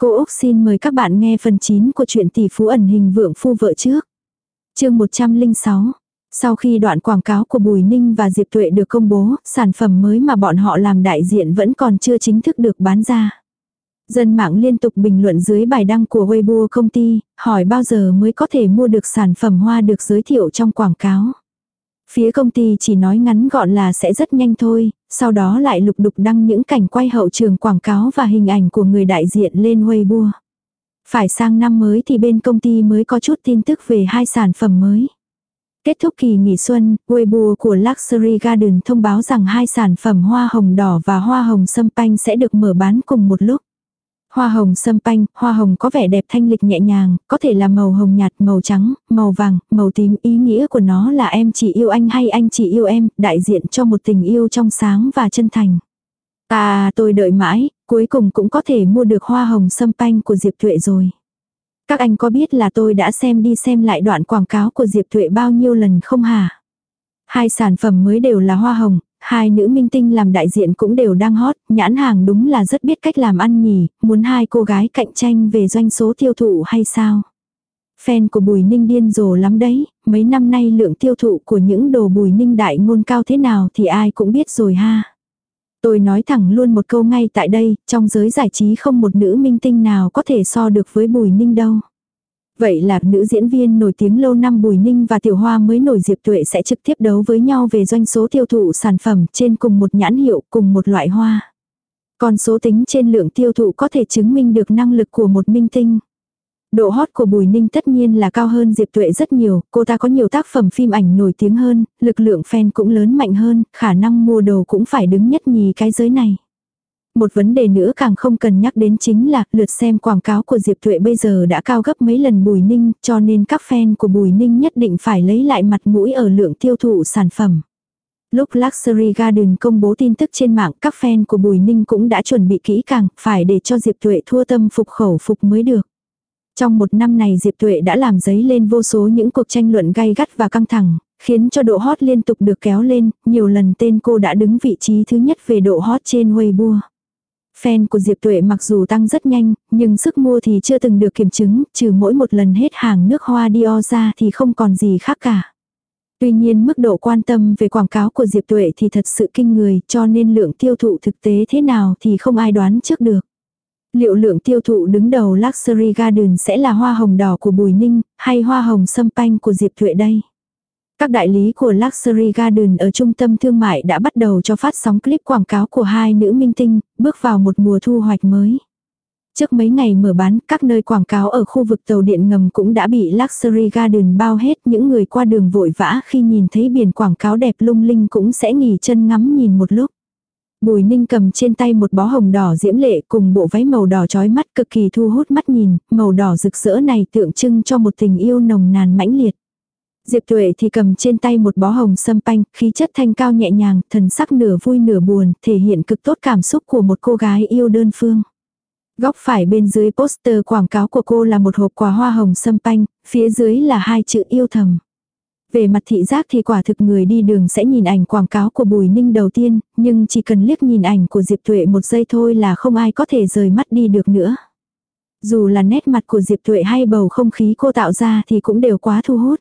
Cô Úc xin mời các bạn nghe phần 9 của truyện tỷ phú ẩn hình vượng phu vợ trước. chương 106. Sau khi đoạn quảng cáo của Bùi Ninh và Diệp Tuệ được công bố, sản phẩm mới mà bọn họ làm đại diện vẫn còn chưa chính thức được bán ra. Dân mạng liên tục bình luận dưới bài đăng của Weibo công ty, hỏi bao giờ mới có thể mua được sản phẩm hoa được giới thiệu trong quảng cáo. Phía công ty chỉ nói ngắn gọn là sẽ rất nhanh thôi, sau đó lại lục đục đăng những cảnh quay hậu trường quảng cáo và hình ảnh của người đại diện lên Weibo. Phải sang năm mới thì bên công ty mới có chút tin tức về hai sản phẩm mới. Kết thúc kỳ nghỉ xuân, Weibo của Luxury Garden thông báo rằng hai sản phẩm hoa hồng đỏ và hoa hồng sâm panh sẽ được mở bán cùng một lúc. Hoa hồng sâm panh, hoa hồng có vẻ đẹp thanh lịch nhẹ nhàng, có thể là màu hồng nhạt, màu trắng, màu vàng, màu tím. Ý nghĩa của nó là em chỉ yêu anh hay anh chỉ yêu em, đại diện cho một tình yêu trong sáng và chân thành. À, tôi đợi mãi, cuối cùng cũng có thể mua được hoa hồng sâm panh của Diệp Thuệ rồi. Các anh có biết là tôi đã xem đi xem lại đoạn quảng cáo của Diệp Thuệ bao nhiêu lần không hả? Hai sản phẩm mới đều là hoa hồng, hai nữ minh tinh làm đại diện cũng đều đang hot, nhãn hàng đúng là rất biết cách làm ăn nhỉ, muốn hai cô gái cạnh tranh về doanh số tiêu thụ hay sao? Fan của Bùi Ninh điên rồ lắm đấy, mấy năm nay lượng tiêu thụ của những đồ Bùi Ninh đại ngôn cao thế nào thì ai cũng biết rồi ha. Tôi nói thẳng luôn một câu ngay tại đây, trong giới giải trí không một nữ minh tinh nào có thể so được với Bùi Ninh đâu. Vậy là nữ diễn viên nổi tiếng lâu năm Bùi Ninh và Tiểu Hoa mới nổi Diệp Tuệ sẽ trực tiếp đấu với nhau về doanh số tiêu thụ sản phẩm trên cùng một nhãn hiệu cùng một loại hoa. Còn số tính trên lượng tiêu thụ có thể chứng minh được năng lực của một minh tinh. Độ hot của Bùi Ninh tất nhiên là cao hơn Diệp Tuệ rất nhiều, cô ta có nhiều tác phẩm phim ảnh nổi tiếng hơn, lực lượng fan cũng lớn mạnh hơn, khả năng mua đồ cũng phải đứng nhất nhì cái giới này. Một vấn đề nữa càng không cần nhắc đến chính là lượt xem quảng cáo của Diệp Thuệ bây giờ đã cao gấp mấy lần Bùi Ninh, cho nên các fan của Bùi Ninh nhất định phải lấy lại mặt mũi ở lượng tiêu thụ sản phẩm. Lúc Luxury Garden công bố tin tức trên mạng, các fan của Bùi Ninh cũng đã chuẩn bị kỹ càng, phải để cho Diệp Thuệ thua tâm phục khẩu phục mới được. Trong một năm này Diệp Tuệ đã làm giấy lên vô số những cuộc tranh luận gay gắt và căng thẳng, khiến cho độ hot liên tục được kéo lên, nhiều lần tên cô đã đứng vị trí thứ nhất về độ hot trên Weibo. Fan của Diệp Tuệ mặc dù tăng rất nhanh, nhưng sức mua thì chưa từng được kiểm chứng, trừ mỗi một lần hết hàng nước hoa Dior ra thì không còn gì khác cả. Tuy nhiên mức độ quan tâm về quảng cáo của Diệp Tuệ thì thật sự kinh người cho nên lượng tiêu thụ thực tế thế nào thì không ai đoán trước được. Liệu lượng tiêu thụ đứng đầu Luxury Garden sẽ là hoa hồng đỏ của Bùi Ninh hay hoa hồng sâm panh của Diệp Tuệ đây? Các đại lý của Luxury Garden ở trung tâm thương mại đã bắt đầu cho phát sóng clip quảng cáo của hai nữ minh tinh, bước vào một mùa thu hoạch mới. Trước mấy ngày mở bán, các nơi quảng cáo ở khu vực tàu điện ngầm cũng đã bị Luxury Garden bao hết. Những người qua đường vội vã khi nhìn thấy biển quảng cáo đẹp lung linh cũng sẽ nghỉ chân ngắm nhìn một lúc. Bùi ninh cầm trên tay một bó hồng đỏ diễm lệ cùng bộ váy màu đỏ trói mắt cực kỳ thu hút mắt nhìn, màu đỏ rực rỡ này tượng trưng cho một tình yêu nồng nàn mãnh liệt. Diệp Tuệ thì cầm trên tay một bó hồng sâm panh, khí chất thanh cao nhẹ nhàng, thần sắc nửa vui nửa buồn, thể hiện cực tốt cảm xúc của một cô gái yêu đơn phương. Góc phải bên dưới poster quảng cáo của cô là một hộp quà hoa hồng sâm panh, phía dưới là hai chữ yêu thầm. Về mặt thị giác thì quả thực người đi đường sẽ nhìn ảnh quảng cáo của Bùi Ninh đầu tiên, nhưng chỉ cần liếc nhìn ảnh của Diệp Tuệ một giây thôi là không ai có thể rời mắt đi được nữa. Dù là nét mặt của Diệp Tuệ hay bầu không khí cô tạo ra thì cũng đều quá thu hút.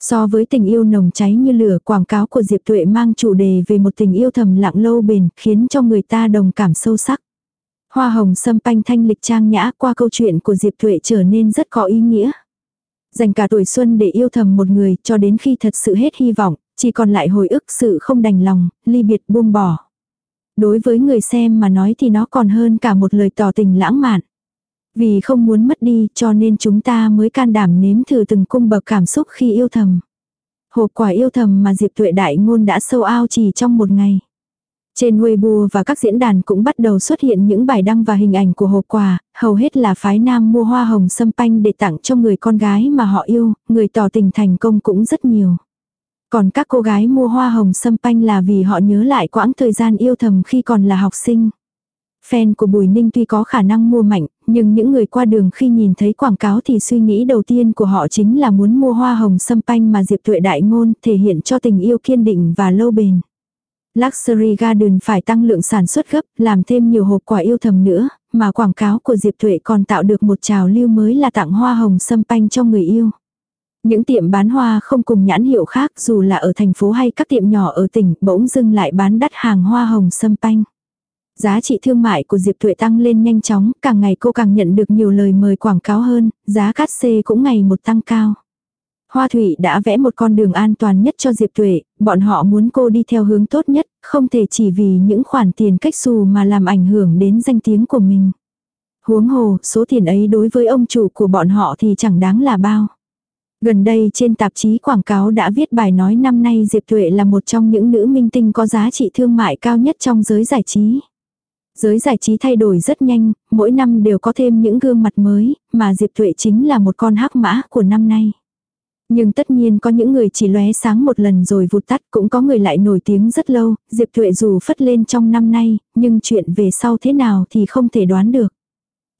So với tình yêu nồng cháy như lửa quảng cáo của Diệp Tuệ mang chủ đề về một tình yêu thầm lặng lâu bền khiến cho người ta đồng cảm sâu sắc. Hoa hồng sâm panh thanh lịch trang nhã qua câu chuyện của Diệp Tuệ trở nên rất có ý nghĩa. Dành cả tuổi xuân để yêu thầm một người cho đến khi thật sự hết hy vọng, chỉ còn lại hồi ức sự không đành lòng, ly biệt buông bỏ. Đối với người xem mà nói thì nó còn hơn cả một lời tỏ tình lãng mạn. Vì không muốn mất đi cho nên chúng ta mới can đảm nếm thử từng cung bậc cảm xúc khi yêu thầm. Hộp quả yêu thầm mà Diệp Tuệ đại ngôn đã sâu ao chỉ trong một ngày. Trên Weibo và các diễn đàn cũng bắt đầu xuất hiện những bài đăng và hình ảnh của hộp quà, hầu hết là phái nam mua hoa hồng sâm panh để tặng cho người con gái mà họ yêu, người tỏ tình thành công cũng rất nhiều. Còn các cô gái mua hoa hồng sâm panh là vì họ nhớ lại quãng thời gian yêu thầm khi còn là học sinh. Fan của Bùi Ninh tuy có khả năng mua mạnh, nhưng những người qua đường khi nhìn thấy quảng cáo thì suy nghĩ đầu tiên của họ chính là muốn mua hoa hồng sâm panh mà Diệp Tuệ đại ngôn thể hiện cho tình yêu kiên định và lâu bền. Luxury Garden phải tăng lượng sản xuất gấp, làm thêm nhiều hộp quả yêu thầm nữa, mà quảng cáo của Diệp Thuệ còn tạo được một trào lưu mới là tặng hoa hồng sâm panh cho người yêu. Những tiệm bán hoa không cùng nhãn hiệu khác dù là ở thành phố hay các tiệm nhỏ ở tỉnh bỗng dưng lại bán đắt hàng hoa hồng sâm panh. Giá trị thương mại của Diệp Tuệ tăng lên nhanh chóng, càng ngày cô càng nhận được nhiều lời mời quảng cáo hơn, giá cát xê cũng ngày một tăng cao. Hoa Thủy đã vẽ một con đường an toàn nhất cho Diệp Tuệ, bọn họ muốn cô đi theo hướng tốt nhất, không thể chỉ vì những khoản tiền cách xù mà làm ảnh hưởng đến danh tiếng của mình. Huống hồ, số tiền ấy đối với ông chủ của bọn họ thì chẳng đáng là bao. Gần đây trên tạp chí quảng cáo đã viết bài nói năm nay Diệp Tuệ là một trong những nữ minh tinh có giá trị thương mại cao nhất trong giới giải trí. Giới giải trí thay đổi rất nhanh, mỗi năm đều có thêm những gương mặt mới, mà Diệp Thụy chính là một con hắc mã của năm nay. Nhưng tất nhiên có những người chỉ lóe sáng một lần rồi vụt tắt, cũng có người lại nổi tiếng rất lâu, Diệp Thụy dù phất lên trong năm nay, nhưng chuyện về sau thế nào thì không thể đoán được.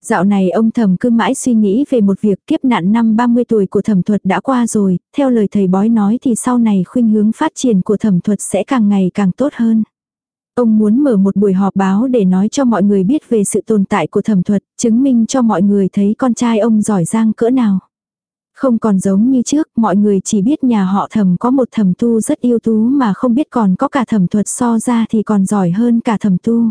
Dạo này ông thầm cứ mãi suy nghĩ về một việc kiếp nạn năm 30 tuổi của thẩm thuật đã qua rồi, theo lời thầy bói nói thì sau này khuynh hướng phát triển của thẩm thuật sẽ càng ngày càng tốt hơn. Ông muốn mở một buổi họp báo để nói cho mọi người biết về sự tồn tại của thẩm thuật, chứng minh cho mọi người thấy con trai ông giỏi giang cỡ nào. Không còn giống như trước, mọi người chỉ biết nhà họ thẩm có một thẩm tu rất yêu tú mà không biết còn có cả thẩm thuật so ra thì còn giỏi hơn cả thẩm tu.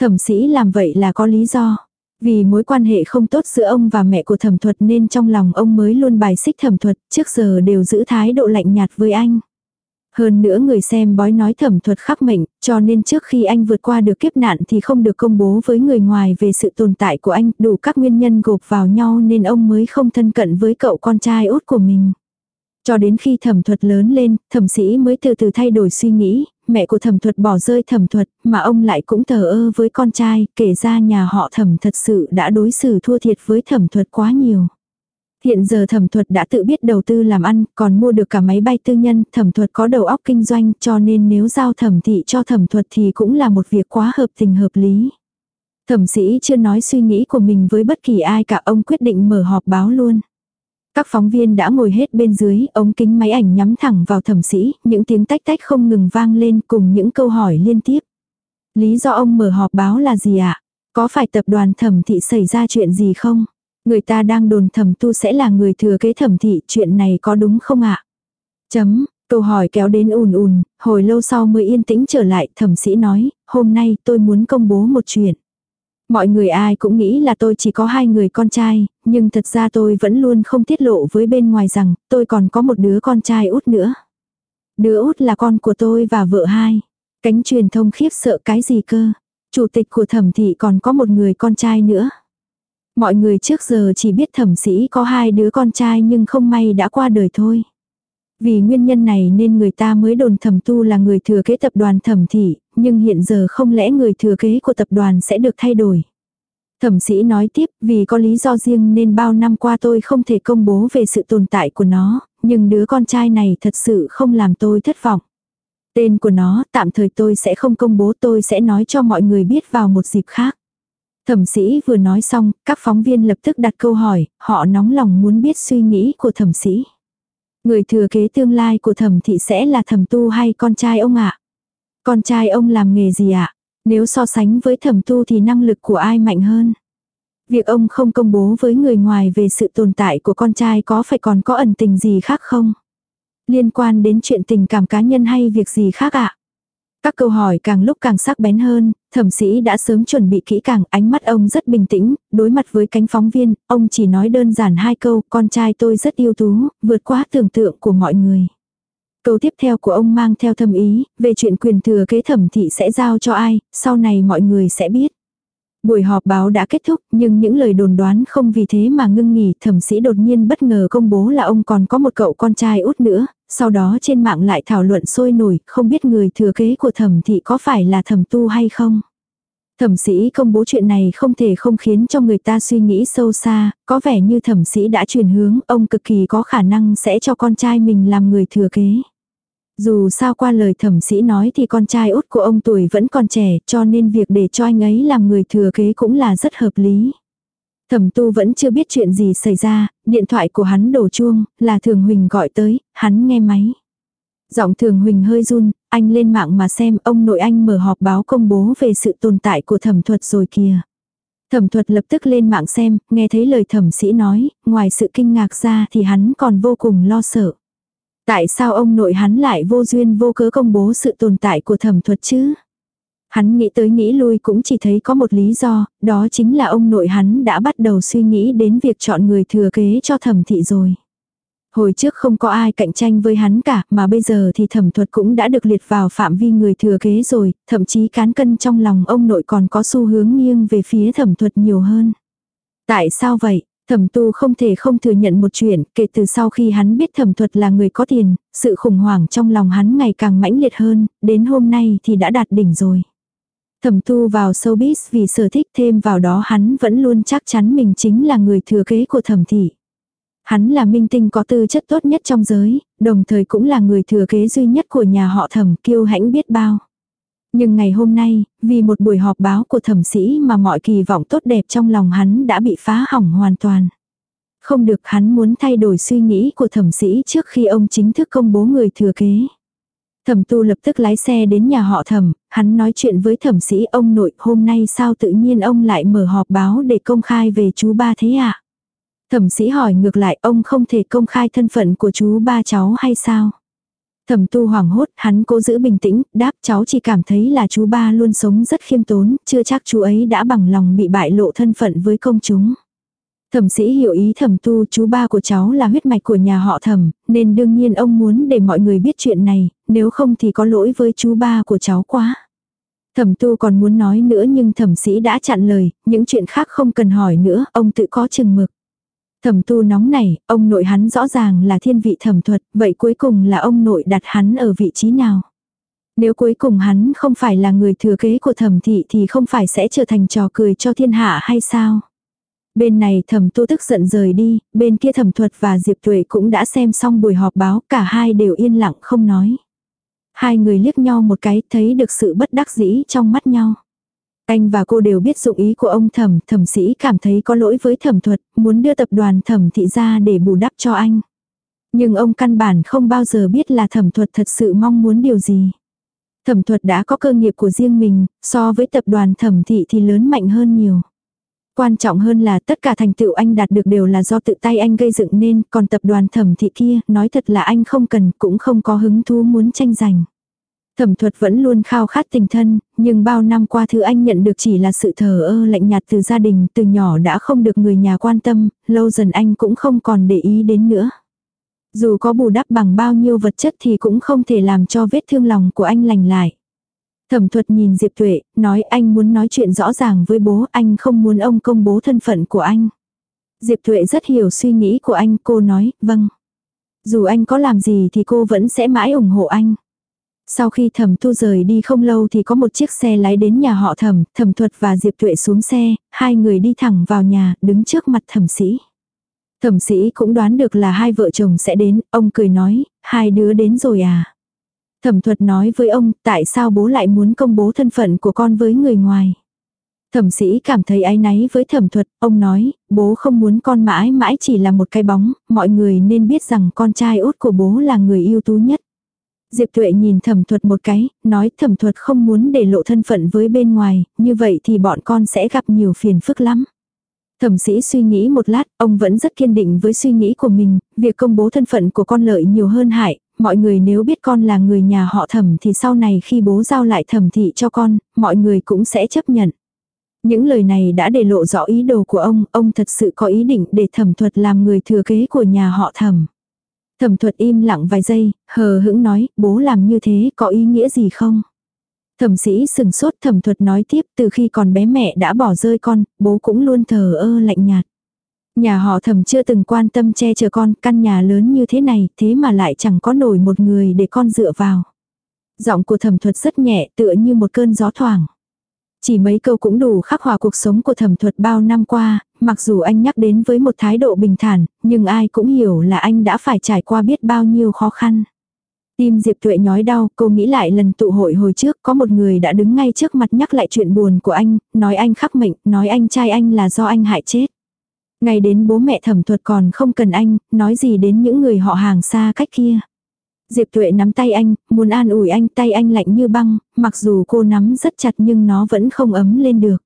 Thẩm sĩ làm vậy là có lý do. Vì mối quan hệ không tốt giữa ông và mẹ của thẩm thuật nên trong lòng ông mới luôn bài xích thẩm thuật, trước giờ đều giữ thái độ lạnh nhạt với anh. Hơn nữa người xem bói nói thẩm thuật khắc mệnh, cho nên trước khi anh vượt qua được kiếp nạn thì không được công bố với người ngoài về sự tồn tại của anh, đủ các nguyên nhân gộp vào nhau nên ông mới không thân cận với cậu con trai út của mình. Cho đến khi thẩm thuật lớn lên, thẩm sĩ mới từ từ thay đổi suy nghĩ, mẹ của thẩm thuật bỏ rơi thẩm thuật, mà ông lại cũng thờ ơ với con trai, kể ra nhà họ thẩm thật sự đã đối xử thua thiệt với thẩm thuật quá nhiều. Hiện giờ thẩm thuật đã tự biết đầu tư làm ăn, còn mua được cả máy bay tư nhân, thẩm thuật có đầu óc kinh doanh cho nên nếu giao thẩm thị cho thẩm thuật thì cũng là một việc quá hợp tình hợp lý. Thẩm sĩ chưa nói suy nghĩ của mình với bất kỳ ai cả ông quyết định mở họp báo luôn. Các phóng viên đã ngồi hết bên dưới, ống kính máy ảnh nhắm thẳng vào thẩm sĩ, những tiếng tách tách không ngừng vang lên cùng những câu hỏi liên tiếp. Lý do ông mở họp báo là gì ạ? À? Có phải tập đoàn thẩm thị xảy ra chuyện gì không? Người ta đang đồn thẩm tu sẽ là người thừa kế thẩm thị, chuyện này có đúng không ạ? Chấm, câu hỏi kéo đến ùn ùn, hồi lâu sau mới yên tĩnh trở lại, thẩm sĩ nói, hôm nay tôi muốn công bố một chuyện. Mọi người ai cũng nghĩ là tôi chỉ có hai người con trai, nhưng thật ra tôi vẫn luôn không tiết lộ với bên ngoài rằng tôi còn có một đứa con trai út nữa. Đứa út là con của tôi và vợ hai. Cánh truyền thông khiếp sợ cái gì cơ. Chủ tịch của thẩm thị còn có một người con trai nữa. Mọi người trước giờ chỉ biết thẩm sĩ có hai đứa con trai nhưng không may đã qua đời thôi. Vì nguyên nhân này nên người ta mới đồn thẩm tu là người thừa kế tập đoàn thẩm thị, nhưng hiện giờ không lẽ người thừa kế của tập đoàn sẽ được thay đổi. Thẩm sĩ nói tiếp, vì có lý do riêng nên bao năm qua tôi không thể công bố về sự tồn tại của nó, nhưng đứa con trai này thật sự không làm tôi thất vọng. Tên của nó, tạm thời tôi sẽ không công bố tôi sẽ nói cho mọi người biết vào một dịp khác. Thẩm sĩ vừa nói xong, các phóng viên lập tức đặt câu hỏi, họ nóng lòng muốn biết suy nghĩ của thẩm sĩ. Người thừa kế tương lai của thẩm thị sẽ là thẩm tu hay con trai ông ạ? Con trai ông làm nghề gì ạ? Nếu so sánh với thẩm tu thì năng lực của ai mạnh hơn? Việc ông không công bố với người ngoài về sự tồn tại của con trai có phải còn có ẩn tình gì khác không? Liên quan đến chuyện tình cảm cá nhân hay việc gì khác ạ? Các câu hỏi càng lúc càng sắc bén hơn, thẩm sĩ đã sớm chuẩn bị kỹ càng, ánh mắt ông rất bình tĩnh, đối mặt với cánh phóng viên, ông chỉ nói đơn giản hai câu, con trai tôi rất yêu tú, vượt quá tưởng tượng của mọi người. Câu tiếp theo của ông mang theo thâm ý, về chuyện quyền thừa kế thẩm thị sẽ giao cho ai, sau này mọi người sẽ biết. Buổi họp báo đã kết thúc, nhưng những lời đồn đoán không vì thế mà ngưng nghỉ, thẩm sĩ đột nhiên bất ngờ công bố là ông còn có một cậu con trai út nữa, sau đó trên mạng lại thảo luận sôi nổi, không biết người thừa kế của thẩm thị có phải là thẩm tu hay không. Thẩm sĩ công bố chuyện này không thể không khiến cho người ta suy nghĩ sâu xa, có vẻ như thẩm sĩ đã chuyển hướng, ông cực kỳ có khả năng sẽ cho con trai mình làm người thừa kế. Dù sao qua lời thẩm sĩ nói thì con trai út của ông tuổi vẫn còn trẻ cho nên việc để cho anh ấy làm người thừa kế cũng là rất hợp lý. Thẩm tu vẫn chưa biết chuyện gì xảy ra, điện thoại của hắn đổ chuông, là thường huỳnh gọi tới, hắn nghe máy. Giọng thường huỳnh hơi run, anh lên mạng mà xem ông nội anh mở họp báo công bố về sự tồn tại của thẩm thuật rồi kìa. Thẩm thuật lập tức lên mạng xem, nghe thấy lời thẩm sĩ nói, ngoài sự kinh ngạc ra thì hắn còn vô cùng lo sợ. Tại sao ông nội hắn lại vô duyên vô cớ công bố sự tồn tại của thẩm thuật chứ? Hắn nghĩ tới nghĩ lui cũng chỉ thấy có một lý do, đó chính là ông nội hắn đã bắt đầu suy nghĩ đến việc chọn người thừa kế cho thẩm thị rồi. Hồi trước không có ai cạnh tranh với hắn cả, mà bây giờ thì thẩm thuật cũng đã được liệt vào phạm vi người thừa kế rồi, thậm chí cán cân trong lòng ông nội còn có xu hướng nghiêng về phía thẩm thuật nhiều hơn. Tại sao vậy? Thẩm tu không thể không thừa nhận một chuyện, kể từ sau khi hắn biết thẩm thuật là người có tiền, sự khủng hoảng trong lòng hắn ngày càng mãnh liệt hơn, đến hôm nay thì đã đạt đỉnh rồi. Thẩm tu vào showbiz vì sở thích thêm vào đó hắn vẫn luôn chắc chắn mình chính là người thừa kế của thẩm thị. Hắn là minh tinh có tư chất tốt nhất trong giới, đồng thời cũng là người thừa kế duy nhất của nhà họ thẩm kiêu hãnh biết bao. Nhưng ngày hôm nay, vì một buổi họp báo của thẩm sĩ mà mọi kỳ vọng tốt đẹp trong lòng hắn đã bị phá hỏng hoàn toàn. Không được hắn muốn thay đổi suy nghĩ của thẩm sĩ trước khi ông chính thức công bố người thừa kế. Thẩm tu lập tức lái xe đến nhà họ thẩm, hắn nói chuyện với thẩm sĩ ông nội hôm nay sao tự nhiên ông lại mở họp báo để công khai về chú ba thế ạ? À? Thẩm sĩ hỏi ngược lại ông không thể công khai thân phận của chú ba cháu hay sao? Thẩm tu hoảng hốt, hắn cố giữ bình tĩnh, đáp cháu chỉ cảm thấy là chú ba luôn sống rất khiêm tốn, chưa chắc chú ấy đã bằng lòng bị bại lộ thân phận với công chúng. Thẩm sĩ hiểu ý thẩm tu chú ba của cháu là huyết mạch của nhà họ thẩm, nên đương nhiên ông muốn để mọi người biết chuyện này, nếu không thì có lỗi với chú ba của cháu quá. Thẩm tu còn muốn nói nữa nhưng thẩm sĩ đã chặn lời, những chuyện khác không cần hỏi nữa, ông tự có chừng mực. Thẩm tu nóng này, ông nội hắn rõ ràng là thiên vị thẩm thuật, vậy cuối cùng là ông nội đặt hắn ở vị trí nào? Nếu cuối cùng hắn không phải là người thừa kế của thẩm thị thì không phải sẽ trở thành trò cười cho thiên hạ hay sao? Bên này thẩm tu tức giận rời đi, bên kia thẩm thuật và Diệp Tuệ cũng đã xem xong buổi họp báo, cả hai đều yên lặng không nói. Hai người liếc nhau một cái thấy được sự bất đắc dĩ trong mắt nhau. Anh và cô đều biết dụng ý của ông thẩm, thẩm sĩ cảm thấy có lỗi với thẩm thuật, muốn đưa tập đoàn thẩm thị ra để bù đắp cho anh. Nhưng ông căn bản không bao giờ biết là thẩm thuật thật sự mong muốn điều gì. Thẩm thuật đã có cơ nghiệp của riêng mình, so với tập đoàn thẩm thị thì lớn mạnh hơn nhiều. Quan trọng hơn là tất cả thành tựu anh đạt được đều là do tự tay anh gây dựng nên, còn tập đoàn thẩm thị kia, nói thật là anh không cần, cũng không có hứng thú muốn tranh giành. Thẩm thuật vẫn luôn khao khát tình thân, nhưng bao năm qua thứ anh nhận được chỉ là sự thờ ơ lạnh nhạt từ gia đình, từ nhỏ đã không được người nhà quan tâm, lâu dần anh cũng không còn để ý đến nữa. Dù có bù đắp bằng bao nhiêu vật chất thì cũng không thể làm cho vết thương lòng của anh lành lại. Thẩm thuật nhìn Diệp Tuệ, nói anh muốn nói chuyện rõ ràng với bố, anh không muốn ông công bố thân phận của anh. Diệp Tuệ rất hiểu suy nghĩ của anh, cô nói, vâng. Dù anh có làm gì thì cô vẫn sẽ mãi ủng hộ anh. Sau khi thẩm tu rời đi không lâu thì có một chiếc xe lái đến nhà họ thẩm, thẩm thuật và Diệp Tuệ xuống xe, hai người đi thẳng vào nhà, đứng trước mặt thẩm sĩ. Thẩm sĩ cũng đoán được là hai vợ chồng sẽ đến, ông cười nói, hai đứa đến rồi à. Thẩm thuật nói với ông, tại sao bố lại muốn công bố thân phận của con với người ngoài. Thẩm sĩ cảm thấy áy náy với thẩm thuật, ông nói, bố không muốn con mãi mãi chỉ là một cái bóng, mọi người nên biết rằng con trai út của bố là người ưu tú nhất. Diệp Tuệ nhìn thẩm thuật một cái, nói thẩm thuật không muốn để lộ thân phận với bên ngoài, như vậy thì bọn con sẽ gặp nhiều phiền phức lắm. Thẩm sĩ suy nghĩ một lát, ông vẫn rất kiên định với suy nghĩ của mình, việc công bố thân phận của con lợi nhiều hơn hại, mọi người nếu biết con là người nhà họ thẩm thì sau này khi bố giao lại thẩm thị cho con, mọi người cũng sẽ chấp nhận. Những lời này đã để lộ rõ ý đồ của ông, ông thật sự có ý định để thẩm thuật làm người thừa kế của nhà họ thẩm. Thẩm thuật im lặng vài giây, hờ hững nói, bố làm như thế có ý nghĩa gì không? Thẩm sĩ sừng sốt thẩm thuật nói tiếp từ khi còn bé mẹ đã bỏ rơi con, bố cũng luôn thờ ơ lạnh nhạt. Nhà họ thẩm chưa từng quan tâm che chở con, căn nhà lớn như thế này, thế mà lại chẳng có nổi một người để con dựa vào. Giọng của thẩm thuật rất nhẹ tựa như một cơn gió thoảng. Chỉ mấy câu cũng đủ khắc hòa cuộc sống của thẩm thuật bao năm qua, mặc dù anh nhắc đến với một thái độ bình thản, nhưng ai cũng hiểu là anh đã phải trải qua biết bao nhiêu khó khăn. Tim Diệp Tuệ nhói đau, cô nghĩ lại lần tụ hội hồi trước có một người đã đứng ngay trước mặt nhắc lại chuyện buồn của anh, nói anh khắc mệnh, nói anh trai anh là do anh hại chết. Ngay đến bố mẹ thẩm thuật còn không cần anh, nói gì đến những người họ hàng xa cách kia. Diệp Tuệ nắm tay anh, muốn an ủi anh, tay anh lạnh như băng, mặc dù cô nắm rất chặt nhưng nó vẫn không ấm lên được.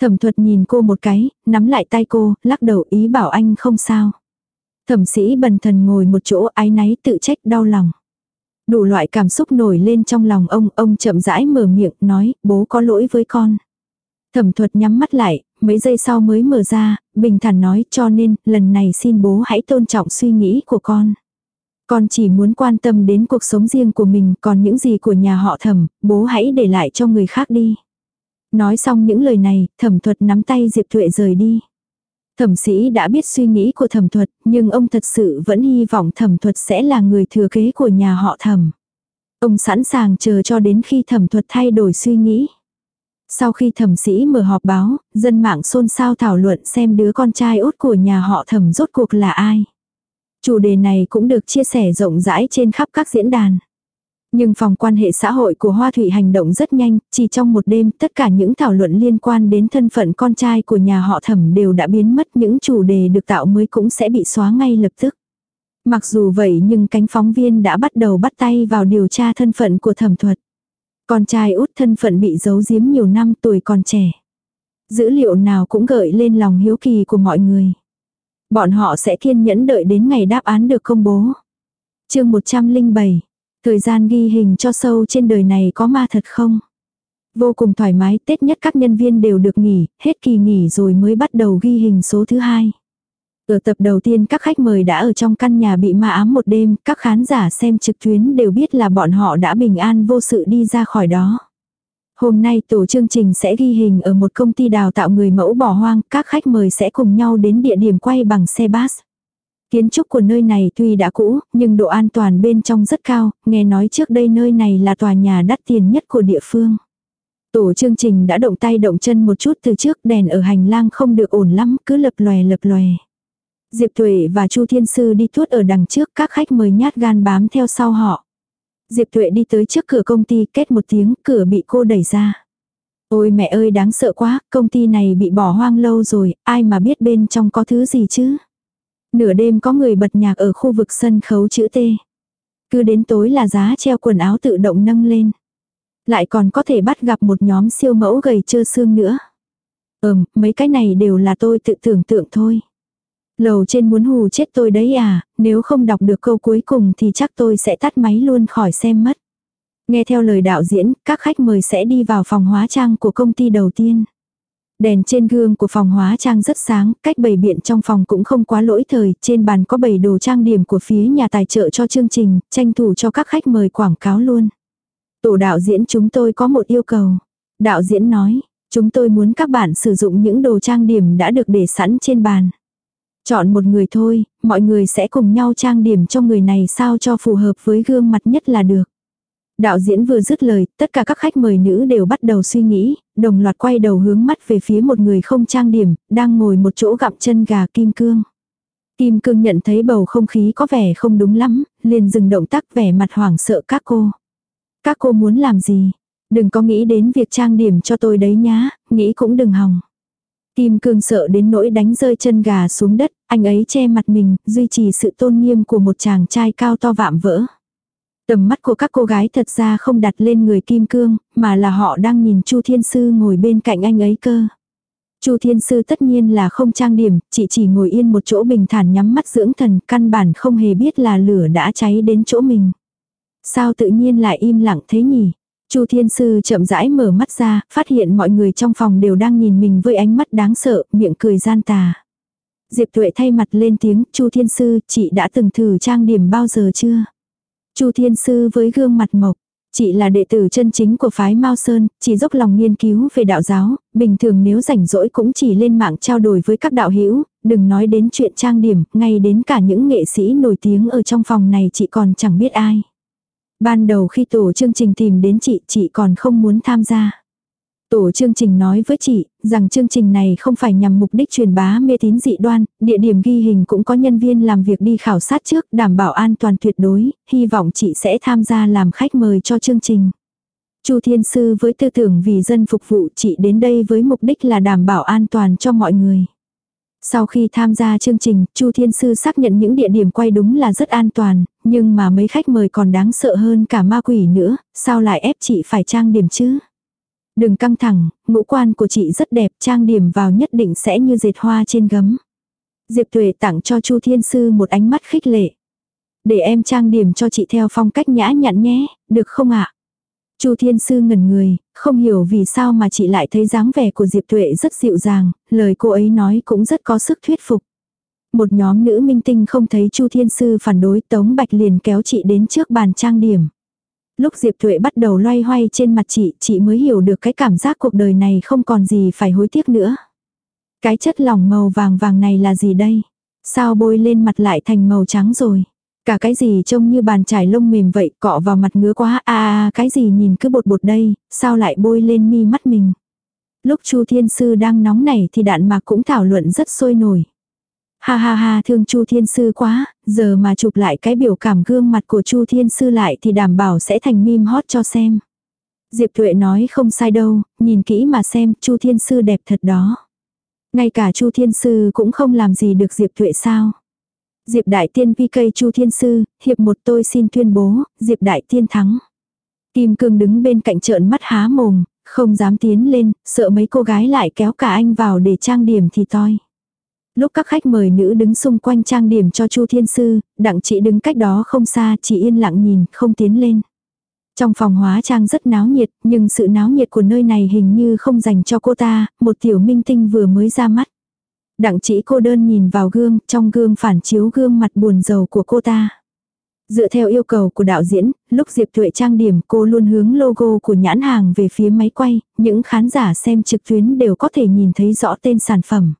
Thẩm thuật nhìn cô một cái, nắm lại tay cô, lắc đầu ý bảo anh không sao. Thẩm sĩ bần thần ngồi một chỗ ái náy tự trách đau lòng. Đủ loại cảm xúc nổi lên trong lòng ông, ông chậm rãi mở miệng nói, bố có lỗi với con. Thẩm thuật nhắm mắt lại, mấy giây sau mới mở ra, bình thản nói cho nên, lần này xin bố hãy tôn trọng suy nghĩ của con. Con chỉ muốn quan tâm đến cuộc sống riêng của mình, còn những gì của nhà họ thẩm, bố hãy để lại cho người khác đi. Nói xong những lời này, thẩm thuật nắm tay Diệp Thuệ rời đi. Thẩm sĩ đã biết suy nghĩ của thẩm thuật, nhưng ông thật sự vẫn hy vọng thẩm thuật sẽ là người thừa kế của nhà họ thẩm. Ông sẵn sàng chờ cho đến khi thẩm thuật thay đổi suy nghĩ. Sau khi thẩm sĩ mở họp báo, dân mạng xôn xao thảo luận xem đứa con trai út của nhà họ thẩm rốt cuộc là ai. Chủ đề này cũng được chia sẻ rộng rãi trên khắp các diễn đàn. Nhưng phòng quan hệ xã hội của Hoa Thủy hành động rất nhanh, chỉ trong một đêm tất cả những thảo luận liên quan đến thân phận con trai của nhà họ thẩm đều đã biến mất những chủ đề được tạo mới cũng sẽ bị xóa ngay lập tức. Mặc dù vậy nhưng cánh phóng viên đã bắt đầu bắt tay vào điều tra thân phận của thẩm thuật. Con trai út thân phận bị giấu giếm nhiều năm tuổi còn trẻ. Dữ liệu nào cũng gợi lên lòng hiếu kỳ của mọi người. Bọn họ sẽ kiên nhẫn đợi đến ngày đáp án được công bố. chương 107 Thời gian ghi hình cho sâu trên đời này có ma thật không? Vô cùng thoải mái, Tết nhất các nhân viên đều được nghỉ, hết kỳ nghỉ rồi mới bắt đầu ghi hình số thứ hai. Ở tập đầu tiên các khách mời đã ở trong căn nhà bị ma ám một đêm, các khán giả xem trực tuyến đều biết là bọn họ đã bình an vô sự đi ra khỏi đó. Hôm nay tổ chương trình sẽ ghi hình ở một công ty đào tạo người mẫu bỏ hoang, các khách mời sẽ cùng nhau đến địa điểm quay bằng xe bus. Kiến trúc của nơi này tuy đã cũ, nhưng độ an toàn bên trong rất cao, nghe nói trước đây nơi này là tòa nhà đắt tiền nhất của địa phương. Tổ chương trình đã động tay động chân một chút từ trước đèn ở hành lang không được ổn lắm, cứ lập lòe lập lòe. Diệp Tuệ và Chu Thiên Sư đi tuốt ở đằng trước, các khách mời nhát gan bám theo sau họ. Diệp Tuệ đi tới trước cửa công ty, kết một tiếng, cửa bị cô đẩy ra. Ôi mẹ ơi đáng sợ quá, công ty này bị bỏ hoang lâu rồi, ai mà biết bên trong có thứ gì chứ. Nửa đêm có người bật nhạc ở khu vực sân khấu chữ T. Cứ đến tối là giá treo quần áo tự động nâng lên. Lại còn có thể bắt gặp một nhóm siêu mẫu gầy trơ xương nữa. Ừm, mấy cái này đều là tôi tự tưởng tượng thôi. Lầu trên muốn hù chết tôi đấy à, nếu không đọc được câu cuối cùng thì chắc tôi sẽ tắt máy luôn khỏi xem mất. Nghe theo lời đạo diễn, các khách mời sẽ đi vào phòng hóa trang của công ty đầu tiên. Đèn trên gương của phòng hóa trang rất sáng, cách bày biện trong phòng cũng không quá lỗi thời, trên bàn có bày đồ trang điểm của phía nhà tài trợ cho chương trình, tranh thủ cho các khách mời quảng cáo luôn. Tổ đạo diễn chúng tôi có một yêu cầu. Đạo diễn nói, chúng tôi muốn các bạn sử dụng những đồ trang điểm đã được để sẵn trên bàn. Chọn một người thôi, mọi người sẽ cùng nhau trang điểm cho người này sao cho phù hợp với gương mặt nhất là được. Đạo diễn vừa dứt lời, tất cả các khách mời nữ đều bắt đầu suy nghĩ, đồng loạt quay đầu hướng mắt về phía một người không trang điểm, đang ngồi một chỗ gặm chân gà kim cương. Kim cương nhận thấy bầu không khí có vẻ không đúng lắm, liền dừng động tác vẻ mặt hoảng sợ các cô. Các cô muốn làm gì? Đừng có nghĩ đến việc trang điểm cho tôi đấy nhá, nghĩ cũng đừng hòng. Kim cương sợ đến nỗi đánh rơi chân gà xuống đất, anh ấy che mặt mình, duy trì sự tôn nghiêm của một chàng trai cao to vạm vỡ. Tầm mắt của các cô gái thật ra không đặt lên người kim cương, mà là họ đang nhìn Chu Thiên Sư ngồi bên cạnh anh ấy cơ. Chu Thiên Sư tất nhiên là không trang điểm, chị chỉ ngồi yên một chỗ bình thản nhắm mắt dưỡng thần, căn bản không hề biết là lửa đã cháy đến chỗ mình. Sao tự nhiên lại im lặng thế nhỉ? Chu Thiên Sư chậm rãi mở mắt ra, phát hiện mọi người trong phòng đều đang nhìn mình với ánh mắt đáng sợ, miệng cười gian tà. Diệp Tuệ thay mặt lên tiếng, Chu Thiên Sư, chị đã từng thử trang điểm bao giờ chưa? Chu Thiên Sư với gương mặt mộc, chị là đệ tử chân chính của phái Mao Sơn, chỉ dốc lòng nghiên cứu về đạo giáo, bình thường nếu rảnh rỗi cũng chỉ lên mạng trao đổi với các đạo hữu, đừng nói đến chuyện trang điểm, ngay đến cả những nghệ sĩ nổi tiếng ở trong phòng này chị còn chẳng biết ai. Ban đầu khi tổ chương trình tìm đến chị, chị còn không muốn tham gia. Tổ chương trình nói với chị, rằng chương trình này không phải nhằm mục đích truyền bá mê tín dị đoan, địa điểm ghi hình cũng có nhân viên làm việc đi khảo sát trước, đảm bảo an toàn tuyệt đối, hy vọng chị sẽ tham gia làm khách mời cho chương trình. Chu Thiên Sư với tư tưởng vì dân phục vụ chị đến đây với mục đích là đảm bảo an toàn cho mọi người. Sau khi tham gia chương trình, Chu Thiên Sư xác nhận những địa điểm quay đúng là rất an toàn, nhưng mà mấy khách mời còn đáng sợ hơn cả ma quỷ nữa, sao lại ép chị phải trang điểm chứ? Đừng căng thẳng, ngũ quan của chị rất đẹp, trang điểm vào nhất định sẽ như dệt hoa trên gấm. Diệp Tuệ tặng cho Chu Thiên Sư một ánh mắt khích lệ. Để em trang điểm cho chị theo phong cách nhã nhặn nhé, được không ạ? Chu Thiên Sư ngẩn người, không hiểu vì sao mà chị lại thấy dáng vẻ của Diệp Tuệ rất dịu dàng, lời cô ấy nói cũng rất có sức thuyết phục. Một nhóm nữ minh tinh không thấy Chu Thiên Sư phản đối Tống Bạch liền kéo chị đến trước bàn trang điểm. Lúc Diệp Tuệ bắt đầu loay hoay trên mặt chị, chị mới hiểu được cái cảm giác cuộc đời này không còn gì phải hối tiếc nữa. Cái chất lỏng màu vàng vàng này là gì đây? Sao bôi lên mặt lại thành màu trắng rồi? Cả cái gì trông như bàn trải lông mềm vậy, cọ vào mặt ngứa quá, a à, cái gì nhìn cứ bột bột đây, sao lại bôi lên mi mắt mình. Lúc Chu Thiên Sư đang nóng nảy thì đạn mạc cũng thảo luận rất sôi nổi. Ha ha ha thương Chu Thiên Sư quá, giờ mà chụp lại cái biểu cảm gương mặt của Chu Thiên Sư lại thì đảm bảo sẽ thành meme hot cho xem. Diệp Tuệ nói không sai đâu, nhìn kỹ mà xem, Chu Thiên Sư đẹp thật đó. Ngay cả Chu Thiên Sư cũng không làm gì được Diệp Tuệ sao. Diệp Đại Tiên PK Chu Thiên Sư, hiệp một tôi xin tuyên bố, Diệp Đại Tiên thắng. Kim Cương đứng bên cạnh trợn mắt há mồm, không dám tiến lên, sợ mấy cô gái lại kéo cả anh vào để trang điểm thì toi. Lúc các khách mời nữ đứng xung quanh trang điểm cho Chu Thiên Sư, đặng chị đứng cách đó không xa, chỉ yên lặng nhìn, không tiến lên. Trong phòng hóa trang rất náo nhiệt, nhưng sự náo nhiệt của nơi này hình như không dành cho cô ta, một tiểu minh tinh vừa mới ra mắt. Đặng chỉ cô đơn nhìn vào gương, trong gương phản chiếu gương mặt buồn rầu của cô ta. Dựa theo yêu cầu của đạo diễn, lúc Diệp Tuệ trang điểm cô luôn hướng logo của nhãn hàng về phía máy quay, những khán giả xem trực tuyến đều có thể nhìn thấy rõ tên sản phẩm.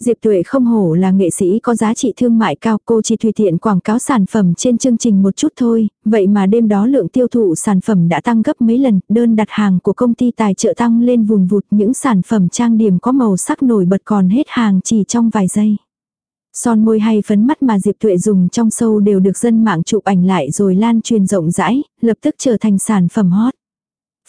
Diệp Tuệ không hổ là nghệ sĩ có giá trị thương mại cao, cô chỉ tùy tiện quảng cáo sản phẩm trên chương trình một chút thôi, vậy mà đêm đó lượng tiêu thụ sản phẩm đã tăng gấp mấy lần, đơn đặt hàng của công ty tài trợ tăng lên vùn vụt, những sản phẩm trang điểm có màu sắc nổi bật còn hết hàng chỉ trong vài giây. Son môi hay phấn mắt mà Diệp Tuệ dùng trong sâu đều được dân mạng chụp ảnh lại rồi lan truyền rộng rãi, lập tức trở thành sản phẩm hot.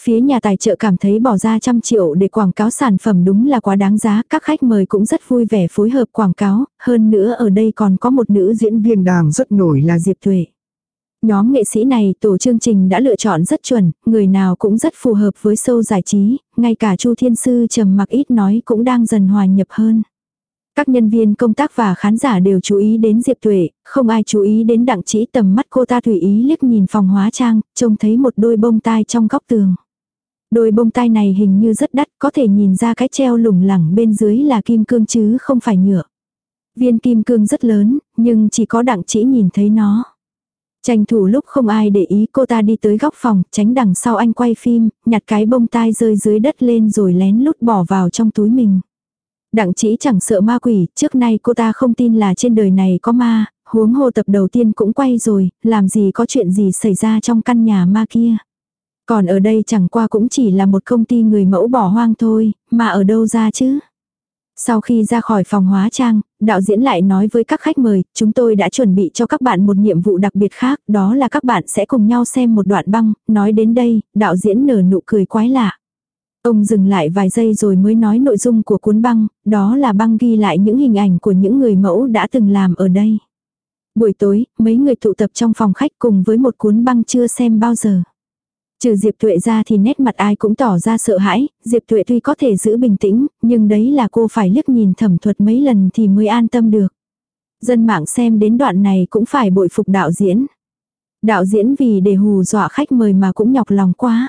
Phía nhà tài trợ cảm thấy bỏ ra trăm triệu để quảng cáo sản phẩm đúng là quá đáng giá, các khách mời cũng rất vui vẻ phối hợp quảng cáo, hơn nữa ở đây còn có một nữ diễn viên đang rất nổi là Diệp Thuệ. Nhóm nghệ sĩ này tổ chương trình đã lựa chọn rất chuẩn, người nào cũng rất phù hợp với sâu giải trí, ngay cả Chu Thiên Sư trầm mặc ít nói cũng đang dần hòa nhập hơn. Các nhân viên công tác và khán giả đều chú ý đến Diệp Tuệ, không ai chú ý đến đặng chỉ tầm mắt cô ta tùy ý liếc nhìn phòng hóa trang, trông thấy một đôi bông tai trong góc tường. Đôi bông tai này hình như rất đắt, có thể nhìn ra cái treo lủng lẳng bên dưới là kim cương chứ không phải nhựa. Viên kim cương rất lớn, nhưng chỉ có đặng chỉ nhìn thấy nó. Tranh thủ lúc không ai để ý cô ta đi tới góc phòng, tránh đằng sau anh quay phim, nhặt cái bông tai rơi dưới đất lên rồi lén lút bỏ vào trong túi mình. Đặng chỉ chẳng sợ ma quỷ, trước nay cô ta không tin là trên đời này có ma, huống hồ tập đầu tiên cũng quay rồi, làm gì có chuyện gì xảy ra trong căn nhà ma kia. Còn ở đây chẳng qua cũng chỉ là một công ty người mẫu bỏ hoang thôi, mà ở đâu ra chứ? Sau khi ra khỏi phòng hóa trang, đạo diễn lại nói với các khách mời, chúng tôi đã chuẩn bị cho các bạn một nhiệm vụ đặc biệt khác, đó là các bạn sẽ cùng nhau xem một đoạn băng, nói đến đây, đạo diễn nở nụ cười quái lạ. Ông dừng lại vài giây rồi mới nói nội dung của cuốn băng, đó là băng ghi lại những hình ảnh của những người mẫu đã từng làm ở đây. Buổi tối, mấy người tụ tập trong phòng khách cùng với một cuốn băng chưa xem bao giờ. Trừ Diệp Tuệ ra thì nét mặt ai cũng tỏ ra sợ hãi, Diệp Tuệ tuy có thể giữ bình tĩnh, nhưng đấy là cô phải liếc nhìn thẩm thuật mấy lần thì mới an tâm được. Dân mạng xem đến đoạn này cũng phải bội phục đạo diễn. Đạo diễn vì để hù dọa khách mời mà cũng nhọc lòng quá.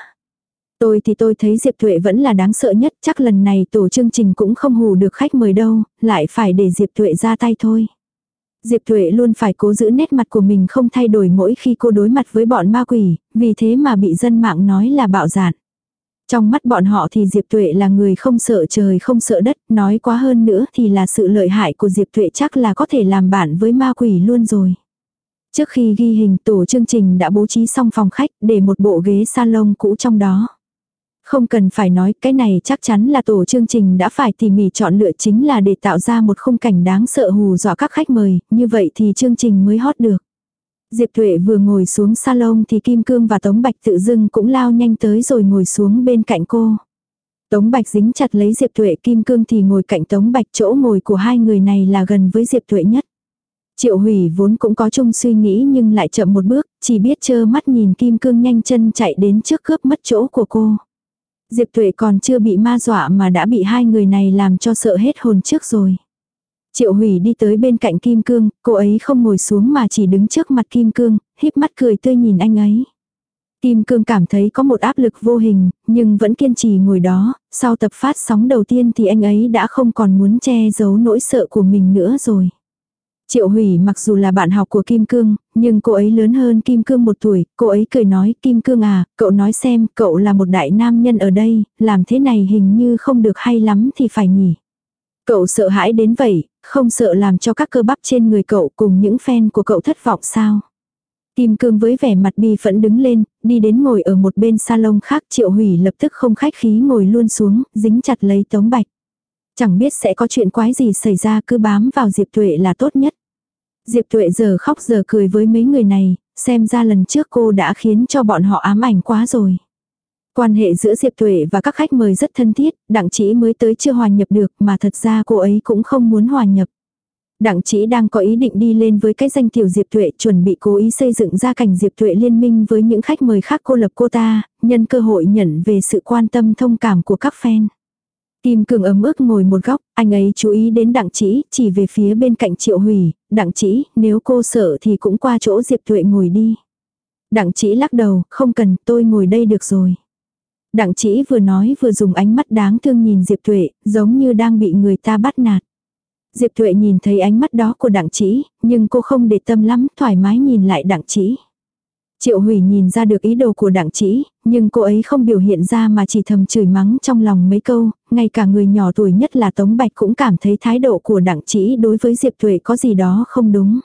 Tôi thì tôi thấy Diệp Tuệ vẫn là đáng sợ nhất, chắc lần này tổ chương trình cũng không hù được khách mời đâu, lại phải để Diệp Tuệ ra tay thôi. Diệp Thuệ luôn phải cố giữ nét mặt của mình không thay đổi mỗi khi cô đối mặt với bọn ma quỷ, vì thế mà bị dân mạng nói là bạo dạn. Trong mắt bọn họ thì Diệp Tuệ là người không sợ trời không sợ đất, nói quá hơn nữa thì là sự lợi hại của Diệp Tuệ chắc là có thể làm bạn với ma quỷ luôn rồi. Trước khi ghi hình tổ chương trình đã bố trí xong phòng khách để một bộ ghế salon cũ trong đó. Không cần phải nói cái này chắc chắn là tổ chương trình đã phải tỉ mỉ chọn lựa chính là để tạo ra một khung cảnh đáng sợ hù dọa các khách mời, như vậy thì chương trình mới hot được. Diệp Thuệ vừa ngồi xuống salon thì Kim Cương và Tống Bạch tự dưng cũng lao nhanh tới rồi ngồi xuống bên cạnh cô. Tống Bạch dính chặt lấy Diệp Thuệ Kim Cương thì ngồi cạnh Tống Bạch chỗ ngồi của hai người này là gần với Diệp Thuệ nhất. Triệu hủy vốn cũng có chung suy nghĩ nhưng lại chậm một bước, chỉ biết chơ mắt nhìn Kim Cương nhanh chân chạy đến trước cướp mất chỗ của cô. Diệp Tuệ còn chưa bị ma dọa mà đã bị hai người này làm cho sợ hết hồn trước rồi. Triệu hủy đi tới bên cạnh Kim Cương, cô ấy không ngồi xuống mà chỉ đứng trước mặt Kim Cương, híp mắt cười tươi nhìn anh ấy. Kim Cương cảm thấy có một áp lực vô hình, nhưng vẫn kiên trì ngồi đó, sau tập phát sóng đầu tiên thì anh ấy đã không còn muốn che giấu nỗi sợ của mình nữa rồi. Triệu Hủy mặc dù là bạn học của Kim Cương, nhưng cô ấy lớn hơn Kim Cương một tuổi, cô ấy cười nói Kim Cương à, cậu nói xem, cậu là một đại nam nhân ở đây, làm thế này hình như không được hay lắm thì phải nhỉ. Cậu sợ hãi đến vậy, không sợ làm cho các cơ bắp trên người cậu cùng những fan của cậu thất vọng sao. Kim Cương với vẻ mặt bi phẫn đứng lên, đi đến ngồi ở một bên salon khác Triệu Hủy lập tức không khách khí ngồi luôn xuống, dính chặt lấy Tống Bạch. Chẳng biết sẽ có chuyện quái gì xảy ra cứ bám vào Diệp Tuệ là tốt nhất. Diệp Tuệ giờ khóc giờ cười với mấy người này, xem ra lần trước cô đã khiến cho bọn họ ám ảnh quá rồi. Quan hệ giữa Diệp Tuệ và các khách mời rất thân thiết, đặng chỉ mới tới chưa hòa nhập được mà thật ra cô ấy cũng không muốn hòa nhập. Đặng chỉ đang có ý định đi lên với cái danh tiểu Diệp Tuệ chuẩn bị cố ý xây dựng ra cảnh Diệp Tuệ liên minh với những khách mời khác cô lập cô ta, nhân cơ hội nhận về sự quan tâm thông cảm của các fan. tìm Cường ấm ức ngồi một góc, anh ấy chú ý đến đặng chỉ, chỉ về phía bên cạnh triệu hủy, đặng chỉ, nếu cô sợ thì cũng qua chỗ Diệp Tuệ ngồi đi. Đặng chỉ lắc đầu, không cần, tôi ngồi đây được rồi. Đặng chỉ vừa nói vừa dùng ánh mắt đáng thương nhìn Diệp Tuệ, giống như đang bị người ta bắt nạt. Diệp Tuệ nhìn thấy ánh mắt đó của đặng chỉ, nhưng cô không để tâm lắm, thoải mái nhìn lại đặng chỉ. Triệu hủy nhìn ra được ý đồ của đặng chỉ, nhưng cô ấy không biểu hiện ra mà chỉ thầm chửi mắng trong lòng mấy câu, ngay cả người nhỏ tuổi nhất là Tống Bạch cũng cảm thấy thái độ của đặng chỉ đối với Diệp Thuệ có gì đó không đúng.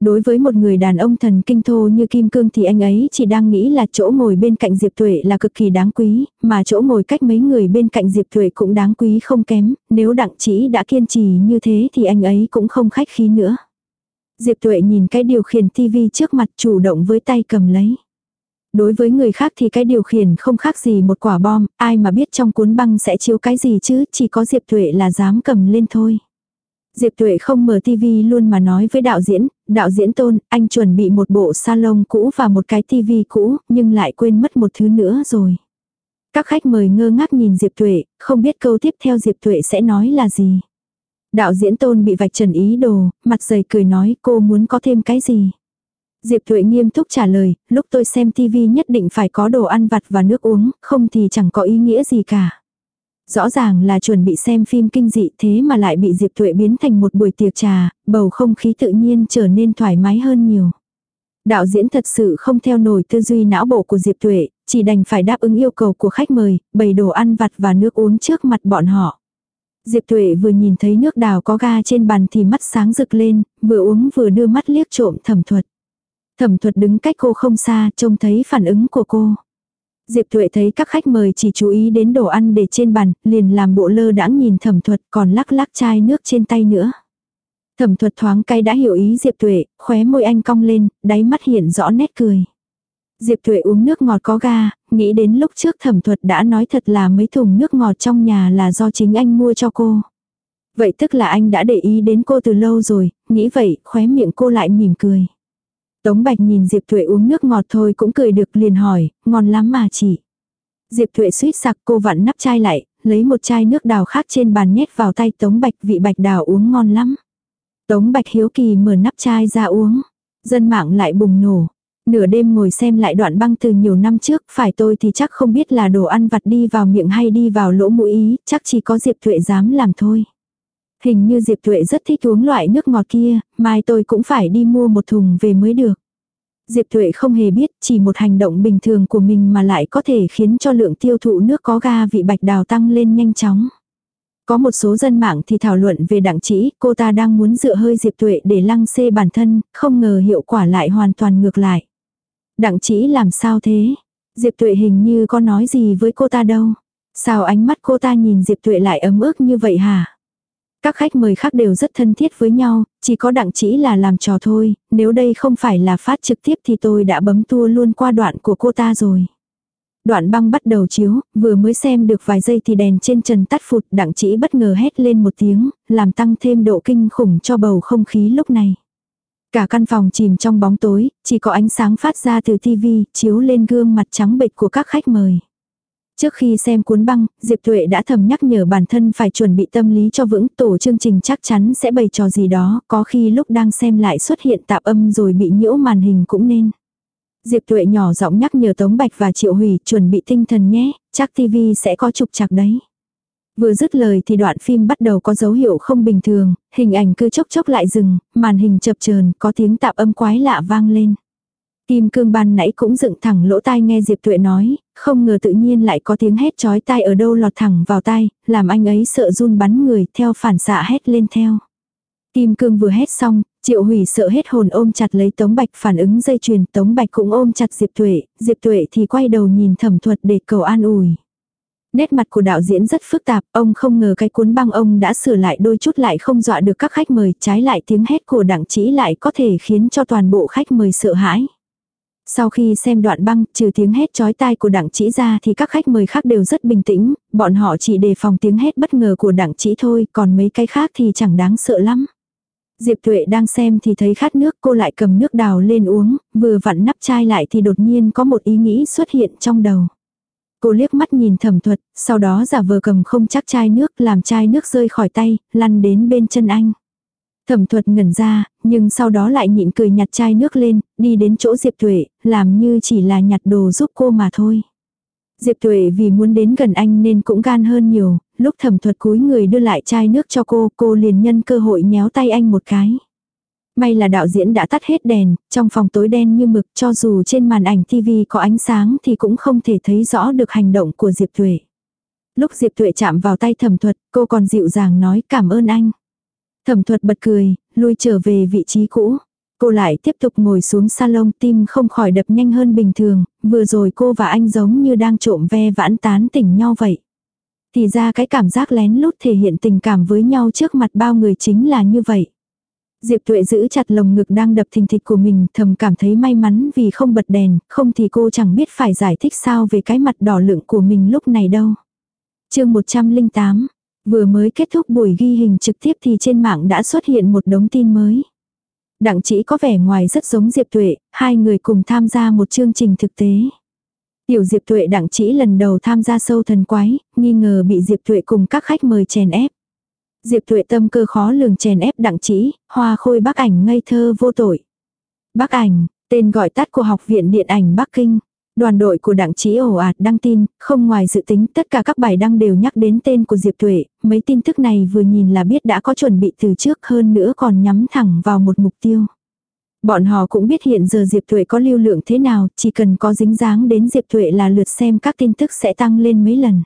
Đối với một người đàn ông thần kinh thô như Kim Cương thì anh ấy chỉ đang nghĩ là chỗ ngồi bên cạnh Diệp Thuệ là cực kỳ đáng quý, mà chỗ ngồi cách mấy người bên cạnh Diệp Thuệ cũng đáng quý không kém, nếu đặng chỉ đã kiên trì như thế thì anh ấy cũng không khách khí nữa. Diệp Tuệ nhìn cái điều khiển tivi trước mặt chủ động với tay cầm lấy. Đối với người khác thì cái điều khiển không khác gì một quả bom, ai mà biết trong cuốn băng sẽ chiếu cái gì chứ, chỉ có Diệp Tuệ là dám cầm lên thôi. Diệp Tuệ không mở tivi luôn mà nói với đạo diễn, đạo diễn tôn, anh chuẩn bị một bộ salon cũ và một cái tivi cũ, nhưng lại quên mất một thứ nữa rồi. Các khách mời ngơ ngác nhìn Diệp Tuệ, không biết câu tiếp theo Diệp Tuệ sẽ nói là gì. Đạo diễn tôn bị vạch trần ý đồ, mặt dày cười nói cô muốn có thêm cái gì. Diệp Thuệ nghiêm túc trả lời, lúc tôi xem tivi nhất định phải có đồ ăn vặt và nước uống, không thì chẳng có ý nghĩa gì cả. Rõ ràng là chuẩn bị xem phim kinh dị thế mà lại bị Diệp Thuệ biến thành một buổi tiệc trà, bầu không khí tự nhiên trở nên thoải mái hơn nhiều. Đạo diễn thật sự không theo nổi tư duy não bộ của Diệp Tuệ, chỉ đành phải đáp ứng yêu cầu của khách mời, bày đồ ăn vặt và nước uống trước mặt bọn họ. Diệp Tuệ vừa nhìn thấy nước đào có ga trên bàn thì mắt sáng rực lên, vừa uống vừa đưa mắt liếc trộm thẩm thuật. Thẩm thuật đứng cách cô không xa, trông thấy phản ứng của cô. Diệp Tuệ thấy các khách mời chỉ chú ý đến đồ ăn để trên bàn, liền làm bộ lơ đãng nhìn thẩm thuật còn lắc lắc chai nước trên tay nữa. Thẩm thuật thoáng cay đã hiểu ý Diệp Tuệ, khóe môi anh cong lên, đáy mắt hiện rõ nét cười. Diệp Thuệ uống nước ngọt có ga, nghĩ đến lúc trước thẩm thuật đã nói thật là mấy thùng nước ngọt trong nhà là do chính anh mua cho cô. Vậy tức là anh đã để ý đến cô từ lâu rồi, nghĩ vậy, khóe miệng cô lại mỉm cười. Tống Bạch nhìn Diệp Thuệ uống nước ngọt thôi cũng cười được liền hỏi, ngon lắm mà chị. Diệp Thuệ suýt sặc cô vặn nắp chai lại, lấy một chai nước đào khác trên bàn nhét vào tay Tống Bạch vị bạch đào uống ngon lắm. Tống Bạch hiếu kỳ mở nắp chai ra uống. Dân mạng lại bùng nổ. Nửa đêm ngồi xem lại đoạn băng từ nhiều năm trước, phải tôi thì chắc không biết là đồ ăn vặt đi vào miệng hay đi vào lỗ mũi ý, chắc chỉ có Diệp Thuệ dám làm thôi. Hình như Diệp Thuệ rất thích uống loại nước ngọt kia, mai tôi cũng phải đi mua một thùng về mới được. Diệp Thuệ không hề biết chỉ một hành động bình thường của mình mà lại có thể khiến cho lượng tiêu thụ nước có ga vị bạch đào tăng lên nhanh chóng. Có một số dân mạng thì thảo luận về đặng chỉ, cô ta đang muốn dựa hơi Diệp Tuệ để lăng xê bản thân, không ngờ hiệu quả lại hoàn toàn ngược lại. Đặng chỉ làm sao thế? Diệp Tuệ hình như có nói gì với cô ta đâu. Sao ánh mắt cô ta nhìn Diệp Tuệ lại ấm ức như vậy hả? Các khách mời khác đều rất thân thiết với nhau, chỉ có đặng chỉ là làm trò thôi, nếu đây không phải là phát trực tiếp thì tôi đã bấm tua luôn qua đoạn của cô ta rồi. Đoạn băng bắt đầu chiếu, vừa mới xem được vài giây thì đèn trên trần tắt phụt đặng chỉ bất ngờ hét lên một tiếng, làm tăng thêm độ kinh khủng cho bầu không khí lúc này. Cả căn phòng chìm trong bóng tối, chỉ có ánh sáng phát ra từ tivi, chiếu lên gương mặt trắng bệch của các khách mời. Trước khi xem cuốn băng, Diệp Tuệ đã thầm nhắc nhở bản thân phải chuẩn bị tâm lý cho vững tổ chương trình chắc chắn sẽ bày trò gì đó, có khi lúc đang xem lại xuất hiện tạp âm rồi bị nhiễu màn hình cũng nên. Diệp Tuệ nhỏ giọng nhắc nhở Tống Bạch và Triệu Hủy chuẩn bị tinh thần nhé, chắc TV sẽ có trục chặt đấy. Vừa dứt lời thì đoạn phim bắt đầu có dấu hiệu không bình thường, hình ảnh cứ chốc chốc lại dừng, màn hình chập chờn có tiếng tạp âm quái lạ vang lên. Kim cương ban nãy cũng dựng thẳng lỗ tai nghe Diệp Tuệ nói, không ngờ tự nhiên lại có tiếng hét chói tai ở đâu lọt thẳng vào tai, làm anh ấy sợ run bắn người theo phản xạ hét lên theo. Kim cương vừa hét xong, Triệu hủy sợ hết hồn ôm chặt lấy Tống Bạch phản ứng dây chuyền, Tống Bạch cũng ôm chặt Diệp Tuệ, Diệp Tuệ thì quay đầu nhìn thẩm thuật để cầu an ủi. Nét mặt của đạo diễn rất phức tạp, ông không ngờ cái cuốn băng ông đã sửa lại đôi chút lại không dọa được các khách mời, trái lại tiếng hét của đặng chỉ lại có thể khiến cho toàn bộ khách mời sợ hãi. Sau khi xem đoạn băng, trừ tiếng hét chói tai của đặng chỉ ra thì các khách mời khác đều rất bình tĩnh, bọn họ chỉ đề phòng tiếng hét bất ngờ của đặng chỉ thôi, còn mấy cái khác thì chẳng đáng sợ lắm. Diệp Tuệ đang xem thì thấy khát nước cô lại cầm nước đào lên uống, vừa vặn nắp chai lại thì đột nhiên có một ý nghĩ xuất hiện trong đầu. Cô liếc mắt nhìn thẩm thuật, sau đó giả vờ cầm không chắc chai nước làm chai nước rơi khỏi tay, lăn đến bên chân anh. Thẩm thuật ngẩn ra, nhưng sau đó lại nhịn cười nhặt chai nước lên, đi đến chỗ Diệp Tuệ, làm như chỉ là nhặt đồ giúp cô mà thôi. Diệp Tuệ vì muốn đến gần anh nên cũng gan hơn nhiều, lúc thẩm thuật cúi người đưa lại chai nước cho cô, cô liền nhân cơ hội nhéo tay anh một cái. May là đạo diễn đã tắt hết đèn, trong phòng tối đen như mực cho dù trên màn ảnh TV có ánh sáng thì cũng không thể thấy rõ được hành động của Diệp Tuệ. Lúc Diệp Tuệ chạm vào tay thẩm thuật, cô còn dịu dàng nói cảm ơn anh. Thẩm thuật bật cười, lui trở về vị trí cũ. Cô lại tiếp tục ngồi xuống salon tim không khỏi đập nhanh hơn bình thường, vừa rồi cô và anh giống như đang trộm ve vãn tán tỉnh nhau vậy. Thì ra cái cảm giác lén lút thể hiện tình cảm với nhau trước mặt bao người chính là như vậy. Diệp Tuệ giữ chặt lồng ngực đang đập thình thịch của mình thầm cảm thấy may mắn vì không bật đèn, không thì cô chẳng biết phải giải thích sao về cái mặt đỏ lượng của mình lúc này đâu. chương 108, vừa mới kết thúc buổi ghi hình trực tiếp thì trên mạng đã xuất hiện một đống tin mới. Đặng chỉ có vẻ ngoài rất giống Diệp Tuệ, hai người cùng tham gia một chương trình thực tế. Tiểu Diệp Tuệ đặng chỉ lần đầu tham gia sâu thần quái, nghi ngờ bị Diệp Tuệ cùng các khách mời chèn ép. Diệp Thuệ tâm cơ khó lường chèn ép đặng trí, hoa khôi bác ảnh ngây thơ vô tội. Bác ảnh, tên gọi tắt của Học viện Điện ảnh Bắc Kinh. Đoàn đội của đặng trí ồ ạt đăng tin, không ngoài dự tính tất cả các bài đăng đều nhắc đến tên của Diệp Thuệ, mấy tin tức này vừa nhìn là biết đã có chuẩn bị từ trước hơn nữa còn nhắm thẳng vào một mục tiêu. Bọn họ cũng biết hiện giờ Diệp Thuệ có lưu lượng thế nào, chỉ cần có dính dáng đến Diệp Thuệ là lượt xem các tin tức sẽ tăng lên mấy lần.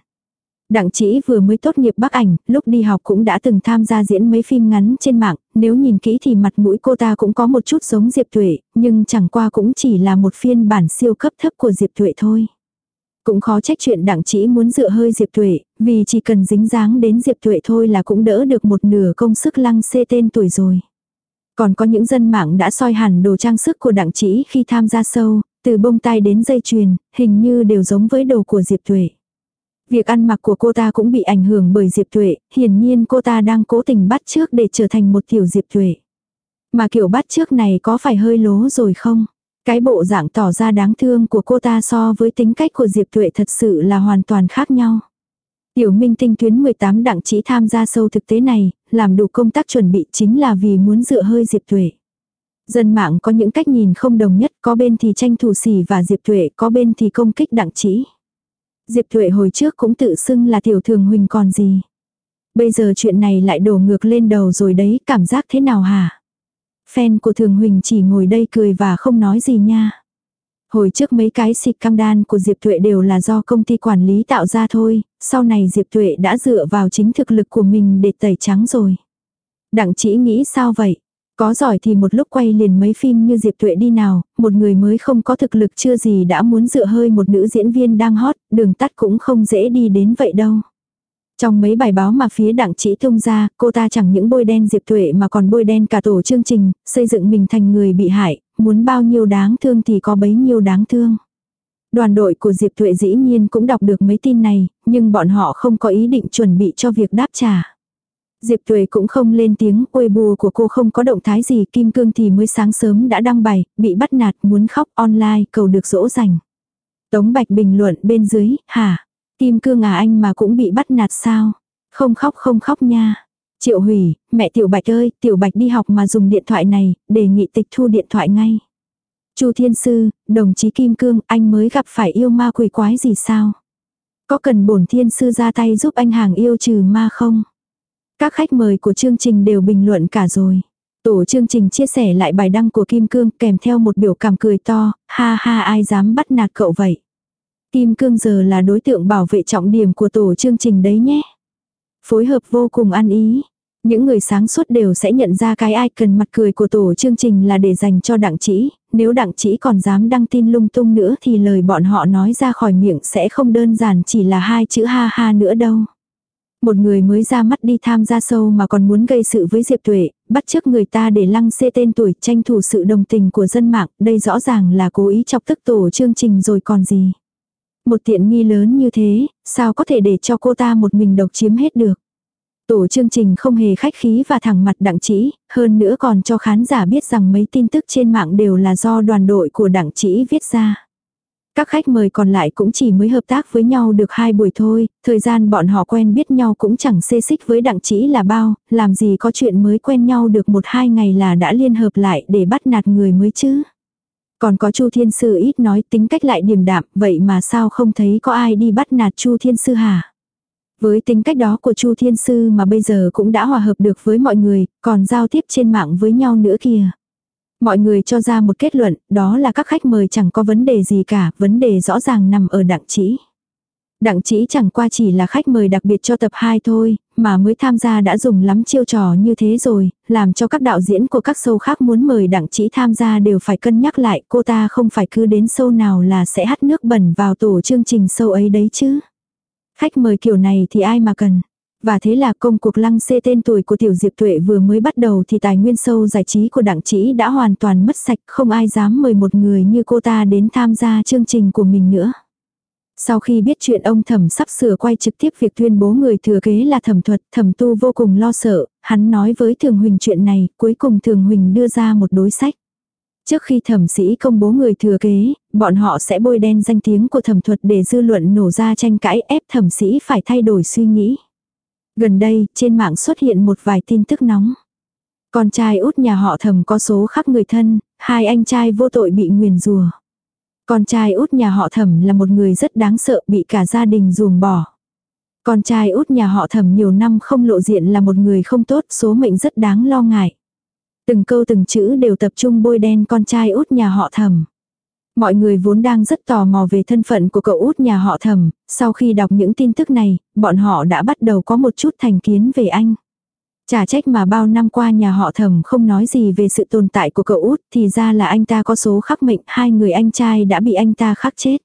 Đặng chỉ vừa mới tốt nghiệp bác ảnh, lúc đi học cũng đã từng tham gia diễn mấy phim ngắn trên mạng, nếu nhìn kỹ thì mặt mũi cô ta cũng có một chút giống Diệp Tuệ, nhưng chẳng qua cũng chỉ là một phiên bản siêu cấp thấp của Diệp Tuệ thôi. Cũng khó trách chuyện đặng chỉ muốn dựa hơi Diệp Tuệ, vì chỉ cần dính dáng đến Diệp Tuệ thôi là cũng đỡ được một nửa công sức lăng xê tên tuổi rồi. Còn có những dân mạng đã soi hẳn đồ trang sức của đặng chỉ khi tham gia sâu, từ bông tai đến dây chuyền, hình như đều giống với đồ của Diệp Tuệ. Việc ăn mặc của cô ta cũng bị ảnh hưởng bởi Diệp Tuệ, hiển nhiên cô ta đang cố tình bắt trước để trở thành một tiểu Diệp Tuệ. Mà kiểu bắt trước này có phải hơi lố rồi không? Cái bộ dạng tỏ ra đáng thương của cô ta so với tính cách của Diệp Tuệ thật sự là hoàn toàn khác nhau. Tiểu minh tinh tuyến 18 đặng chỉ tham gia sâu thực tế này, làm đủ công tác chuẩn bị chính là vì muốn dựa hơi Diệp Tuệ. Dân mạng có những cách nhìn không đồng nhất, có bên thì tranh thủ xỉ và Diệp Tuệ, có bên thì công kích đặng chỉ. Diệp Thuệ hồi trước cũng tự xưng là tiểu thường huynh còn gì. Bây giờ chuyện này lại đổ ngược lên đầu rồi đấy, cảm giác thế nào hả? Fan của thường huynh chỉ ngồi đây cười và không nói gì nha. Hồi trước mấy cái xịt cam đan của Diệp Thuệ đều là do công ty quản lý tạo ra thôi, sau này Diệp Thuệ đã dựa vào chính thực lực của mình để tẩy trắng rồi. Đặng chỉ nghĩ sao vậy? Có giỏi thì một lúc quay liền mấy phim như Diệp Tuệ đi nào, một người mới không có thực lực chưa gì đã muốn dựa hơi một nữ diễn viên đang hot, đường tắt cũng không dễ đi đến vậy đâu. Trong mấy bài báo mà phía đặng chỉ tung ra, cô ta chẳng những bôi đen Diệp Tuệ mà còn bôi đen cả tổ chương trình, xây dựng mình thành người bị hại, muốn bao nhiêu đáng thương thì có bấy nhiêu đáng thương. Đoàn đội của Diệp Tuệ dĩ nhiên cũng đọc được mấy tin này, nhưng bọn họ không có ý định chuẩn bị cho việc đáp trả. Diệp Tuệ cũng không lên tiếng, uê bùa của cô không có động thái gì, Kim Cương thì mới sáng sớm đã đăng bài, bị bắt nạt muốn khóc online cầu được dỗ dành. Tống Bạch bình luận bên dưới, hả? Kim Cương à anh mà cũng bị bắt nạt sao? Không khóc không khóc nha. Triệu hủy, mẹ Tiểu Bạch ơi, Tiểu Bạch đi học mà dùng điện thoại này, đề nghị tịch thu điện thoại ngay. Chu Thiên Sư, đồng chí Kim Cương, anh mới gặp phải yêu ma quỷ quái gì sao? Có cần bổn Thiên Sư ra tay giúp anh hàng yêu trừ ma không? Các khách mời của chương trình đều bình luận cả rồi. Tổ chương trình chia sẻ lại bài đăng của Kim Cương kèm theo một biểu cảm cười to, ha ha ai dám bắt nạt cậu vậy. Kim Cương giờ là đối tượng bảo vệ trọng điểm của tổ chương trình đấy nhé. Phối hợp vô cùng ăn ý. Những người sáng suốt đều sẽ nhận ra cái ai cần mặt cười của tổ chương trình là để dành cho đặng chỉ, nếu đặng chỉ còn dám đăng tin lung tung nữa thì lời bọn họ nói ra khỏi miệng sẽ không đơn giản chỉ là hai chữ ha ha nữa đâu. Một người mới ra mắt đi tham gia sâu mà còn muốn gây sự với Diệp Tuệ, bắt chước người ta để lăng xê tên tuổi tranh thủ sự đồng tình của dân mạng, đây rõ ràng là cố ý chọc tức tổ chương trình rồi còn gì. Một tiện nghi lớn như thế, sao có thể để cho cô ta một mình độc chiếm hết được. Tổ chương trình không hề khách khí và thẳng mặt đặng chỉ, hơn nữa còn cho khán giả biết rằng mấy tin tức trên mạng đều là do đoàn đội của đặng chỉ viết ra. Các khách mời còn lại cũng chỉ mới hợp tác với nhau được hai buổi thôi, thời gian bọn họ quen biết nhau cũng chẳng xê xích với đặng chỉ là bao, làm gì có chuyện mới quen nhau được một hai ngày là đã liên hợp lại để bắt nạt người mới chứ. Còn có Chu Thiên Sư ít nói tính cách lại điềm đạm, vậy mà sao không thấy có ai đi bắt nạt Chu Thiên Sư hả? Với tính cách đó của Chu Thiên Sư mà bây giờ cũng đã hòa hợp được với mọi người, còn giao tiếp trên mạng với nhau nữa kìa. Mọi người cho ra một kết luận, đó là các khách mời chẳng có vấn đề gì cả, vấn đề rõ ràng nằm ở đặng chỉ. Đặng chỉ chẳng qua chỉ là khách mời đặc biệt cho tập 2 thôi, mà mới tham gia đã dùng lắm chiêu trò như thế rồi, làm cho các đạo diễn của các show khác muốn mời đặng chỉ tham gia đều phải cân nhắc lại cô ta không phải cứ đến show nào là sẽ hắt nước bẩn vào tổ chương trình show ấy đấy chứ. Khách mời kiểu này thì ai mà cần. Và thế là công cuộc lăng xê tên tuổi của Tiểu Diệp Tuệ vừa mới bắt đầu thì tài nguyên sâu giải trí của đặng chỉ đã hoàn toàn mất sạch, không ai dám mời một người như cô ta đến tham gia chương trình của mình nữa. Sau khi biết chuyện ông thẩm sắp sửa quay trực tiếp việc tuyên bố người thừa kế là thẩm thuật, thẩm tu vô cùng lo sợ, hắn nói với Thường Huỳnh chuyện này, cuối cùng Thường Huỳnh đưa ra một đối sách. Trước khi thẩm sĩ công bố người thừa kế, bọn họ sẽ bôi đen danh tiếng của thẩm thuật để dư luận nổ ra tranh cãi ép thẩm sĩ phải thay đổi suy nghĩ. Gần đây, trên mạng xuất hiện một vài tin tức nóng. Con trai út nhà họ thẩm có số khắc người thân, hai anh trai vô tội bị nguyền rùa. Con trai út nhà họ thẩm là một người rất đáng sợ bị cả gia đình ruồng bỏ. Con trai út nhà họ thẩm nhiều năm không lộ diện là một người không tốt, số mệnh rất đáng lo ngại. Từng câu từng chữ đều tập trung bôi đen con trai út nhà họ thẩm. Mọi người vốn đang rất tò mò về thân phận của cậu út nhà họ thẩm, sau khi đọc những tin tức này, bọn họ đã bắt đầu có một chút thành kiến về anh. Chả trách mà bao năm qua nhà họ thẩm không nói gì về sự tồn tại của cậu út, thì ra là anh ta có số khắc mệnh, hai người anh trai đã bị anh ta khắc chết.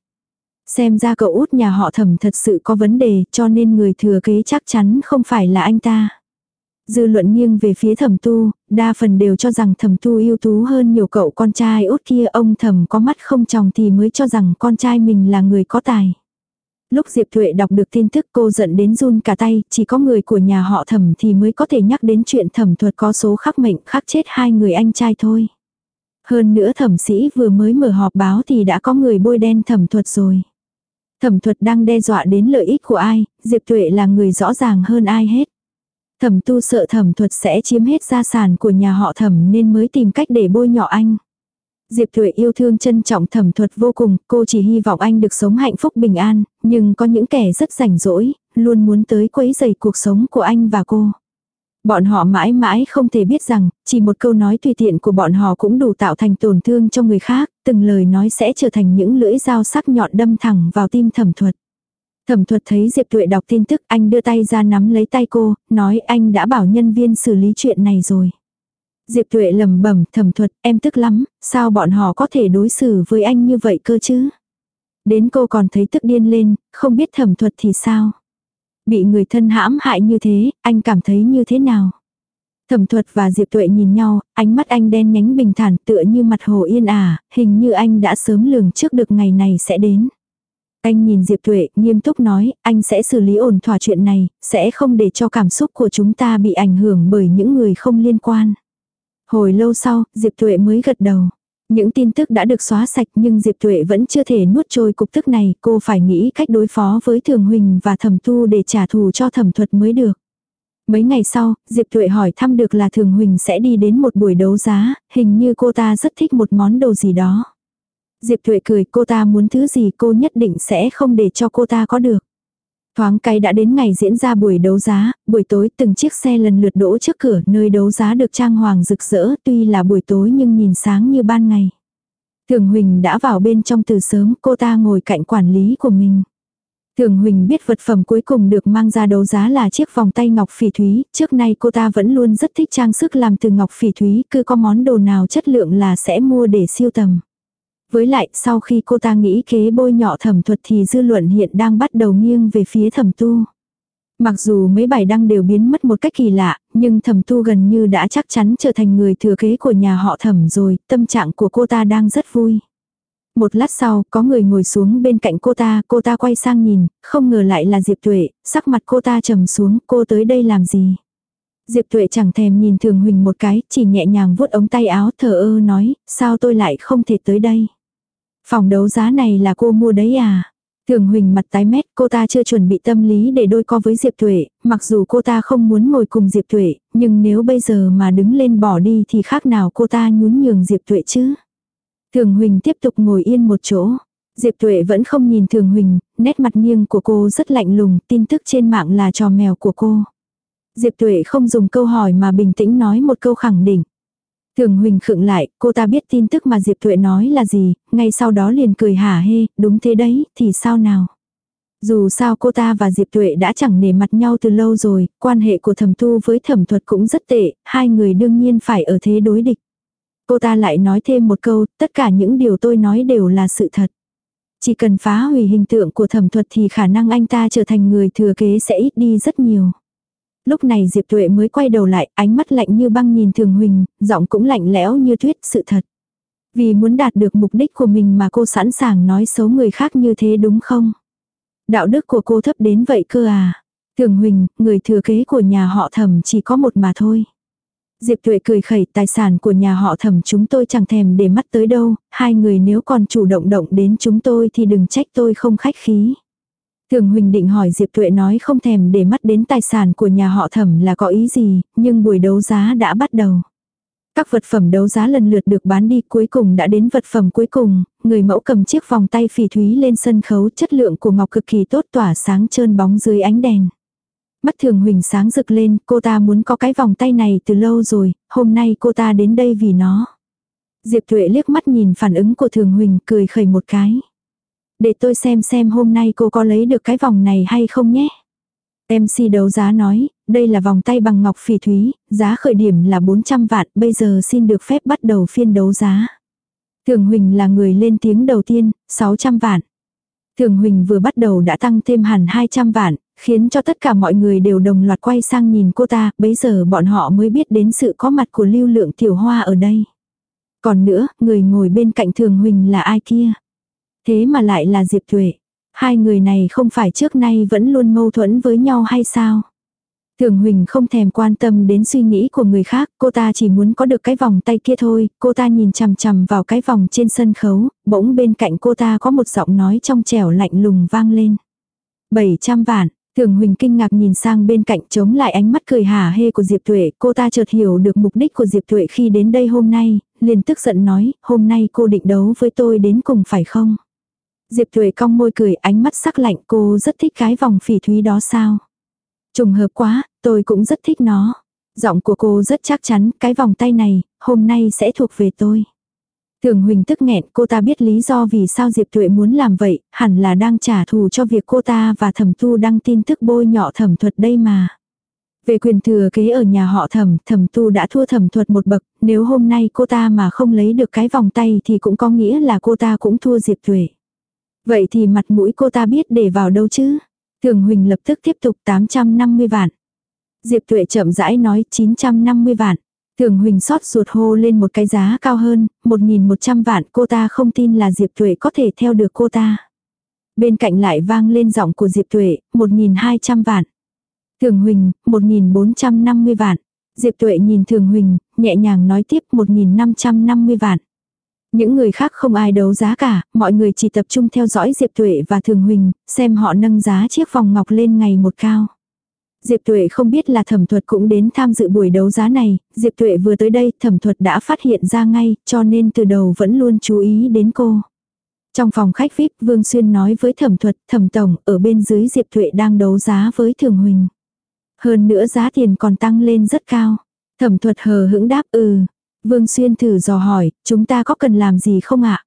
Xem ra cậu út nhà họ thẩm thật sự có vấn đề, cho nên người thừa kế chắc chắn không phải là anh ta. Dư luận nghiêng về phía thẩm tu, đa phần đều cho rằng thẩm tu ưu tú hơn nhiều cậu con trai út kia ông thẩm có mắt không chồng thì mới cho rằng con trai mình là người có tài. Lúc Diệp Thuệ đọc được tin tức cô giận đến run cả tay, chỉ có người của nhà họ thẩm thì mới có thể nhắc đến chuyện thẩm thuật có số khắc mệnh khắc chết hai người anh trai thôi. Hơn nữa thẩm sĩ vừa mới mở họp báo thì đã có người bôi đen thẩm thuật rồi. Thẩm thuật đang đe dọa đến lợi ích của ai, Diệp Tuệ là người rõ ràng hơn ai hết. Thẩm tu sợ thẩm thuật sẽ chiếm hết gia sản của nhà họ thẩm nên mới tìm cách để bôi nhọ anh. Diệp Thuệ yêu thương trân trọng thẩm thuật vô cùng, cô chỉ hy vọng anh được sống hạnh phúc bình an, nhưng có những kẻ rất rảnh rỗi, luôn muốn tới quấy rầy cuộc sống của anh và cô. Bọn họ mãi mãi không thể biết rằng, chỉ một câu nói tùy tiện của bọn họ cũng đủ tạo thành tổn thương cho người khác, từng lời nói sẽ trở thành những lưỡi dao sắc nhọn đâm thẳng vào tim thẩm thuật. Thẩm thuật thấy Diệp Tuệ đọc tin tức anh đưa tay ra nắm lấy tay cô, nói anh đã bảo nhân viên xử lý chuyện này rồi. Diệp Tuệ lầm bẩm thẩm thuật em tức lắm, sao bọn họ có thể đối xử với anh như vậy cơ chứ? Đến cô còn thấy tức điên lên, không biết thẩm thuật thì sao? Bị người thân hãm hại như thế, anh cảm thấy như thế nào? Thẩm thuật và Diệp Tuệ nhìn nhau, ánh mắt anh đen nhánh bình thản tựa như mặt hồ yên ả, hình như anh đã sớm lường trước được ngày này sẽ đến. Anh nhìn Diệp Tuệ, nghiêm túc nói, anh sẽ xử lý ổn thỏa chuyện này, sẽ không để cho cảm xúc của chúng ta bị ảnh hưởng bởi những người không liên quan. Hồi lâu sau, Diệp Tuệ mới gật đầu. Những tin tức đã được xóa sạch nhưng Diệp Tuệ vẫn chưa thể nuốt trôi cục tức này, cô phải nghĩ cách đối phó với Thường Huỳnh và Thẩm Tu để trả thù cho thẩm thuật mới được. Mấy ngày sau, Diệp Tuệ hỏi thăm được là Thường Huỳnh sẽ đi đến một buổi đấu giá, hình như cô ta rất thích một món đồ gì đó. Diệp Thuệ cười cô ta muốn thứ gì cô nhất định sẽ không để cho cô ta có được. Thoáng cái đã đến ngày diễn ra buổi đấu giá, buổi tối từng chiếc xe lần lượt đỗ trước cửa nơi đấu giá được trang hoàng rực rỡ tuy là buổi tối nhưng nhìn sáng như ban ngày. Thường Huỳnh đã vào bên trong từ sớm cô ta ngồi cạnh quản lý của mình. Thường Huỳnh biết vật phẩm cuối cùng được mang ra đấu giá là chiếc vòng tay ngọc phỉ thúy, trước nay cô ta vẫn luôn rất thích trang sức làm từ ngọc phỉ thúy, cứ có món đồ nào chất lượng là sẽ mua để siêu tầm. Với lại, sau khi cô ta nghĩ kế bôi nhọ thẩm thuật thì dư luận hiện đang bắt đầu nghiêng về phía thẩm tu. Mặc dù mấy bài đăng đều biến mất một cách kỳ lạ, nhưng thẩm tu gần như đã chắc chắn trở thành người thừa kế của nhà họ thẩm rồi, tâm trạng của cô ta đang rất vui. Một lát sau, có người ngồi xuống bên cạnh cô ta, cô ta quay sang nhìn, không ngờ lại là Diệp Tuệ, sắc mặt cô ta trầm xuống, cô tới đây làm gì? Diệp Tuệ chẳng thèm nhìn Thường Huỳnh một cái, chỉ nhẹ nhàng vuốt ống tay áo thờ ơ nói, sao tôi lại không thể tới đây? Phòng đấu giá này là cô mua đấy à? Thường Huỳnh mặt tái mét, cô ta chưa chuẩn bị tâm lý để đôi co với Diệp Thuệ, mặc dù cô ta không muốn ngồi cùng Diệp Thuệ, nhưng nếu bây giờ mà đứng lên bỏ đi thì khác nào cô ta nhún nhường Diệp Thuệ chứ? Thường Huỳnh tiếp tục ngồi yên một chỗ. Diệp Thuệ vẫn không nhìn Thường Huỳnh, nét mặt nghiêng của cô rất lạnh lùng, tin tức trên mạng là trò mèo của cô. Diệp Thuệ không dùng câu hỏi mà bình tĩnh nói một câu khẳng định. Thường Huỳnh khựng lại, cô ta biết tin tức mà Diệp Thuệ nói là gì, ngay sau đó liền cười hả hê, đúng thế đấy, thì sao nào. Dù sao cô ta và Diệp Tuệ đã chẳng nề mặt nhau từ lâu rồi, quan hệ của thẩm tu với thẩm thuật cũng rất tệ, hai người đương nhiên phải ở thế đối địch. Cô ta lại nói thêm một câu, tất cả những điều tôi nói đều là sự thật. Chỉ cần phá hủy hình tượng của thẩm thuật thì khả năng anh ta trở thành người thừa kế sẽ ít đi rất nhiều. Lúc này Diệp Tuệ mới quay đầu lại, ánh mắt lạnh như băng nhìn Thường Huỳnh, giọng cũng lạnh lẽo như tuyết, sự thật. Vì muốn đạt được mục đích của mình mà cô sẵn sàng nói xấu người khác như thế đúng không? Đạo đức của cô thấp đến vậy cơ à? Thường Huỳnh, người thừa kế của nhà họ thẩm chỉ có một mà thôi. Diệp Tuệ cười khẩy tài sản của nhà họ thẩm chúng tôi chẳng thèm để mắt tới đâu, hai người nếu còn chủ động động đến chúng tôi thì đừng trách tôi không khách khí. Thường Huỳnh định hỏi Diệp Tuệ nói không thèm để mắt đến tài sản của nhà họ thẩm là có ý gì, nhưng buổi đấu giá đã bắt đầu. Các vật phẩm đấu giá lần lượt được bán đi cuối cùng đã đến vật phẩm cuối cùng, người mẫu cầm chiếc vòng tay phỉ thúy lên sân khấu chất lượng của ngọc cực kỳ tốt tỏa sáng trơn bóng dưới ánh đèn. Mắt thường huỳnh sáng rực lên, cô ta muốn có cái vòng tay này từ lâu rồi, hôm nay cô ta đến đây vì nó. Diệp Tuệ liếc mắt nhìn phản ứng của thường huỳnh cười khẩy một cái. Để tôi xem xem hôm nay cô có lấy được cái vòng này hay không nhé. MC đấu giá nói, đây là vòng tay bằng ngọc phỉ thúy, giá khởi điểm là 400 vạn, bây giờ xin được phép bắt đầu phiên đấu giá. Thường Huỳnh là người lên tiếng đầu tiên, 600 vạn. Thường Huỳnh vừa bắt đầu đã tăng thêm hẳn 200 vạn, khiến cho tất cả mọi người đều đồng loạt quay sang nhìn cô ta, bấy giờ bọn họ mới biết đến sự có mặt của lưu lượng tiểu hoa ở đây. Còn nữa, người ngồi bên cạnh Thường Huỳnh là ai kia? Thế mà lại là Diệp Thuệ. Hai người này không phải trước nay vẫn luôn mâu thuẫn với nhau hay sao? Thường Huỳnh không thèm quan tâm đến suy nghĩ của người khác, cô ta chỉ muốn có được cái vòng tay kia thôi, cô ta nhìn chằm chằm vào cái vòng trên sân khấu, bỗng bên cạnh cô ta có một giọng nói trong trẻo lạnh lùng vang lên. 700 vạn, Thường Huỳnh kinh ngạc nhìn sang bên cạnh chống lại ánh mắt cười hả hê của Diệp Tuệ, cô ta chợt hiểu được mục đích của Diệp Tuệ khi đến đây hôm nay, liền tức giận nói, hôm nay cô định đấu với tôi đến cùng phải không? Diệp Thuệ cong môi cười ánh mắt sắc lạnh cô rất thích cái vòng phỉ thúy đó sao? Trùng hợp quá, tôi cũng rất thích nó. Giọng của cô rất chắc chắn, cái vòng tay này, hôm nay sẽ thuộc về tôi. Thường Huỳnh tức nghẹn, cô ta biết lý do vì sao Diệp Thuệ muốn làm vậy, hẳn là đang trả thù cho việc cô ta và thẩm tu đăng tin tức bôi nhọ thẩm thuật đây mà. Về quyền thừa kế ở nhà họ thẩm, thẩm tu đã thua thẩm thuật một bậc, nếu hôm nay cô ta mà không lấy được cái vòng tay thì cũng có nghĩa là cô ta cũng thua Diệp Thuệ. Vậy thì mặt mũi cô ta biết để vào đâu chứ? Thường Huỳnh lập tức tiếp tục 850 vạn. Diệp Tuệ chậm rãi nói 950 vạn. Thường Huỳnh xót ruột hô lên một cái giá cao hơn, 1.100 vạn cô ta không tin là Diệp Tuệ có thể theo được cô ta. Bên cạnh lại vang lên giọng của Diệp Tuệ, 1.200 vạn. Thường Huỳnh, 1.450 vạn. Diệp Tuệ nhìn Thường Huỳnh, nhẹ nhàng nói tiếp 1.550 vạn. Những người khác không ai đấu giá cả, mọi người chỉ tập trung theo dõi Diệp Tuệ và Thường Huỳnh, xem họ nâng giá chiếc vòng ngọc lên ngày một cao. Diệp Tuệ không biết là thẩm thuật cũng đến tham dự buổi đấu giá này, Diệp Tuệ vừa tới đây thẩm thuật đã phát hiện ra ngay, cho nên từ đầu vẫn luôn chú ý đến cô. Trong phòng khách VIP, Vương Xuyên nói với thẩm thuật, thẩm tổng, ở bên dưới Diệp Tuệ đang đấu giá với Thường Huỳnh. Hơn nữa giá tiền còn tăng lên rất cao. Thẩm thuật hờ hững đáp ừ. Vương Xuyên thử dò hỏi, chúng ta có cần làm gì không ạ?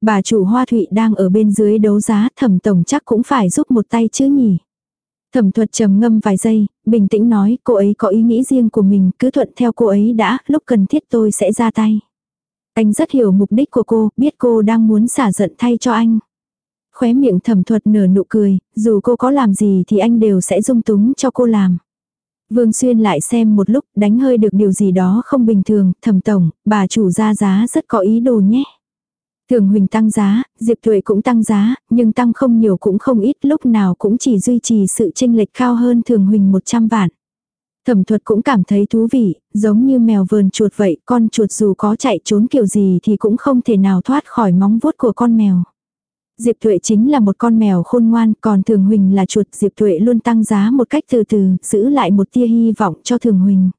Bà chủ Hoa Thụy đang ở bên dưới đấu giá, thẩm tổng chắc cũng phải giúp một tay chứ nhỉ? Thẩm thuật trầm ngâm vài giây, bình tĩnh nói cô ấy có ý nghĩ riêng của mình, cứ thuận theo cô ấy đã, lúc cần thiết tôi sẽ ra tay. Anh rất hiểu mục đích của cô, biết cô đang muốn xả giận thay cho anh. Khóe miệng thẩm thuật nở nụ cười, dù cô có làm gì thì anh đều sẽ dung túng cho cô làm. Vương Xuyên lại xem một lúc đánh hơi được điều gì đó không bình thường, thẩm tổng, bà chủ ra giá rất có ý đồ nhé. Thường Huỳnh tăng giá, Diệp Thuệ cũng tăng giá, nhưng tăng không nhiều cũng không ít lúc nào cũng chỉ duy trì sự tranh lệch cao hơn Thường Huỳnh 100 vạn. Thẩm thuật cũng cảm thấy thú vị, giống như mèo vờn chuột vậy, con chuột dù có chạy trốn kiểu gì thì cũng không thể nào thoát khỏi móng vuốt của con mèo. Diệp Thuệ chính là một con mèo khôn ngoan, còn Thường Huỳnh là chuột. Diệp Thuệ luôn tăng giá một cách từ từ, giữ lại một tia hy vọng cho Thường Huỳnh.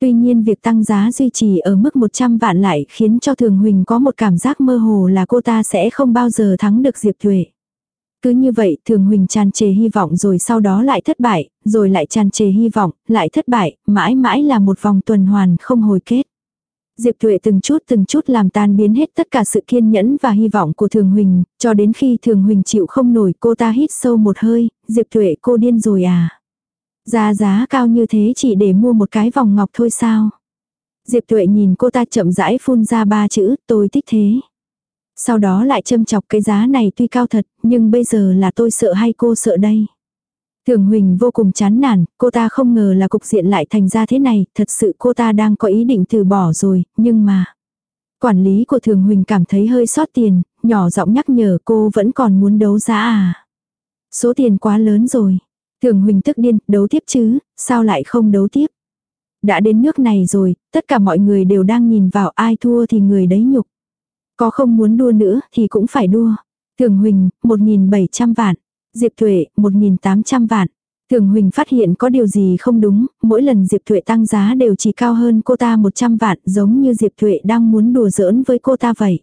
Tuy nhiên việc tăng giá duy trì ở mức 100 vạn lại khiến cho Thường Huỳnh có một cảm giác mơ hồ là cô ta sẽ không bao giờ thắng được Diệp Thuệ. Cứ như vậy, Thường Huỳnh tràn trề hy vọng rồi sau đó lại thất bại, rồi lại tràn trề hy vọng, lại thất bại, mãi mãi là một vòng tuần hoàn không hồi kết. Diệp Thuệ từng chút từng chút làm tan biến hết tất cả sự kiên nhẫn và hy vọng của Thường Huỳnh, cho đến khi Thường Huỳnh chịu không nổi cô ta hít sâu một hơi, Diệp Thuệ cô điên rồi à. Giá giá cao như thế chỉ để mua một cái vòng ngọc thôi sao. Diệp Thuệ nhìn cô ta chậm rãi phun ra ba chữ tôi thích thế. Sau đó lại châm chọc cái giá này tuy cao thật, nhưng bây giờ là tôi sợ hay cô sợ đây. Thường Huỳnh vô cùng chán nản, cô ta không ngờ là cục diện lại thành ra thế này, thật sự cô ta đang có ý định từ bỏ rồi, nhưng mà... Quản lý của Thường Huỳnh cảm thấy hơi sót tiền, nhỏ giọng nhắc nhở cô vẫn còn muốn đấu giá à. Số tiền quá lớn rồi. Thường Huỳnh tức điên, đấu tiếp chứ, sao lại không đấu tiếp. Đã đến nước này rồi, tất cả mọi người đều đang nhìn vào ai thua thì người đấy nhục. Có không muốn đua nữa thì cũng phải đua. Thường Huỳnh, 1.700 vạn. Diệp Thuệ, 1.800 vạn. Thường Huỳnh phát hiện có điều gì không đúng, mỗi lần Diệp Thuệ tăng giá đều chỉ cao hơn cô ta 100 vạn giống như Diệp Thuệ đang muốn đùa giỡn với cô ta vậy.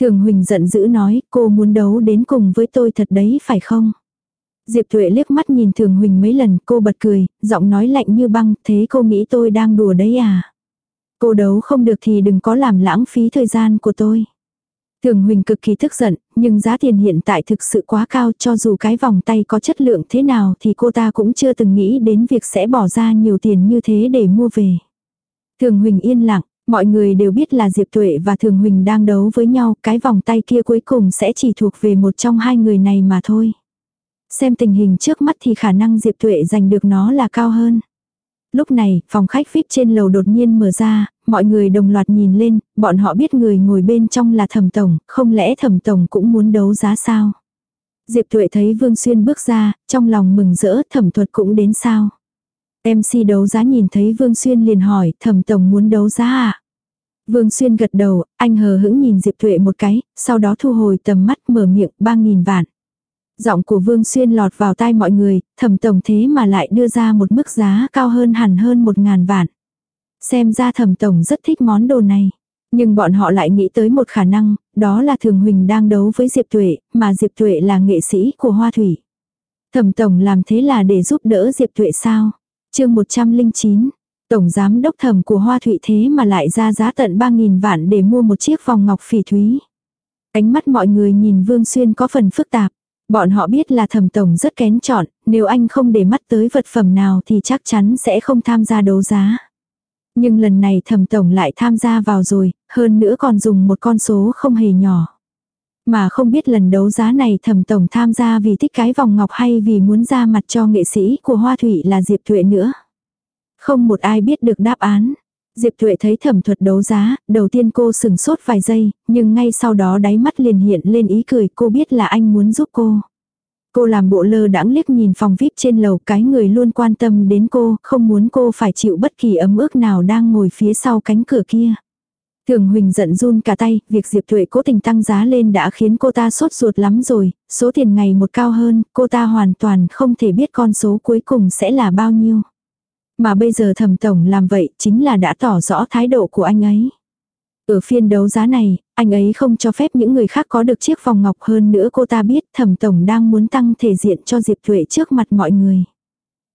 Thường Huỳnh giận dữ nói, cô muốn đấu đến cùng với tôi thật đấy phải không? Diệp Thuệ liếc mắt nhìn Thường Huỳnh mấy lần, cô bật cười, giọng nói lạnh như băng, thế cô nghĩ tôi đang đùa đấy à? Cô đấu không được thì đừng có làm lãng phí thời gian của tôi. Thường Huỳnh cực kỳ tức giận, nhưng giá tiền hiện tại thực sự quá cao cho dù cái vòng tay có chất lượng thế nào thì cô ta cũng chưa từng nghĩ đến việc sẽ bỏ ra nhiều tiền như thế để mua về. Thường Huỳnh yên lặng, mọi người đều biết là Diệp Tuệ và Thường Huỳnh đang đấu với nhau, cái vòng tay kia cuối cùng sẽ chỉ thuộc về một trong hai người này mà thôi. Xem tình hình trước mắt thì khả năng Diệp Tuệ giành được nó là cao hơn. Lúc này, phòng khách VIP trên lầu đột nhiên mở ra, mọi người đồng loạt nhìn lên, bọn họ biết người ngồi bên trong là thẩm tổng, không lẽ thẩm tổng cũng muốn đấu giá sao? Diệp Thuệ thấy Vương Xuyên bước ra, trong lòng mừng rỡ thẩm thuật cũng đến sao? MC đấu giá nhìn thấy Vương Xuyên liền hỏi thẩm tổng muốn đấu giá à? Vương Xuyên gật đầu, anh hờ hững nhìn Diệp Thuệ một cái, sau đó thu hồi tầm mắt mở miệng ba nghìn vạn. Giọng của Vương Xuyên lọt vào tai mọi người, thẩm tổng thế mà lại đưa ra một mức giá cao hơn hẳn hơn một ngàn vạn. Xem ra thẩm tổng rất thích món đồ này. Nhưng bọn họ lại nghĩ tới một khả năng, đó là Thường Huỳnh đang đấu với Diệp Tuệ, mà Diệp Tuệ là nghệ sĩ của Hoa Thủy. Thẩm tổng làm thế là để giúp đỡ Diệp Tuệ sao? chương 109, Tổng Giám Đốc Thẩm của Hoa thủy thế mà lại ra giá tận 3.000 vạn để mua một chiếc vòng ngọc phỉ thúy. Ánh mắt mọi người nhìn Vương Xuyên có phần phức tạp. Bọn họ biết là thẩm tổng rất kén chọn, nếu anh không để mắt tới vật phẩm nào thì chắc chắn sẽ không tham gia đấu giá. Nhưng lần này thẩm tổng lại tham gia vào rồi, hơn nữa còn dùng một con số không hề nhỏ. Mà không biết lần đấu giá này thẩm tổng tham gia vì thích cái vòng ngọc hay vì muốn ra mặt cho nghệ sĩ của Hoa Thủy là Diệp Thuệ nữa. Không một ai biết được đáp án. Diệp Thuệ thấy thẩm thuật đấu giá, đầu tiên cô sừng sốt vài giây, nhưng ngay sau đó đáy mắt liền hiện lên ý cười cô biết là anh muốn giúp cô. Cô làm bộ lơ đãng liếc nhìn phòng VIP trên lầu cái người luôn quan tâm đến cô, không muốn cô phải chịu bất kỳ ấm ức nào đang ngồi phía sau cánh cửa kia. Thường Huỳnh giận run cả tay, việc Diệp Thuệ cố tình tăng giá lên đã khiến cô ta sốt ruột lắm rồi, số tiền ngày một cao hơn, cô ta hoàn toàn không thể biết con số cuối cùng sẽ là bao nhiêu. Mà bây giờ thẩm tổng làm vậy chính là đã tỏ rõ thái độ của anh ấy. Ở phiên đấu giá này, anh ấy không cho phép những người khác có được chiếc vòng ngọc hơn nữa cô ta biết thẩm tổng đang muốn tăng thể diện cho Diệp Thuệ trước mặt mọi người.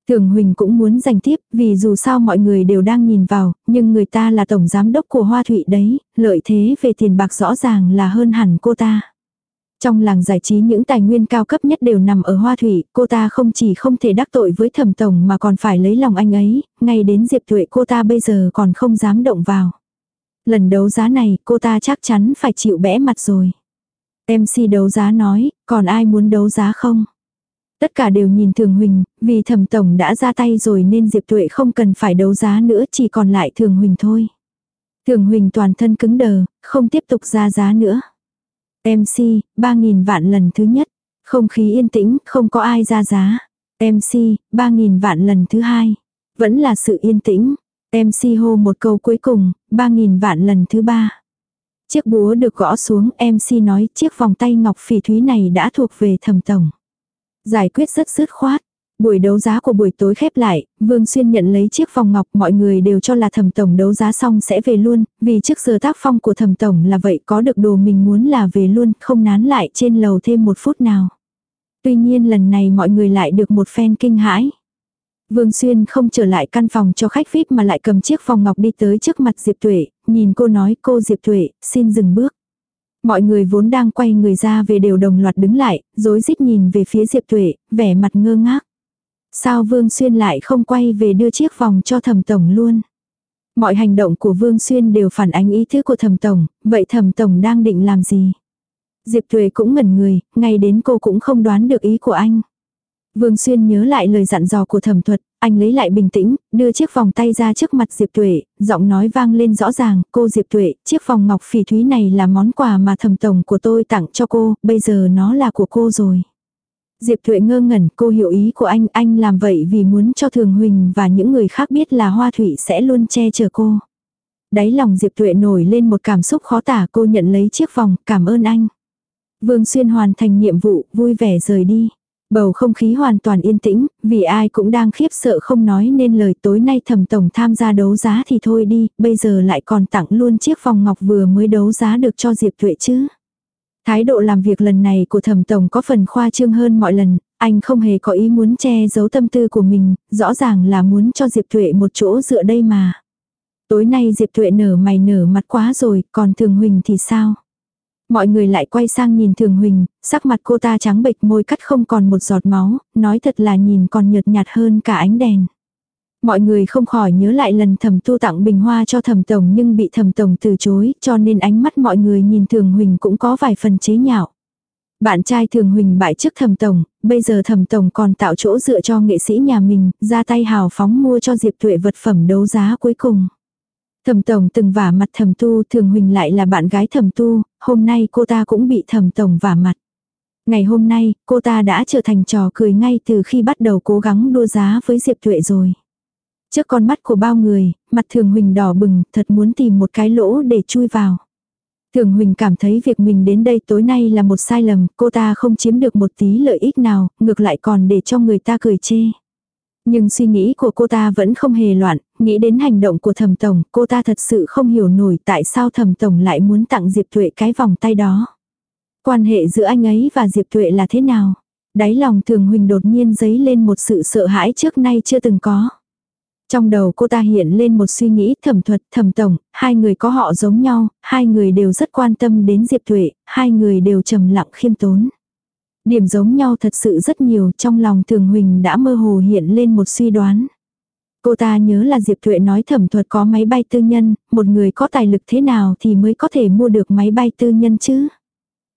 Thường Huỳnh cũng muốn giành tiếp, vì dù sao mọi người đều đang nhìn vào, nhưng người ta là tổng giám đốc của Hoa Thụy đấy, lợi thế về tiền bạc rõ ràng là hơn hẳn cô ta. Trong làng giải trí những tài nguyên cao cấp nhất đều nằm ở Hoa Thủy, cô ta không chỉ không thể đắc tội với thẩm tổng mà còn phải lấy lòng anh ấy, ngay đến Diệp Thuệ cô ta bây giờ còn không dám động vào. Lần đấu giá này cô ta chắc chắn phải chịu bẽ mặt rồi. MC đấu giá nói, còn ai muốn đấu giá không? Tất cả đều nhìn Thường Huỳnh, vì thẩm tổng đã ra tay rồi nên Diệp Tuệ không cần phải đấu giá nữa chỉ còn lại Thường Huỳnh thôi. Thường Huỳnh toàn thân cứng đờ, không tiếp tục ra giá nữa. MC, 3.000 vạn lần thứ nhất. Không khí yên tĩnh, không có ai ra giá. MC, 3.000 vạn lần thứ hai. Vẫn là sự yên tĩnh. MC hô một câu cuối cùng, 3.000 vạn lần thứ ba. Chiếc búa được gõ xuống, MC nói chiếc vòng tay ngọc phỉ thúy này đã thuộc về thẩm tổng. Giải quyết rất dứt khoát. Buổi đấu giá của buổi tối khép lại, Vương Xuyên nhận lấy chiếc vòng ngọc mọi người đều cho là thẩm tổng đấu giá xong sẽ về luôn, vì trước giờ tác phong của thẩm tổng là vậy có được đồ mình muốn là về luôn, không nán lại trên lầu thêm một phút nào. Tuy nhiên lần này mọi người lại được một phen kinh hãi. Vương Xuyên không trở lại căn phòng cho khách VIP mà lại cầm chiếc vòng ngọc đi tới trước mặt Diệp Tuệ, nhìn cô nói cô Diệp Tuệ, xin dừng bước. Mọi người vốn đang quay người ra về đều đồng loạt đứng lại, rối rít nhìn về phía Diệp Tuệ, vẻ mặt ngơ ngác. Sao Vương Xuyên lại không quay về đưa chiếc vòng cho thẩm tổng luôn? Mọi hành động của Vương Xuyên đều phản ánh ý thức của thẩm tổng, vậy thẩm tổng đang định làm gì? Diệp Tuệ cũng ngẩn người, ngay đến cô cũng không đoán được ý của anh. Vương Xuyên nhớ lại lời dặn dò của thẩm thuật, anh lấy lại bình tĩnh, đưa chiếc vòng tay ra trước mặt Diệp Tuệ, giọng nói vang lên rõ ràng, cô Diệp Tuệ, chiếc vòng ngọc phỉ thúy này là món quà mà thẩm tổng của tôi tặng cho cô, bây giờ nó là của cô rồi. Diệp Thuệ ngơ ngẩn, cô hiểu ý của anh, anh làm vậy vì muốn cho Thường Huỳnh và những người khác biết là Hoa Thủy sẽ luôn che chở cô. Đáy lòng Diệp Thuệ nổi lên một cảm xúc khó tả cô nhận lấy chiếc vòng, cảm ơn anh. Vương Xuyên hoàn thành nhiệm vụ, vui vẻ rời đi. Bầu không khí hoàn toàn yên tĩnh, vì ai cũng đang khiếp sợ không nói nên lời tối nay thẩm tổng tham gia đấu giá thì thôi đi, bây giờ lại còn tặng luôn chiếc vòng ngọc vừa mới đấu giá được cho Diệp tuệ chứ. Thái độ làm việc lần này của thẩm tổng có phần khoa trương hơn mọi lần, anh không hề có ý muốn che giấu tâm tư của mình, rõ ràng là muốn cho Diệp Tuệ một chỗ dựa đây mà. Tối nay Diệp Tuệ nở mày nở mặt quá rồi, còn Thường Huỳnh thì sao? Mọi người lại quay sang nhìn Thường Huỳnh, sắc mặt cô ta trắng bệch môi cắt không còn một giọt máu, nói thật là nhìn còn nhợt nhạt hơn cả ánh đèn. Mọi người không khỏi nhớ lại lần thẩm tu tặng bình hoa cho thẩm tổng nhưng bị thẩm tổng từ chối, cho nên ánh mắt mọi người nhìn thường huỳnh cũng có vài phần chế nhạo. Bạn trai thường huỳnh bại trước thẩm tổng, bây giờ thẩm tổng còn tạo chỗ dựa cho nghệ sĩ nhà mình, ra tay hào phóng mua cho Diệp Tuệ vật phẩm đấu giá cuối cùng. Thẩm tổng từng vả mặt thẩm tu, thường huỳnh lại là bạn gái thẩm tu, hôm nay cô ta cũng bị thẩm tổng vả mặt. Ngày hôm nay, cô ta đã trở thành trò cười ngay từ khi bắt đầu cố gắng đua giá với Diệp Tuệ rồi. Trước con mắt của bao người, mặt Thường Huỳnh đỏ bừng, thật muốn tìm một cái lỗ để chui vào. Thường Huỳnh cảm thấy việc mình đến đây tối nay là một sai lầm, cô ta không chiếm được một tí lợi ích nào, ngược lại còn để cho người ta cười chê. Nhưng suy nghĩ của cô ta vẫn không hề loạn, nghĩ đến hành động của thẩm tổng, cô ta thật sự không hiểu nổi tại sao thẩm tổng lại muốn tặng Diệp Tuệ cái vòng tay đó. Quan hệ giữa anh ấy và Diệp Tuệ là thế nào? Đáy lòng thường huỳnh đột nhiên dấy lên một sự sợ hãi trước nay chưa từng có. Trong đầu cô ta hiện lên một suy nghĩ thẩm thuật, thẩm tổng, hai người có họ giống nhau, hai người đều rất quan tâm đến Diệp Tuệ, hai người đều trầm lặng khiêm tốn. Điểm giống nhau thật sự rất nhiều, trong lòng Thường Huỳnh đã mơ hồ hiện lên một suy đoán. Cô ta nhớ là Diệp Tuệ nói thẩm thuật có máy bay tư nhân, một người có tài lực thế nào thì mới có thể mua được máy bay tư nhân chứ.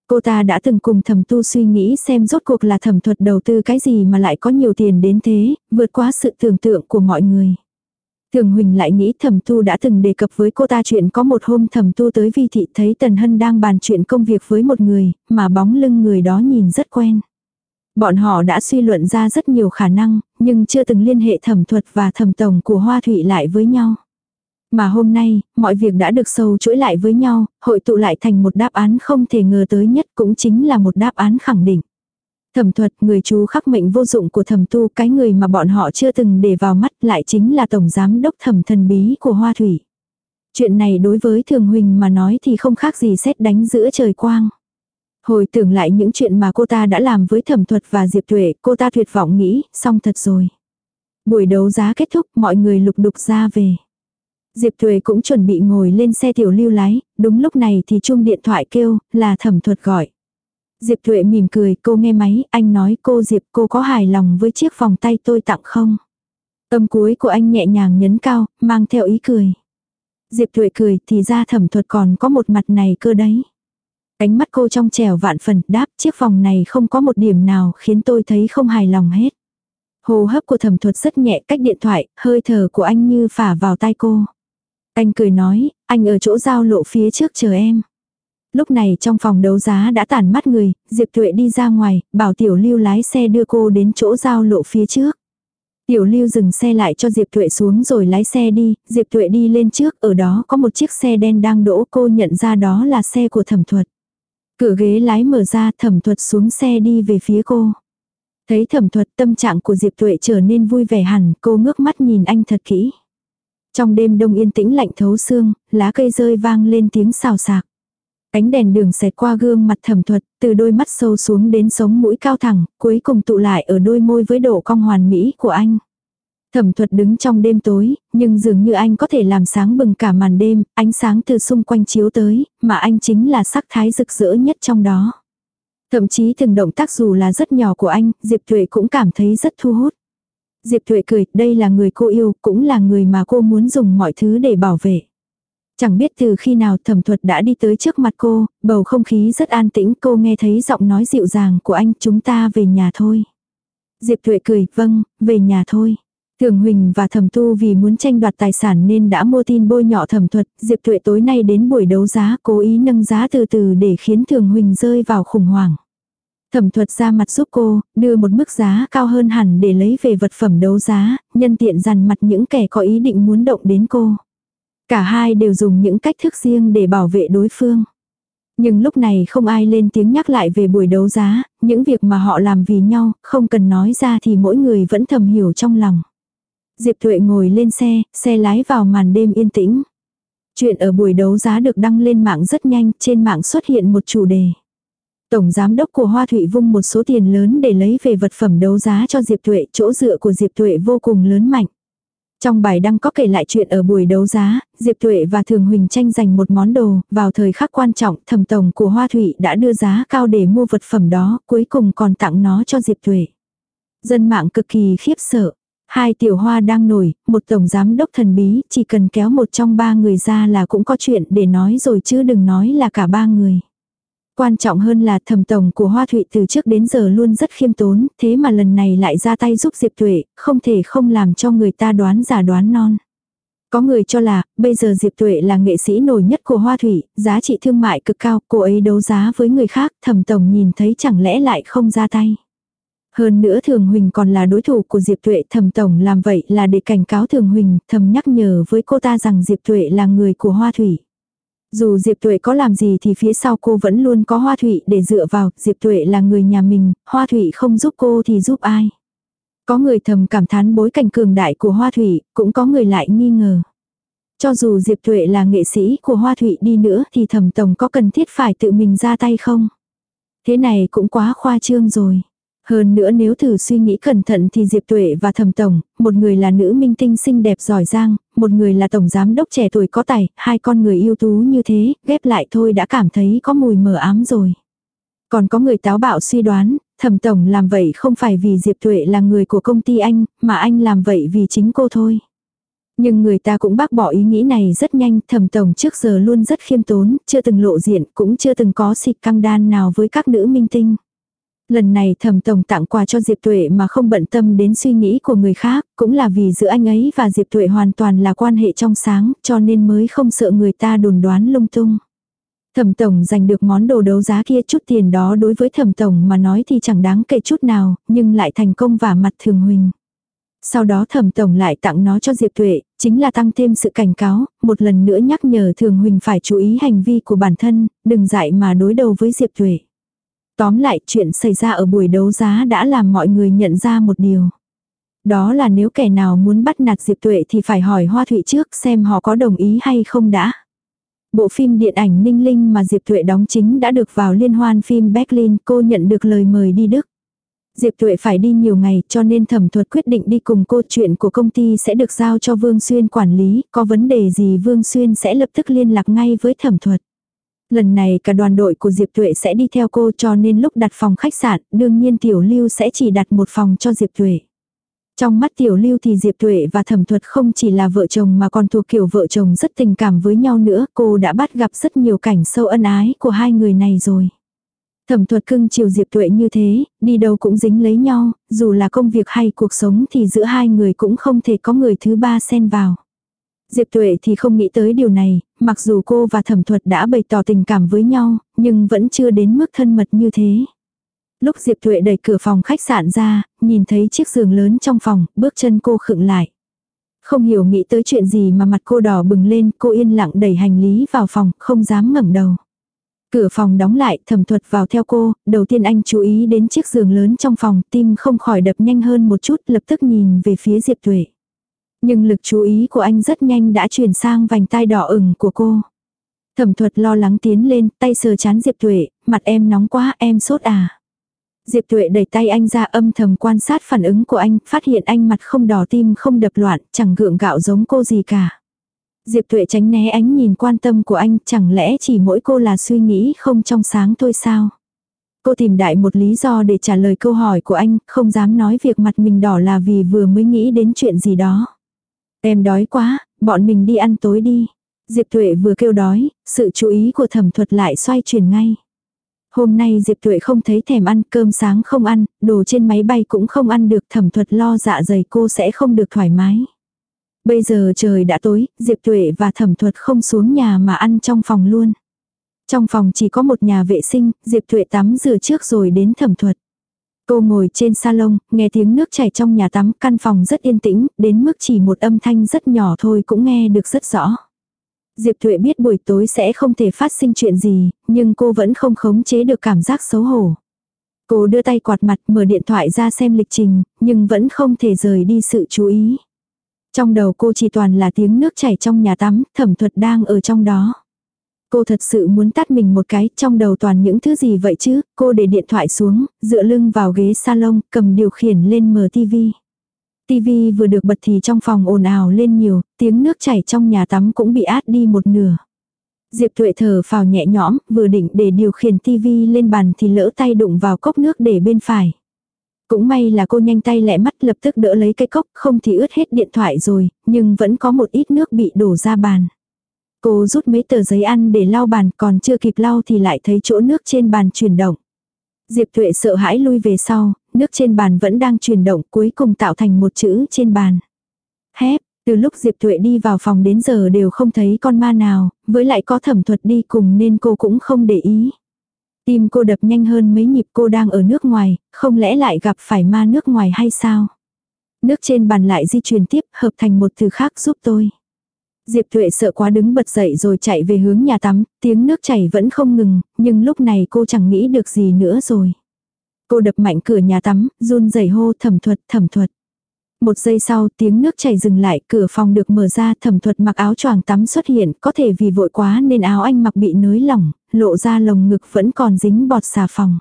Cô ta đã từng cùng thẩm tu suy nghĩ xem rốt cuộc là thẩm thuật đầu tư cái gì mà lại có nhiều tiền đến thế, vượt quá sự tưởng tượng của mọi người. Thường Huỳnh lại nghĩ thẩm tu đã từng đề cập với cô ta chuyện có một hôm thẩm tu tới vi thị thấy Tần Hân đang bàn chuyện công việc với một người, mà bóng lưng người đó nhìn rất quen. Bọn họ đã suy luận ra rất nhiều khả năng, nhưng chưa từng liên hệ thẩm thuật và thẩm tổng của Hoa Thụy lại với nhau. Mà hôm nay, mọi việc đã được sâu chuỗi lại với nhau, hội tụ lại thành một đáp án không thể ngờ tới nhất cũng chính là một đáp án khẳng định. Thẩm thuật, người chú khắc mệnh vô dụng của thẩm tu, cái người mà bọn họ chưa từng để vào mắt lại chính là tổng giám đốc thẩm thần bí của Hoa Thủy. Chuyện này đối với Thường Huỳnh mà nói thì không khác gì xét đánh giữa trời quang. Hồi tưởng lại những chuyện mà cô ta đã làm với thẩm thuật và Diệp Tuệ, cô ta tuyệt vọng nghĩ, xong thật rồi. Buổi đấu giá kết thúc, mọi người lục đục ra về. Diệp Tuệ cũng chuẩn bị ngồi lên xe tiểu lưu lái, đúng lúc này thì chuông điện thoại kêu, là thẩm thuật gọi. Diệp Thuệ mỉm cười, cô nghe máy, anh nói cô Diệp cô có hài lòng với chiếc vòng tay tôi tặng không? Âm cuối của anh nhẹ nhàng nhấn cao, mang theo ý cười. Diệp Thuệ cười, thì ra thẩm thuật còn có một mặt này cơ đấy. Ánh mắt cô trong trẻo vạn phần, đáp chiếc vòng này không có một điểm nào khiến tôi thấy không hài lòng hết. Hồ hấp của thẩm thuật rất nhẹ cách điện thoại, hơi thở của anh như phả vào tai cô. Anh cười nói, anh ở chỗ giao lộ phía trước chờ em. Lúc này trong phòng đấu giá đã tản mắt người, Diệp Tuệ đi ra ngoài, bảo Tiểu Lưu lái xe đưa cô đến chỗ giao lộ phía trước. Tiểu Lưu dừng xe lại cho Diệp Tuệ xuống rồi lái xe đi, Diệp Tuệ đi lên trước, ở đó có một chiếc xe đen đang đỗ cô nhận ra đó là xe của thẩm thuật. Cửa ghế lái mở ra thẩm thuật xuống xe đi về phía cô. Thấy thẩm thuật tâm trạng của Diệp Tuệ trở nên vui vẻ hẳn, cô ngước mắt nhìn anh thật kỹ. Trong đêm đông yên tĩnh lạnh thấu xương, lá cây rơi vang lên tiếng xào xạc ánh đèn đường xẹt qua gương mặt thẩm thuật, từ đôi mắt sâu xuống đến sống mũi cao thẳng, cuối cùng tụ lại ở đôi môi với độ cong hoàn mỹ của anh. Thẩm thuật đứng trong đêm tối, nhưng dường như anh có thể làm sáng bừng cả màn đêm, ánh sáng từ xung quanh chiếu tới, mà anh chính là sắc thái rực rỡ nhất trong đó. Thậm chí từng động tác dù là rất nhỏ của anh, Diệp Tuệ cũng cảm thấy rất thu hút. Diệp Tuệ cười, đây là người cô yêu, cũng là người mà cô muốn dùng mọi thứ để bảo vệ. Chẳng biết từ khi nào thẩm thuật đã đi tới trước mặt cô, bầu không khí rất an tĩnh, cô nghe thấy giọng nói dịu dàng của anh, chúng ta về nhà thôi. Diệp Thuệ cười, vâng, về nhà thôi. Thường Huỳnh và Thẩm Tu vì muốn tranh đoạt tài sản nên đã mua tin bôi nhọ thẩm thuật, Diệp Thuệ tối nay đến buổi đấu giá cố ý nâng giá từ từ để khiến Thường Huỳnh rơi vào khủng hoảng. Thẩm thuật ra mặt giúp cô, đưa một mức giá cao hơn hẳn để lấy về vật phẩm đấu giá, nhân tiện dằn mặt những kẻ có ý định muốn động đến cô. Cả hai đều dùng những cách thức riêng để bảo vệ đối phương. Nhưng lúc này không ai lên tiếng nhắc lại về buổi đấu giá, những việc mà họ làm vì nhau, không cần nói ra thì mỗi người vẫn thầm hiểu trong lòng. Diệp Thuệ ngồi lên xe, xe lái vào màn đêm yên tĩnh. Chuyện ở buổi đấu giá được đăng lên mạng rất nhanh, trên mạng xuất hiện một chủ đề. Tổng giám đốc của Hoa Thụy vung một số tiền lớn để lấy về vật phẩm đấu giá cho Diệp Tuệ, chỗ dựa của Diệp Tuệ vô cùng lớn mạnh. Trong bài đăng có kể lại chuyện ở buổi đấu giá, Diệp Tuệ và Thường Huỳnh tranh giành một món đồ, vào thời khắc quan trọng, thẩm tổng của Hoa Thụy đã đưa giá cao để mua vật phẩm đó, cuối cùng còn tặng nó cho Diệp Tuệ. Dân mạng cực kỳ khiếp sợ. Hai tiểu hoa đang nổi, một tổng giám đốc thần bí, chỉ cần kéo một trong ba người ra là cũng có chuyện để nói rồi chứ đừng nói là cả ba người. Quan trọng hơn là thẩm tổng của Hoa Thụy từ trước đến giờ luôn rất khiêm tốn, thế mà lần này lại ra tay giúp Diệp Tuệ, không thể không làm cho người ta đoán giả đoán non. Có người cho là, bây giờ Diệp Tuệ là nghệ sĩ nổi nhất của Hoa Thủy, giá trị thương mại cực cao, cô ấy đấu giá với người khác, thẩm tổng nhìn thấy chẳng lẽ lại không ra tay. Hơn nữa Thường Huỳnh còn là đối thủ của Diệp Tuệ, thẩm tổng làm vậy là để cảnh cáo Thường Huỳnh, thầm nhắc nhở với cô ta rằng Diệp Tuệ là người của Hoa Thủy. Dù Diệp Tuệ có làm gì thì phía sau cô vẫn luôn có Hoa Thụy để dựa vào, Diệp Tuệ là người nhà mình, Hoa Thụy không giúp cô thì giúp ai. Có người thầm cảm thán bối cảnh cường đại của Hoa Thụy, cũng có người lại nghi ngờ. Cho dù Diệp Tuệ là nghệ sĩ của Hoa Thụy đi nữa thì thẩm tổng có cần thiết phải tự mình ra tay không? Thế này cũng quá khoa trương rồi. Hơn nữa nếu thử suy nghĩ cẩn thận thì Diệp Tuệ và Thẩm Tổng, một người là nữ minh tinh xinh đẹp giỏi giang, một người là tổng giám đốc trẻ tuổi có tài, hai con người ưu tú như thế, ghép lại thôi đã cảm thấy có mùi mờ ám rồi. Còn có người táo bạo suy đoán, Thẩm Tổng làm vậy không phải vì Diệp Tuệ là người của công ty anh, mà anh làm vậy vì chính cô thôi. Nhưng người ta cũng bác bỏ ý nghĩ này rất nhanh, thẩm tổng trước giờ luôn rất khiêm tốn, chưa từng lộ diện, cũng chưa từng có xịt căng đan nào với các nữ minh tinh. Lần này thẩm tổng tặng quà cho Diệp Tuệ mà không bận tâm đến suy nghĩ của người khác, cũng là vì giữa anh ấy và Diệp Tuệ hoàn toàn là quan hệ trong sáng, cho nên mới không sợ người ta đồn đoán lung tung. Thẩm tổng giành được món đồ đấu giá kia chút tiền đó đối với thẩm tổng mà nói thì chẳng đáng kể chút nào, nhưng lại thành công vả mặt thường huỳnh. Sau đó thẩm tổng lại tặng nó cho Diệp Tuệ, chính là tăng thêm sự cảnh cáo, một lần nữa nhắc nhở thường huỳnh phải chú ý hành vi của bản thân, đừng dại mà đối đầu với Diệp Tuệ. Tóm lại chuyện xảy ra ở buổi đấu giá đã làm mọi người nhận ra một điều. Đó là nếu kẻ nào muốn bắt nạt Diệp Tuệ thì phải hỏi Hoa Thụy trước xem họ có đồng ý hay không đã. Bộ phim điện ảnh Ninh Linh mà Diệp Tuệ đóng chính đã được vào liên hoan phim Berlin, cô nhận được lời mời đi Đức. Diệp Tuệ phải đi nhiều ngày cho nên thẩm thuật quyết định đi cùng cô chuyện của công ty sẽ được giao cho Vương Xuyên quản lý, có vấn đề gì Vương Xuyên sẽ lập tức liên lạc ngay với thẩm thuật. Lần này cả đoàn đội của Diệp Tuệ sẽ đi theo cô cho nên lúc đặt phòng khách sạn, đương nhiên Tiểu Lưu sẽ chỉ đặt một phòng cho Diệp Tuệ. Trong mắt Tiểu Lưu thì Diệp Tuệ và Thẩm Thuật không chỉ là vợ chồng mà còn thuộc kiểu vợ chồng rất tình cảm với nhau nữa, cô đã bắt gặp rất nhiều cảnh sâu ân ái của hai người này rồi. Thẩm thuật cưng chiều Diệp Tuệ như thế, đi đâu cũng dính lấy nhau, dù là công việc hay cuộc sống thì giữa hai người cũng không thể có người thứ ba xen vào. Diệp Tuệ thì không nghĩ tới điều này, mặc dù cô và thẩm thuật đã bày tỏ tình cảm với nhau, nhưng vẫn chưa đến mức thân mật như thế. Lúc Diệp Tuệ đẩy cửa phòng khách sạn ra, nhìn thấy chiếc giường lớn trong phòng, bước chân cô khựng lại. Không hiểu nghĩ tới chuyện gì mà mặt cô đỏ bừng lên, cô yên lặng đẩy hành lý vào phòng, không dám ngẩng đầu. Cửa phòng đóng lại, thẩm thuật vào theo cô, đầu tiên anh chú ý đến chiếc giường lớn trong phòng, tim không khỏi đập nhanh hơn một chút, lập tức nhìn về phía Diệp Tuệ. Nhưng lực chú ý của anh rất nhanh đã chuyển sang vành tai đỏ ửng của cô. Thẩm thuật lo lắng tiến lên, tay sờ chán Diệp Tuệ, mặt em nóng quá, em sốt à. Diệp Tuệ đẩy tay anh ra âm thầm quan sát phản ứng của anh, phát hiện anh mặt không đỏ tim không đập loạn, chẳng gượng gạo giống cô gì cả. Diệp Tuệ tránh né ánh nhìn quan tâm của anh, chẳng lẽ chỉ mỗi cô là suy nghĩ không trong sáng thôi sao? Cô tìm đại một lý do để trả lời câu hỏi của anh, không dám nói việc mặt mình đỏ là vì vừa mới nghĩ đến chuyện gì đó. Em đói quá, bọn mình đi ăn tối đi. Diệp Tuệ vừa kêu đói, sự chú ý của thẩm thuật lại xoay chuyển ngay. Hôm nay Diệp Tuệ không thấy thèm ăn cơm sáng không ăn, đồ trên máy bay cũng không ăn được thẩm thuật lo dạ dày cô sẽ không được thoải mái. Bây giờ trời đã tối, Diệp Tuệ và thẩm thuật không xuống nhà mà ăn trong phòng luôn. Trong phòng chỉ có một nhà vệ sinh, Diệp Tuệ tắm rửa trước rồi đến thẩm thuật. Cô ngồi trên salon, nghe tiếng nước chảy trong nhà tắm, căn phòng rất yên tĩnh, đến mức chỉ một âm thanh rất nhỏ thôi cũng nghe được rất rõ. Diệp Thuệ biết buổi tối sẽ không thể phát sinh chuyện gì, nhưng cô vẫn không khống chế được cảm giác xấu hổ. Cô đưa tay quạt mặt mở điện thoại ra xem lịch trình, nhưng vẫn không thể rời đi sự chú ý. Trong đầu cô chỉ toàn là tiếng nước chảy trong nhà tắm, thẩm thuật đang ở trong đó. Cô thật sự muốn tắt mình một cái, trong đầu toàn những thứ gì vậy chứ, cô để điện thoại xuống, dựa lưng vào ghế salon, cầm điều khiển lên mở tivi. Tivi vừa được bật thì trong phòng ồn ào lên nhiều, tiếng nước chảy trong nhà tắm cũng bị át đi một nửa. Diệp Tuệ thở phào nhẹ nhõm, vừa định để điều khiển tivi lên bàn thì lỡ tay đụng vào cốc nước để bên phải. Cũng may là cô nhanh tay lẹ mắt lập tức đỡ lấy cái cốc, không thì ướt hết điện thoại rồi, nhưng vẫn có một ít nước bị đổ ra bàn. Cô rút mấy tờ giấy ăn để lau bàn còn chưa kịp lau thì lại thấy chỗ nước trên bàn chuyển động. Diệp Tuệ sợ hãi lui về sau, nước trên bàn vẫn đang chuyển động cuối cùng tạo thành một chữ trên bàn. Hép, từ lúc Diệp Tuệ đi vào phòng đến giờ đều không thấy con ma nào, với lại có thẩm thuật đi cùng nên cô cũng không để ý. Tim cô đập nhanh hơn mấy nhịp cô đang ở nước ngoài, không lẽ lại gặp phải ma nước ngoài hay sao? Nước trên bàn lại di chuyển tiếp, hợp thành một từ khác giúp tôi. Diệp Thụy sợ quá đứng bật dậy rồi chạy về hướng nhà tắm, tiếng nước chảy vẫn không ngừng, nhưng lúc này cô chẳng nghĩ được gì nữa rồi. Cô đập mạnh cửa nhà tắm, run rẩy hô thẩm thuật, thẩm thuật. Một giây sau tiếng nước chảy dừng lại, cửa phòng được mở ra, thẩm thuật mặc áo choàng tắm xuất hiện, có thể vì vội quá nên áo anh mặc bị nới lỏng, lộ ra lồng ngực vẫn còn dính bọt xà phòng.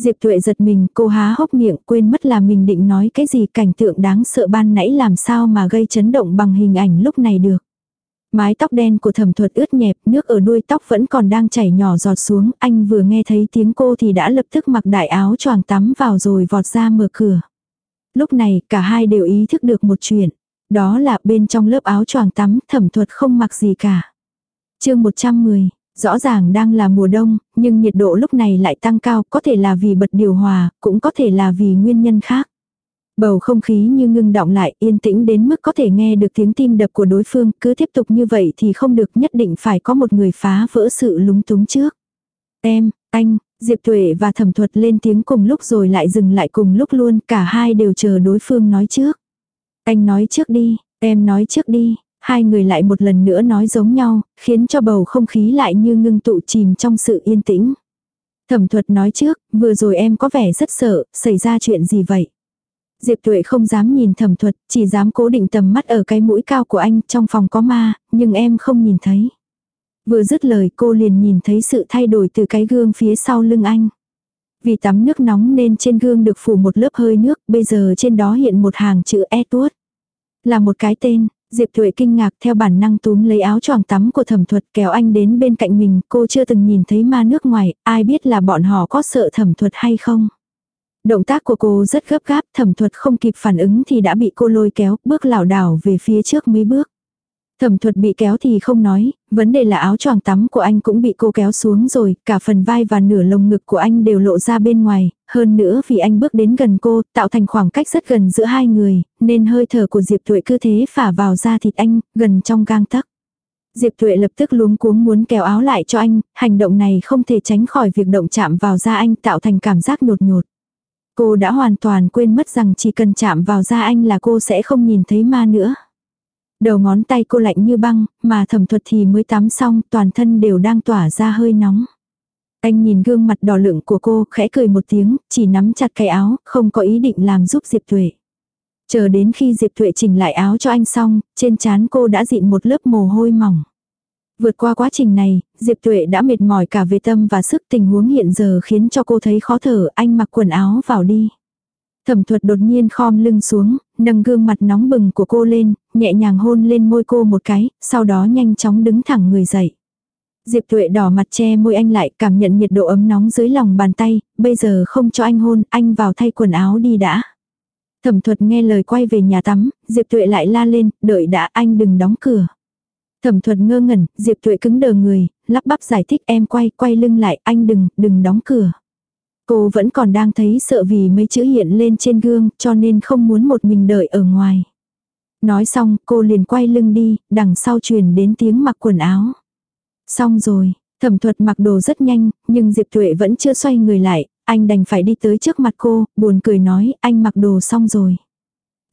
Diệp Thụy giật mình, cô há hốc miệng, quên mất là mình định nói cái gì cảnh tượng đáng sợ ban nãy làm sao mà gây chấn động bằng hình ảnh lúc này được. Mái tóc đen của thẩm thuật ướt nhẹp, nước ở đuôi tóc vẫn còn đang chảy nhỏ giọt xuống, anh vừa nghe thấy tiếng cô thì đã lập tức mặc đại áo choàng tắm vào rồi vọt ra mở cửa. Lúc này, cả hai đều ý thức được một chuyện. Đó là bên trong lớp áo choàng tắm, thẩm thuật không mặc gì cả. chương 110, Rõ ràng đang là mùa đông, nhưng nhiệt độ lúc này lại tăng cao, có thể là vì bật điều hòa, cũng có thể là vì nguyên nhân khác. Bầu không khí như ngưng động lại, yên tĩnh đến mức có thể nghe được tiếng tim đập của đối phương, cứ tiếp tục như vậy thì không được nhất định phải có một người phá vỡ sự lúng túng trước. Em, anh, Diệp Tuệ và Thẩm Thuật lên tiếng cùng lúc rồi lại dừng lại cùng lúc luôn, cả hai đều chờ đối phương nói trước. Anh nói trước đi, em nói trước đi, hai người lại một lần nữa nói giống nhau, khiến cho bầu không khí lại như ngưng tụ chìm trong sự yên tĩnh. Thẩm Thuật nói trước, vừa rồi em có vẻ rất sợ, xảy ra chuyện gì vậy? Diệp Tuệ không dám nhìn thẩm thuật, chỉ dám cố định tầm mắt ở cái mũi cao của anh, trong phòng có ma, nhưng em không nhìn thấy. Vừa dứt lời cô liền nhìn thấy sự thay đổi từ cái gương phía sau lưng anh. Vì tắm nước nóng nên trên gương được phủ một lớp hơi nước, bây giờ trên đó hiện một hàng chữ e tuốt. Là một cái tên, Diệp Thuệ kinh ngạc theo bản năng túm lấy áo choàng tắm của thẩm thuật kéo anh đến bên cạnh mình, cô chưa từng nhìn thấy ma nước ngoài, ai biết là bọn họ có sợ thẩm thuật hay không. Động tác của cô rất gấp gáp, thẩm thuật không kịp phản ứng thì đã bị cô lôi kéo, bước lảo đảo về phía trước mấy bước. Thẩm thuật bị kéo thì không nói, vấn đề là áo choàng tắm của anh cũng bị cô kéo xuống rồi, cả phần vai và nửa lồng ngực của anh đều lộ ra bên ngoài, hơn nữa vì anh bước đến gần cô, tạo thành khoảng cách rất gần giữa hai người, nên hơi thở của Diệp Tuệ cứ thế phả vào da thịt anh, gần trong gang tấc. Diệp Tuệ lập tức luống cuống muốn kéo áo lại cho anh, hành động này không thể tránh khỏi việc động chạm vào da anh tạo thành cảm giác nhột nhột. Cô đã hoàn toàn quên mất rằng chỉ cần chạm vào da anh là cô sẽ không nhìn thấy ma nữa. Đầu ngón tay cô lạnh như băng, mà thẩm thuật thì mới tắm xong, toàn thân đều đang tỏa ra hơi nóng. Anh nhìn gương mặt đỏ lựng của cô, khẽ cười một tiếng, chỉ nắm chặt cái áo, không có ý định làm giúp Diệp Tuệ. Chờ đến khi Diệp Tuệ chỉnh lại áo cho anh xong, trên trán cô đã dịn một lớp mồ hôi mỏng. Vượt qua quá trình này, Diệp Tuệ đã mệt mỏi cả về tâm và sức tình huống hiện giờ khiến cho cô thấy khó thở, anh mặc quần áo vào đi. Thẩm thuật đột nhiên khom lưng xuống, nâng gương mặt nóng bừng của cô lên, nhẹ nhàng hôn lên môi cô một cái, sau đó nhanh chóng đứng thẳng người dậy. Diệp Tuệ đỏ mặt che môi anh lại, cảm nhận nhiệt độ ấm nóng dưới lòng bàn tay, bây giờ không cho anh hôn, anh vào thay quần áo đi đã. Thẩm thuật nghe lời quay về nhà tắm, Diệp Tuệ lại la lên, đợi đã anh đừng đóng cửa. Thẩm thuật ngơ ngẩn, Diệp Tuệ cứng đờ người, lắp bắp giải thích em quay, quay lưng lại, anh đừng, đừng đóng cửa. Cô vẫn còn đang thấy sợ vì mấy chữ hiện lên trên gương, cho nên không muốn một mình đợi ở ngoài. Nói xong, cô liền quay lưng đi, đằng sau truyền đến tiếng mặc quần áo. Xong rồi, thẩm thuật mặc đồ rất nhanh, nhưng Diệp Tuệ vẫn chưa xoay người lại, anh đành phải đi tới trước mặt cô, buồn cười nói, anh mặc đồ xong rồi.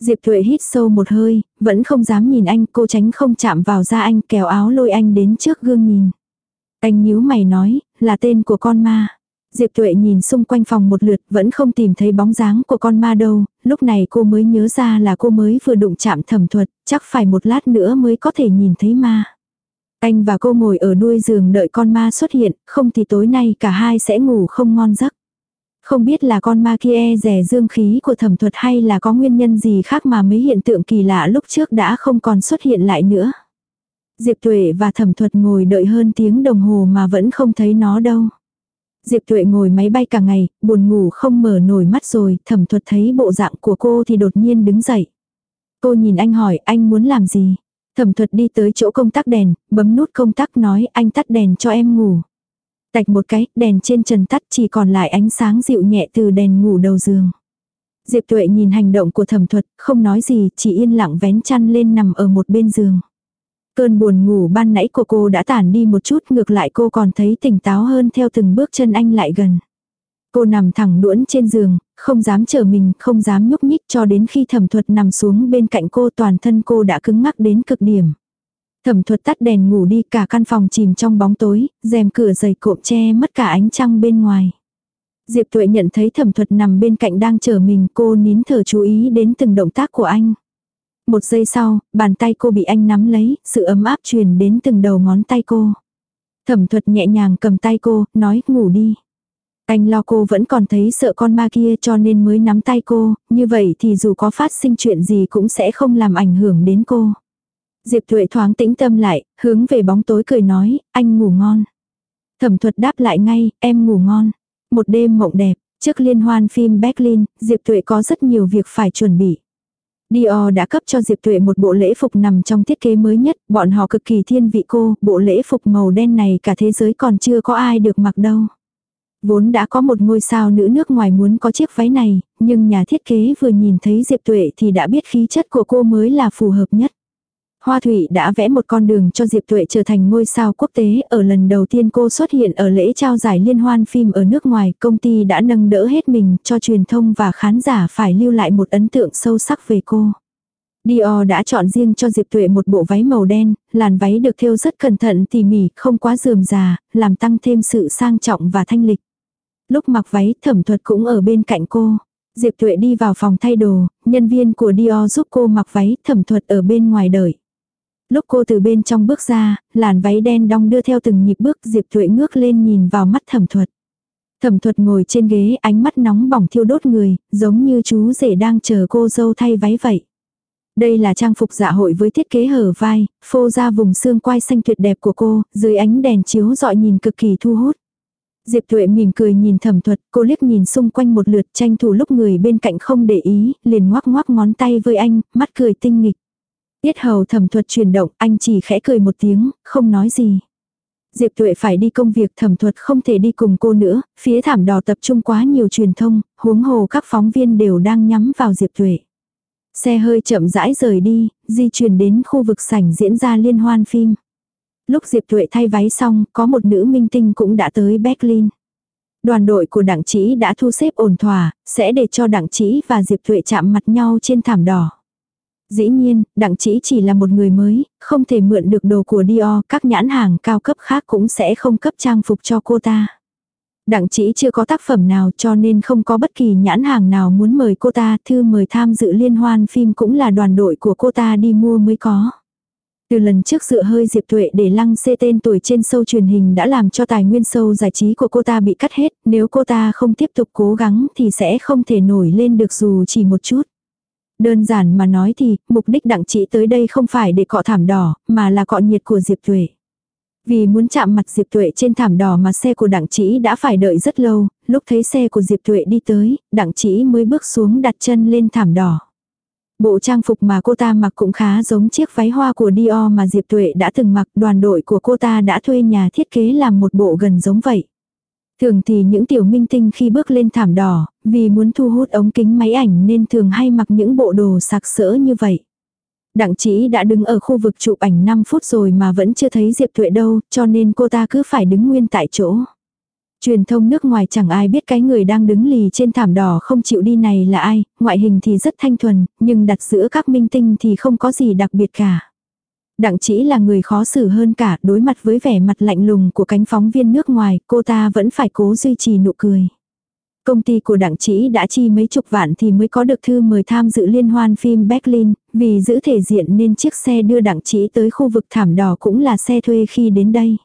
Diệp Thuệ hít sâu một hơi, vẫn không dám nhìn anh, cô tránh không chạm vào da anh, kéo áo lôi anh đến trước gương nhìn. Anh nhíu mày nói, là tên của con ma. Diệp Tuệ nhìn xung quanh phòng một lượt, vẫn không tìm thấy bóng dáng của con ma đâu, lúc này cô mới nhớ ra là cô mới vừa đụng chạm thẩm thuật, chắc phải một lát nữa mới có thể nhìn thấy ma. Anh và cô ngồi ở đuôi giường đợi con ma xuất hiện, không thì tối nay cả hai sẽ ngủ không ngon giấc. Không biết là con ma kia e rẻ dương khí của thẩm thuật hay là có nguyên nhân gì khác mà mấy hiện tượng kỳ lạ lúc trước đã không còn xuất hiện lại nữa. Diệp Tuệ và thẩm thuật ngồi đợi hơn tiếng đồng hồ mà vẫn không thấy nó đâu. Diệp Tuệ ngồi máy bay cả ngày, buồn ngủ không mở nổi mắt rồi, thẩm thuật thấy bộ dạng của cô thì đột nhiên đứng dậy. Cô nhìn anh hỏi anh muốn làm gì? Thẩm thuật đi tới chỗ công tắc đèn, bấm nút công tắc nói anh tắt đèn cho em ngủ. Tạch một cái, đèn trên trần tắt chỉ còn lại ánh sáng dịu nhẹ từ đèn ngủ đầu giường. Diệp Tuệ nhìn hành động của thẩm thuật, không nói gì, chỉ yên lặng vén chăn lên nằm ở một bên giường. Cơn buồn ngủ ban nãy của cô đã tản đi một chút, ngược lại cô còn thấy tỉnh táo hơn theo từng bước chân anh lại gần. Cô nằm thẳng đuỗn trên giường, không dám chờ mình, không dám nhúc nhích cho đến khi thẩm thuật nằm xuống bên cạnh cô toàn thân cô đã cứng ngắc đến cực điểm. Thẩm thuật tắt đèn ngủ đi cả căn phòng chìm trong bóng tối, rèm cửa dày cộm che mất cả ánh trăng bên ngoài. Diệp tuệ nhận thấy thẩm thuật nằm bên cạnh đang chờ mình cô nín thở chú ý đến từng động tác của anh. Một giây sau, bàn tay cô bị anh nắm lấy, sự ấm áp truyền đến từng đầu ngón tay cô. Thẩm thuật nhẹ nhàng cầm tay cô, nói ngủ đi. Anh lo cô vẫn còn thấy sợ con ma kia cho nên mới nắm tay cô, như vậy thì dù có phát sinh chuyện gì cũng sẽ không làm ảnh hưởng đến cô. Diệp Thuệ thoáng tĩnh tâm lại, hướng về bóng tối cười nói, anh ngủ ngon. Thẩm thuật đáp lại ngay, em ngủ ngon. Một đêm mộng đẹp, trước liên hoan phim Berlin, Diệp Thuệ có rất nhiều việc phải chuẩn bị. Dior đã cấp cho Diệp Tuệ một bộ lễ phục nằm trong thiết kế mới nhất, bọn họ cực kỳ thiên vị cô, bộ lễ phục màu đen này cả thế giới còn chưa có ai được mặc đâu. Vốn đã có một ngôi sao nữ nước ngoài muốn có chiếc váy này, nhưng nhà thiết kế vừa nhìn thấy Diệp Tuệ thì đã biết khí chất của cô mới là phù hợp nhất. Hoa Thủy đã vẽ một con đường cho Diệp Tuệ trở thành ngôi sao quốc tế. Ở lần đầu tiên cô xuất hiện ở lễ trao giải liên hoan phim ở nước ngoài, công ty đã nâng đỡ hết mình cho truyền thông và khán giả phải lưu lại một ấn tượng sâu sắc về cô. Dior đã chọn riêng cho Diệp Tuệ một bộ váy màu đen, làn váy được thêu rất cẩn thận tỉ mỉ, không quá rườm rà, làm tăng thêm sự sang trọng và thanh lịch. Lúc mặc váy, thẩm thuật cũng ở bên cạnh cô. Diệp Tuệ đi vào phòng thay đồ, nhân viên của Dior giúp cô mặc váy, thẩm thuật ở bên ngoài đợi. Lúc cô từ bên trong bước ra, làn váy đen đong đưa theo từng nhịp bước Diệp Thuệ ngước lên nhìn vào mắt thẩm thuật. Thẩm thuật ngồi trên ghế ánh mắt nóng bỏng thiêu đốt người, giống như chú rể đang chờ cô dâu thay váy vậy. Đây là trang phục dạ hội với thiết kế hở vai, phô ra vùng xương quai xanh tuyệt đẹp của cô, dưới ánh đèn chiếu dọi nhìn cực kỳ thu hút. Diệp Thuệ mỉm cười nhìn thẩm thuật, cô liếc nhìn xung quanh một lượt tranh thủ lúc người bên cạnh không để ý, liền ngoắc ngoắc ngón tay với anh, mắt cười tinh nghịch. Tiết hầu thẩm thuật chuyển động, anh chỉ khẽ cười một tiếng, không nói gì. Diệp Tuệ phải đi công việc thẩm thuật không thể đi cùng cô nữa, phía thảm đỏ tập trung quá nhiều truyền thông, huống hồ các phóng viên đều đang nhắm vào Diệp Tuệ. Xe hơi chậm rãi rời đi, di chuyển đến khu vực sảnh diễn ra liên hoan phim. Lúc Diệp Tuệ thay váy xong, có một nữ minh tinh cũng đã tới Berlin. Đoàn đội của đảng chỉ đã thu xếp ổn thỏa, sẽ để cho đảng chỉ và Diệp Tuệ chạm mặt nhau trên thảm đỏ. Dĩ nhiên, đặng chỉ chỉ là một người mới, không thể mượn được đồ của Dior, các nhãn hàng cao cấp khác cũng sẽ không cấp trang phục cho cô ta. Đặng chỉ chưa có tác phẩm nào cho nên không có bất kỳ nhãn hàng nào muốn mời cô ta, thư mời tham dự liên hoan phim cũng là đoàn đội của cô ta đi mua mới có. Từ lần trước dựa hơi Diệp Tuệ để lăng xê tên tuổi trên sâu truyền hình đã làm cho tài nguyên sâu giải trí của cô ta bị cắt hết, nếu cô ta không tiếp tục cố gắng thì sẽ không thể nổi lên được dù chỉ một chút. Đơn giản mà nói thì, mục đích đặng chị tới đây không phải để cọ thảm đỏ, mà là cọ nhiệt của Diệp Tuệ. Vì muốn chạm mặt Diệp Tuệ trên thảm đỏ mà xe của đặng chỉ đã phải đợi rất lâu, lúc thấy xe của Diệp Tuệ đi tới, đặng chỉ mới bước xuống đặt chân lên thảm đỏ. Bộ trang phục mà cô ta mặc cũng khá giống chiếc váy hoa của Dior mà Diệp Tuệ đã từng mặc, đoàn đội của cô ta đã thuê nhà thiết kế làm một bộ gần giống vậy. Thường thì những tiểu minh tinh khi bước lên thảm đỏ, vì muốn thu hút ống kính máy ảnh nên thường hay mặc những bộ đồ sạc sỡ như vậy. Đặng chỉ đã đứng ở khu vực chụp ảnh 5 phút rồi mà vẫn chưa thấy Diệp Thuệ đâu, cho nên cô ta cứ phải đứng nguyên tại chỗ. Truyền thông nước ngoài chẳng ai biết cái người đang đứng lì trên thảm đỏ không chịu đi này là ai, ngoại hình thì rất thanh thuần, nhưng đặt giữa các minh tinh thì không có gì đặc biệt cả. Đặng chỉ là người khó xử hơn cả, đối mặt với vẻ mặt lạnh lùng của cánh phóng viên nước ngoài, cô ta vẫn phải cố duy trì nụ cười. Công ty của đặng chỉ đã chi mấy chục vạn thì mới có được thư mời tham dự liên hoan phim Berlin, vì giữ thể diện nên chiếc xe đưa đặng chỉ tới khu vực thảm đỏ cũng là xe thuê khi đến đây.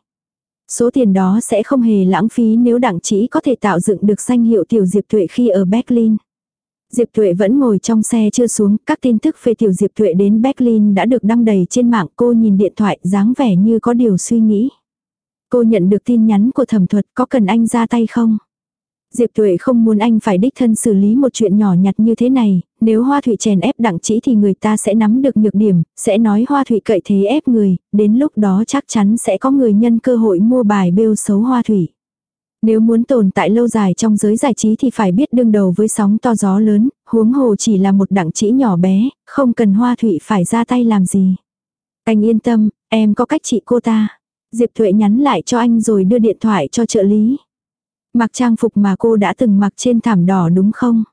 Số tiền đó sẽ không hề lãng phí nếu đặng chỉ có thể tạo dựng được danh hiệu tiểu diệp tuệ khi ở Berlin. Diệp Thuệ vẫn ngồi trong xe chưa xuống, các tin tức về tiểu Diệp Thuệ đến Berlin đã được đăng đầy trên mạng, cô nhìn điện thoại dáng vẻ như có điều suy nghĩ. Cô nhận được tin nhắn của thẩm thuật có cần anh ra tay không? Diệp Thuệ không muốn anh phải đích thân xử lý một chuyện nhỏ nhặt như thế này, nếu Hoa Thụy chèn ép đặng chỉ thì người ta sẽ nắm được nhược điểm, sẽ nói Hoa Thụy cậy thế ép người, đến lúc đó chắc chắn sẽ có người nhân cơ hội mua bài bêu xấu Hoa Thụy. Nếu muốn tồn tại lâu dài trong giới giải trí thì phải biết đương đầu với sóng to gió lớn, huống hồ chỉ là một đặng chỉ nhỏ bé, không cần Hoa Thụy phải ra tay làm gì. Anh yên tâm, em có cách trị cô ta. Diệp Thuệ nhắn lại cho anh rồi đưa điện thoại cho trợ lý. Mặc trang phục mà cô đã từng mặc trên thảm đỏ đúng không?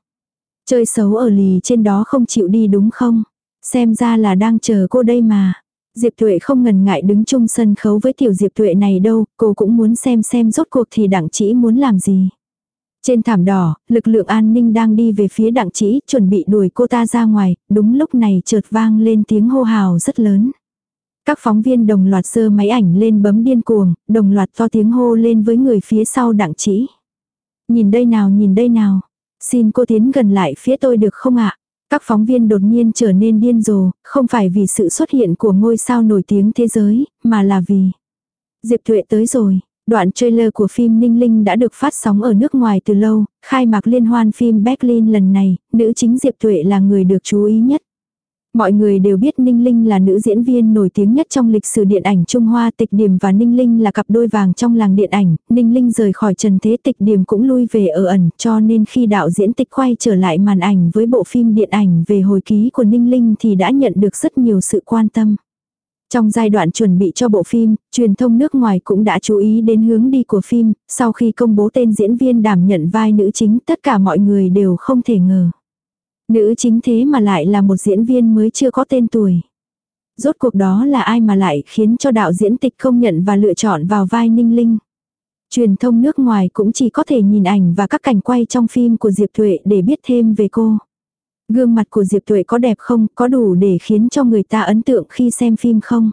Chơi xấu ở lì trên đó không chịu đi đúng không? Xem ra là đang chờ cô đây mà. Diệp Tuệ không ngần ngại đứng chung sân khấu với tiểu Diệp Tuệ này đâu, cô cũng muốn xem xem rốt cuộc thì đặng chỉ muốn làm gì. Trên thảm đỏ, lực lượng an ninh đang đi về phía đặng chỉ, chuẩn bị đuổi cô ta ra ngoài, đúng lúc này chợt vang lên tiếng hô hào rất lớn. Các phóng viên đồng loạt sơ máy ảnh lên bấm điên cuồng, đồng loạt to tiếng hô lên với người phía sau đặng chỉ. Nhìn đây nào nhìn đây nào, xin cô tiến gần lại phía tôi được không ạ? Các phóng viên đột nhiên trở nên điên rồ, không phải vì sự xuất hiện của ngôi sao nổi tiếng thế giới, mà là vì Diệp Thuệ tới rồi. Đoạn trailer của phim Ninh Linh đã được phát sóng ở nước ngoài từ lâu, khai mạc liên hoan phim Berlin lần này, nữ chính Diệp thụy là người được chú ý nhất. Mọi người đều biết Ninh Linh là nữ diễn viên nổi tiếng nhất trong lịch sử điện ảnh Trung Hoa Tịch Điểm và Ninh Linh là cặp đôi vàng trong làng điện ảnh, Ninh Linh rời khỏi trần thế Tịch Điểm cũng lui về ở ẩn cho nên khi đạo diễn tịch quay trở lại màn ảnh với bộ phim điện ảnh về hồi ký của Ninh Linh thì đã nhận được rất nhiều sự quan tâm. Trong giai đoạn chuẩn bị cho bộ phim, truyền thông nước ngoài cũng đã chú ý đến hướng đi của phim, sau khi công bố tên diễn viên đảm nhận vai nữ chính tất cả mọi người đều không thể ngờ. Nữ chính thế mà lại là một diễn viên mới chưa có tên tuổi. Rốt cuộc đó là ai mà lại khiến cho đạo diễn tịch công nhận và lựa chọn vào vai Ninh Linh. Truyền thông nước ngoài cũng chỉ có thể nhìn ảnh và các cảnh quay trong phim của Diệp Thuệ để biết thêm về cô. Gương mặt của Diệp Tuệ có đẹp không, có đủ để khiến cho người ta ấn tượng khi xem phim không?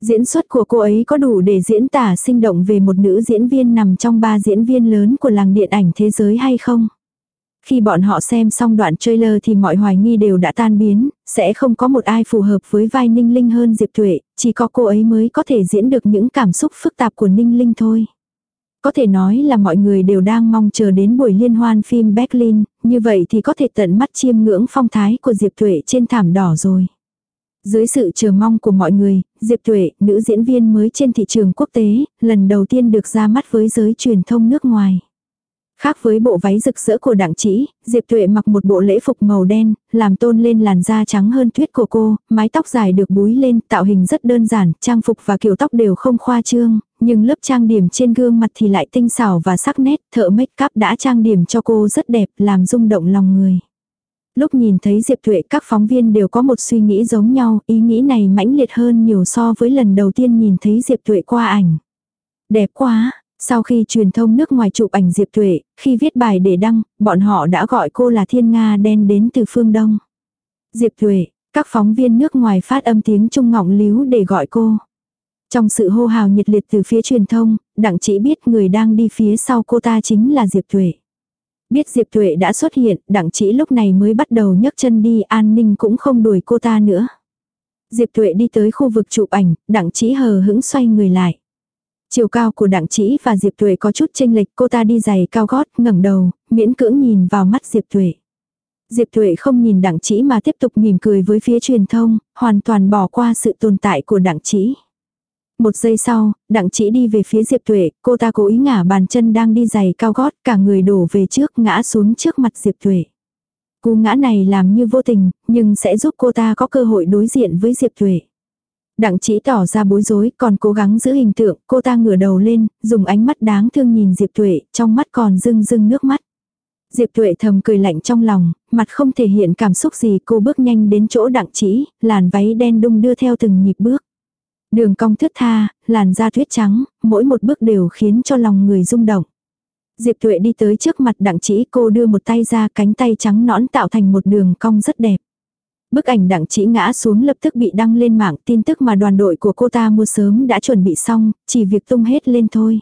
Diễn xuất của cô ấy có đủ để diễn tả sinh động về một nữ diễn viên nằm trong ba diễn viên lớn của làng điện ảnh thế giới hay không? Khi bọn họ xem xong đoạn trailer thì mọi hoài nghi đều đã tan biến, sẽ không có một ai phù hợp với vai Ninh Linh hơn Diệp Tuệ, chỉ có cô ấy mới có thể diễn được những cảm xúc phức tạp của Ninh Linh thôi. Có thể nói là mọi người đều đang mong chờ đến buổi liên hoan phim Berlin, như vậy thì có thể tận mắt chiêm ngưỡng phong thái của Diệp Tuệ trên thảm đỏ rồi. Dưới sự chờ mong của mọi người, Diệp Tuệ, nữ diễn viên mới trên thị trường quốc tế, lần đầu tiên được ra mắt với giới truyền thông nước ngoài. Khác với bộ váy rực rỡ của đặng chỉ, Diệp Tuệ mặc một bộ lễ phục màu đen, làm tôn lên làn da trắng hơn tuyết của cô, mái tóc dài được búi lên, tạo hình rất đơn giản, trang phục và kiểu tóc đều không khoa trương, nhưng lớp trang điểm trên gương mặt thì lại tinh xảo và sắc nét, thợ make up đã trang điểm cho cô rất đẹp, làm rung động lòng người. Lúc nhìn thấy Diệp Tuệ các phóng viên đều có một suy nghĩ giống nhau, ý nghĩ này mãnh liệt hơn nhiều so với lần đầu tiên nhìn thấy Diệp Tuệ qua ảnh. Đẹp quá, sau khi truyền thông nước ngoài chụp ảnh Diệp Tuệ, khi viết bài để đăng, bọn họ đã gọi cô là thiên nga đen đến từ phương Đông. Diệp Tuệ, các phóng viên nước ngoài phát âm tiếng Trung ngọng líu để gọi cô. Trong sự hô hào nhiệt liệt từ phía truyền thông, đặng chỉ biết người đang đi phía sau cô ta chính là Diệp Tuệ. Biết Diệp Tuệ đã xuất hiện, đặng chỉ lúc này mới bắt đầu nhấc chân đi an ninh cũng không đuổi cô ta nữa. Diệp Tuệ đi tới khu vực chụp ảnh, đặng chỉ hờ hững xoay người lại. Chiều cao của đặng chỉ và Diệp Tuệ có chút chênh lệch cô ta đi giày cao gót, ngẩng đầu, miễn cưỡng nhìn vào mắt Diệp Tuệ. Diệp Tuệ không nhìn đặng chỉ mà tiếp tục mỉm cười với phía truyền thông, hoàn toàn bỏ qua sự tồn tại của đặng chỉ. Một giây sau, đặng chỉ đi về phía Diệp Tuệ, cô ta cố ý ngả bàn chân đang đi giày cao gót, cả người đổ về trước ngã xuống trước mặt Diệp Tuệ. Cú ngã này làm như vô tình, nhưng sẽ giúp cô ta có cơ hội đối diện với Diệp Tuệ. Đặng chỉ tỏ ra bối rối, còn cố gắng giữ hình tượng, cô ta ngửa đầu lên, dùng ánh mắt đáng thương nhìn Diệp Tuệ, trong mắt còn rưng rưng nước mắt. Diệp Tuệ thầm cười lạnh trong lòng, mặt không thể hiện cảm xúc gì cô bước nhanh đến chỗ đặng chỉ, làn váy đen đung đưa theo từng nhịp bước. Đường cong thướt tha, làn da tuyết trắng, mỗi một bước đều khiến cho lòng người rung động. Diệp Tuệ đi tới trước mặt đặng chỉ cô đưa một tay ra cánh tay trắng nõn tạo thành một đường cong rất đẹp. Bức ảnh đặng chỉ ngã xuống lập tức bị đăng lên mạng tin tức mà đoàn đội của cô ta mua sớm đã chuẩn bị xong, chỉ việc tung hết lên thôi.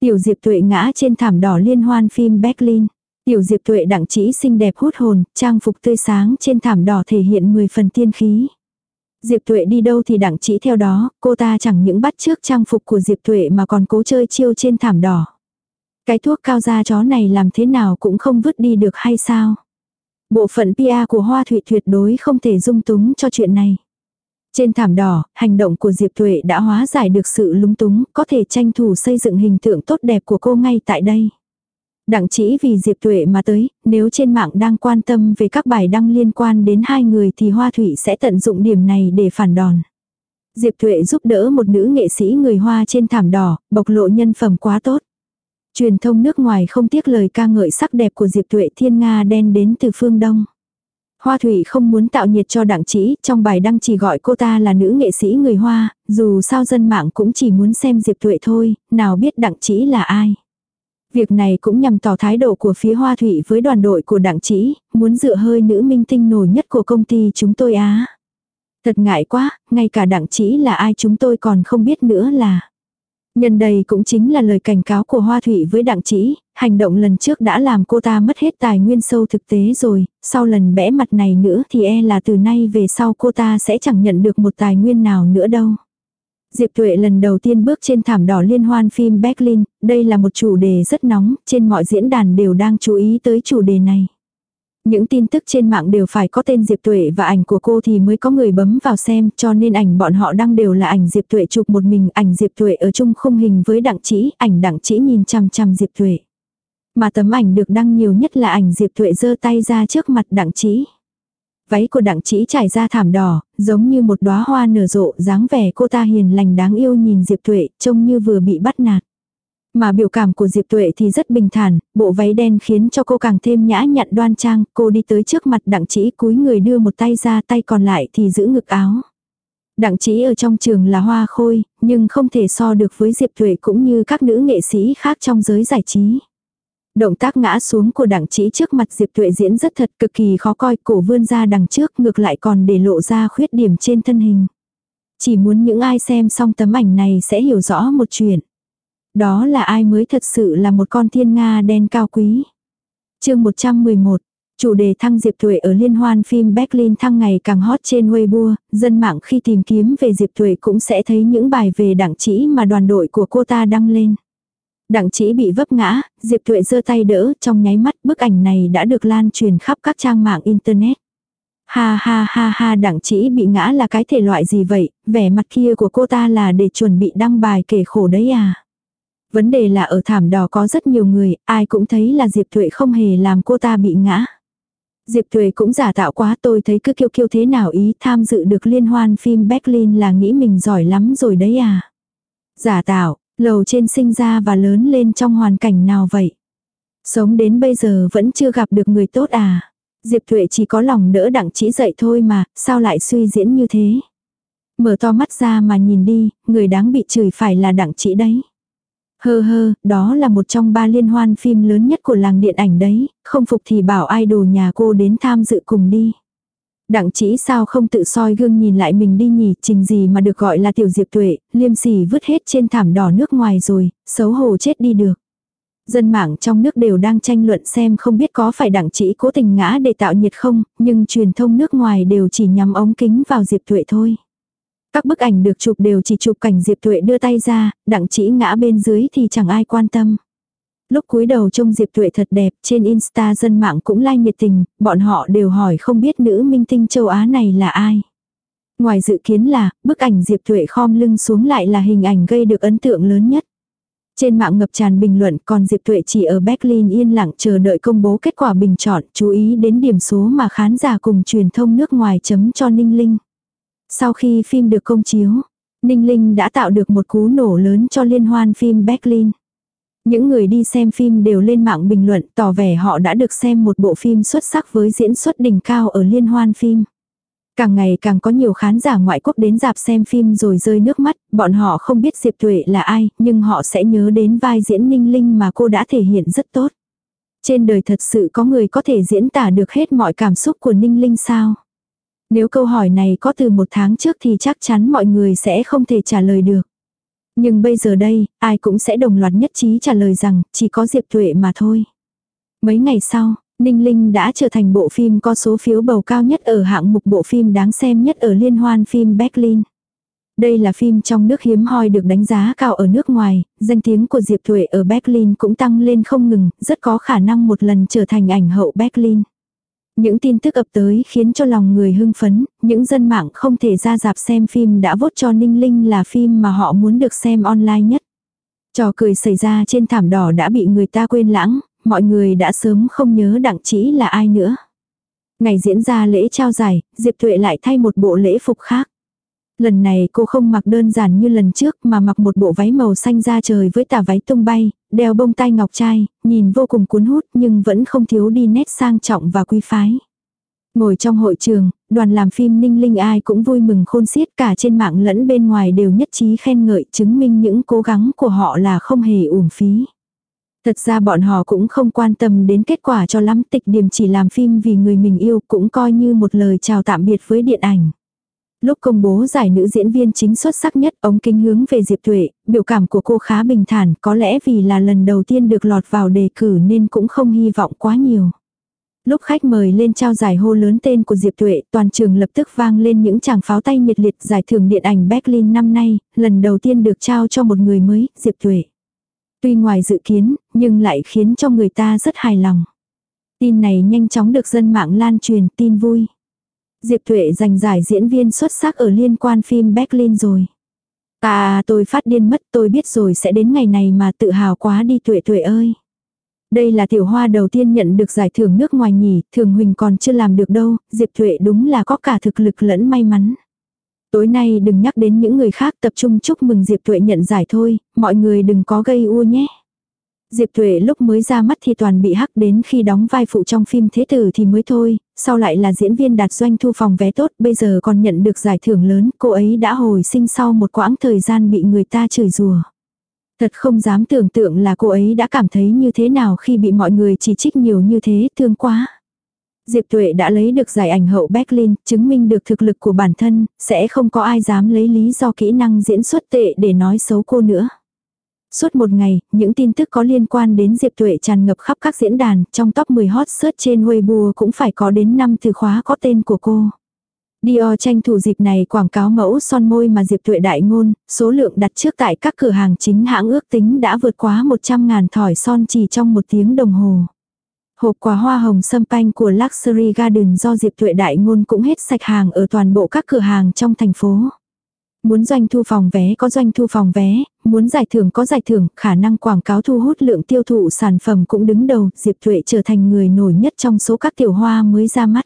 Tiểu Diệp Tuệ ngã trên thảm đỏ liên hoan phim Berlin. Tiểu Diệp Tuệ đặng chỉ xinh đẹp hút hồn, trang phục tươi sáng trên thảm đỏ thể hiện 10 phần tiên khí. Diệp Tuệ đi đâu thì đặng chỉ theo đó, cô ta chẳng những bắt trước trang phục của Diệp Tuệ mà còn cố chơi chiêu trên thảm đỏ. Cái thuốc cao da chó này làm thế nào cũng không vứt đi được hay sao? Bộ phận PA của Hoa Thụy tuyệt đối không thể dung túng cho chuyện này. Trên thảm đỏ, hành động của Diệp Tuệ đã hóa giải được sự lúng túng, có thể tranh thủ xây dựng hình tượng tốt đẹp của cô ngay tại đây. Đặng chỉ vì Diệp Tuệ mà tới, nếu trên mạng đang quan tâm về các bài đăng liên quan đến hai người thì Hoa Thụy sẽ tận dụng điểm này để phản đòn. Diệp Tuệ giúp đỡ một nữ nghệ sĩ người Hoa trên thảm đỏ, bộc lộ nhân phẩm quá tốt. Truyền thông nước ngoài không tiếc lời ca ngợi sắc đẹp của Diệp Tuệ thiên Nga đen đến từ phương Đông. Hoa Thủy không muốn tạo nhiệt cho đặng chỉ, trong bài đăng chỉ gọi cô ta là nữ nghệ sĩ người Hoa, dù sao dân mạng cũng chỉ muốn xem Diệp Tuệ thôi, nào biết đặng chỉ là ai. Việc này cũng nhằm tỏ thái độ của phía Hoa Thủy với đoàn đội của đặng chỉ, muốn dựa hơi nữ minh tinh nổi nhất của công ty chúng tôi á. Thật ngại quá, ngay cả đặng chỉ là ai chúng tôi còn không biết nữa là. Nhân đây cũng chính là lời cảnh cáo của Hoa Thủy với Đặng Chỉ, hành động lần trước đã làm cô ta mất hết tài nguyên sâu thực tế rồi, sau lần bẽ mặt này nữa thì e là từ nay về sau cô ta sẽ chẳng nhận được một tài nguyên nào nữa đâu. Diệp Tuệ lần đầu tiên bước trên thảm đỏ liên hoan phim Berlin, đây là một chủ đề rất nóng, trên mọi diễn đàn đều đang chú ý tới chủ đề này. Những tin tức trên mạng đều phải có tên Diệp Tuệ và ảnh của cô thì mới có người bấm vào xem cho nên ảnh bọn họ đăng đều là ảnh Diệp Tuệ chụp một mình ảnh Diệp Tuệ ở chung khung hình với đặng chỉ, ảnh đặng chỉ nhìn chằm chằm Diệp Tuệ. Mà tấm ảnh được đăng nhiều nhất là ảnh Diệp Tuệ giơ tay ra trước mặt đặng chỉ. Váy của đặng chỉ trải ra thảm đỏ, giống như một đóa hoa nở rộ, dáng vẻ cô ta hiền lành đáng yêu nhìn Diệp Tuệ, trông như vừa bị bắt nạt. Mà biểu cảm của Diệp Tuệ thì rất bình thản, bộ váy đen khiến cho cô càng thêm nhã nhặn đoan trang, cô đi tới trước mặt đặng chỉ cúi người đưa một tay ra tay còn lại thì giữ ngực áo. Đặng chỉ ở trong trường là hoa khôi, nhưng không thể so được với Diệp Tuệ cũng như các nữ nghệ sĩ khác trong giới giải trí. Động tác ngã xuống của đặng chỉ trước mặt Diệp Tuệ diễn rất thật cực kỳ khó coi, cổ vươn ra đằng trước ngược lại còn để lộ ra khuyết điểm trên thân hình. Chỉ muốn những ai xem xong tấm ảnh này sẽ hiểu rõ một chuyện. Đó là ai mới thật sự là một con thiên Nga đen cao quý. chương 111 Chủ đề thăng Diệp Tuệ ở liên hoan phim Berlin thăng ngày càng hot trên Weibo, dân mạng khi tìm kiếm về Diệp Tuệ cũng sẽ thấy những bài về đặng chỉ mà đoàn đội của cô ta đăng lên. Đặng chỉ bị vấp ngã, Diệp Tuệ giơ tay đỡ, trong nháy mắt bức ảnh này đã được lan truyền khắp các trang mạng Internet. Ha ha ha ha đặng chỉ bị ngã là cái thể loại gì vậy, vẻ mặt kia của cô ta là để chuẩn bị đăng bài kể khổ đấy à. Vấn đề là ở thảm đỏ có rất nhiều người, ai cũng thấy là Diệp Thuệ không hề làm cô ta bị ngã. Diệp Thuệ cũng giả tạo quá tôi thấy cứ kiêu kiêu thế nào ý tham dự được liên hoan phim Berlin là nghĩ mình giỏi lắm rồi đấy à. Giả tạo, lầu trên sinh ra và lớn lên trong hoàn cảnh nào vậy? Sống đến bây giờ vẫn chưa gặp được người tốt à? Diệp Thuệ chỉ có lòng đỡ đặng chỉ dậy thôi mà, sao lại suy diễn như thế? Mở to mắt ra mà nhìn đi, người đáng bị chửi phải là đặng chỉ đấy. Hơ hơ, đó là một trong ba liên hoan phim lớn nhất của làng điện ảnh đấy, không phục thì bảo idol nhà cô đến tham dự cùng đi. Đặng chỉ sao không tự soi gương nhìn lại mình đi nhỉ, trình gì mà được gọi là tiểu diệp tuệ, liêm sỉ vứt hết trên thảm đỏ nước ngoài rồi, xấu hổ chết đi được. Dân mạng trong nước đều đang tranh luận xem không biết có phải đặng chỉ cố tình ngã để tạo nhiệt không, nhưng truyền thông nước ngoài đều chỉ nhắm ống kính vào diệp tuệ thôi. Các bức ảnh được chụp đều chỉ chụp cảnh Diệp Tuệ đưa tay ra, đặng chỉ ngã bên dưới thì chẳng ai quan tâm. Lúc cúi đầu trông Diệp Tuệ thật đẹp, trên Insta dân mạng cũng like nhiệt tình, bọn họ đều hỏi không biết nữ minh tinh châu Á này là ai. Ngoài dự kiến là, bức ảnh Diệp Tuệ khom lưng xuống lại là hình ảnh gây được ấn tượng lớn nhất. Trên mạng ngập tràn bình luận còn Diệp Tuệ chỉ ở Berlin yên lặng chờ đợi công bố kết quả bình chọn, chú ý đến điểm số mà khán giả cùng truyền thông nước ngoài chấm cho Ninh Linh. Sau khi phim được công chiếu, Ninh Linh đã tạo được một cú nổ lớn cho liên hoan phim Berlin. Những người đi xem phim đều lên mạng bình luận tỏ vẻ họ đã được xem một bộ phim xuất sắc với diễn xuất đỉnh cao ở liên hoan phim. Càng ngày càng có nhiều khán giả ngoại quốc đến dạp xem phim rồi rơi nước mắt, bọn họ không biết Diệp Tuệ là ai, nhưng họ sẽ nhớ đến vai diễn Ninh Linh mà cô đã thể hiện rất tốt. Trên đời thật sự có người có thể diễn tả được hết mọi cảm xúc của Ninh Linh sao? Nếu câu hỏi này có từ một tháng trước thì chắc chắn mọi người sẽ không thể trả lời được. Nhưng bây giờ đây, ai cũng sẽ đồng loạt nhất trí trả lời rằng chỉ có Diệp Thuệ mà thôi. Mấy ngày sau, Ninh Linh đã trở thành bộ phim có số phiếu bầu cao nhất ở hạng mục bộ phim đáng xem nhất ở liên hoan phim Berlin. Đây là phim trong nước hiếm hoi được đánh giá cao ở nước ngoài, danh tiếng của Diệp Thuệ ở Berlin cũng tăng lên không ngừng, rất có khả năng một lần trở thành ảnh hậu Berlin. Những tin tức ập tới khiến cho lòng người hưng phấn, những dân mạng không thể ra dạp xem phim đã vốt cho Ninh Linh là phim mà họ muốn được xem online nhất. Trò cười xảy ra trên thảm đỏ đã bị người ta quên lãng, mọi người đã sớm không nhớ đặng chỉ là ai nữa. Ngày diễn ra lễ trao giải, Diệp Thuệ lại thay một bộ lễ phục khác. Lần này cô không mặc đơn giản như lần trước mà mặc một bộ váy màu xanh da trời với tà váy tung bay, đeo bông tai ngọc trai, nhìn vô cùng cuốn hút nhưng vẫn không thiếu đi nét sang trọng và quý phái. Ngồi trong hội trường, đoàn làm phim Ninh Linh ai cũng vui mừng khôn xiết cả trên mạng lẫn bên ngoài đều nhất trí khen ngợi chứng minh những cố gắng của họ là không hề uổng phí. Thật ra bọn họ cũng không quan tâm đến kết quả cho lắm tịch điểm chỉ làm phim vì người mình yêu cũng coi như một lời chào tạm biệt với điện ảnh. Lúc công bố giải nữ diễn viên chính xuất sắc nhất, ống kính hướng về Diệp Tuệ, biểu cảm của cô khá bình thản, có lẽ vì là lần đầu tiên được lọt vào đề cử nên cũng không hy vọng quá nhiều. Lúc khách mời lên trao giải hô lớn tên của Diệp Tuệ, toàn trường lập tức vang lên những tràng pháo tay nhiệt liệt giải thưởng điện ảnh Berlin năm nay, lần đầu tiên được trao cho một người mới, Diệp Tuệ. Tuy ngoài dự kiến, nhưng lại khiến cho người ta rất hài lòng. Tin này nhanh chóng được dân mạng lan truyền, tin vui. Diệp Thụy giành giải diễn viên xuất sắc ở liên quan phim Berlin rồi. À tôi phát điên mất tôi biết rồi sẽ đến ngày này mà tự hào quá đi Thụy Tuệ ơi. Đây là tiểu hoa đầu tiên nhận được giải thưởng nước ngoài nhỉ, thường Huỳnh còn chưa làm được đâu, Diệp Thụy đúng là có cả thực lực lẫn may mắn. Tối nay đừng nhắc đến những người khác tập trung chúc mừng Diệp Thụy nhận giải thôi, mọi người đừng có gây u nhé. Diệp Tuệ lúc mới ra mắt thì toàn bị hắc đến khi đóng vai phụ trong phim Thế Tử thì mới thôi, sau lại là diễn viên đạt doanh thu phòng vé tốt, bây giờ còn nhận được giải thưởng lớn, cô ấy đã hồi sinh sau một quãng thời gian bị người ta chửi rủa. Thật không dám tưởng tượng là cô ấy đã cảm thấy như thế nào khi bị mọi người chỉ trích nhiều như thế, thương quá. Diệp Tuệ đã lấy được giải ảnh hậu Berlin, chứng minh được thực lực của bản thân, sẽ không có ai dám lấy lý do kỹ năng diễn xuất tệ để nói xấu cô nữa. Suốt một ngày, những tin tức có liên quan đến Diệp Tuệ tràn ngập khắp các diễn đàn, trong top 10 hot search trên Weibo cũng phải có đến 5 từ khóa có tên của cô. Dior tranh thủ dịp này quảng cáo mẫu son môi mà Diệp Tuệ đại ngôn, số lượng đặt trước tại các cửa hàng chính hãng ước tính đã vượt quá 100.000 thỏi son chỉ trong một tiếng đồng hồ. Hộp quà hoa hồng sâm panh của Luxury Garden do Diệp Tuệ đại ngôn cũng hết sạch hàng ở toàn bộ các cửa hàng trong thành phố. Muốn doanh thu phòng vé có doanh thu phòng vé, muốn giải thưởng có giải thưởng, khả năng quảng cáo thu hút lượng tiêu thụ sản phẩm cũng đứng đầu, Diệp Tuệ trở thành người nổi nhất trong số các tiểu hoa mới ra mắt.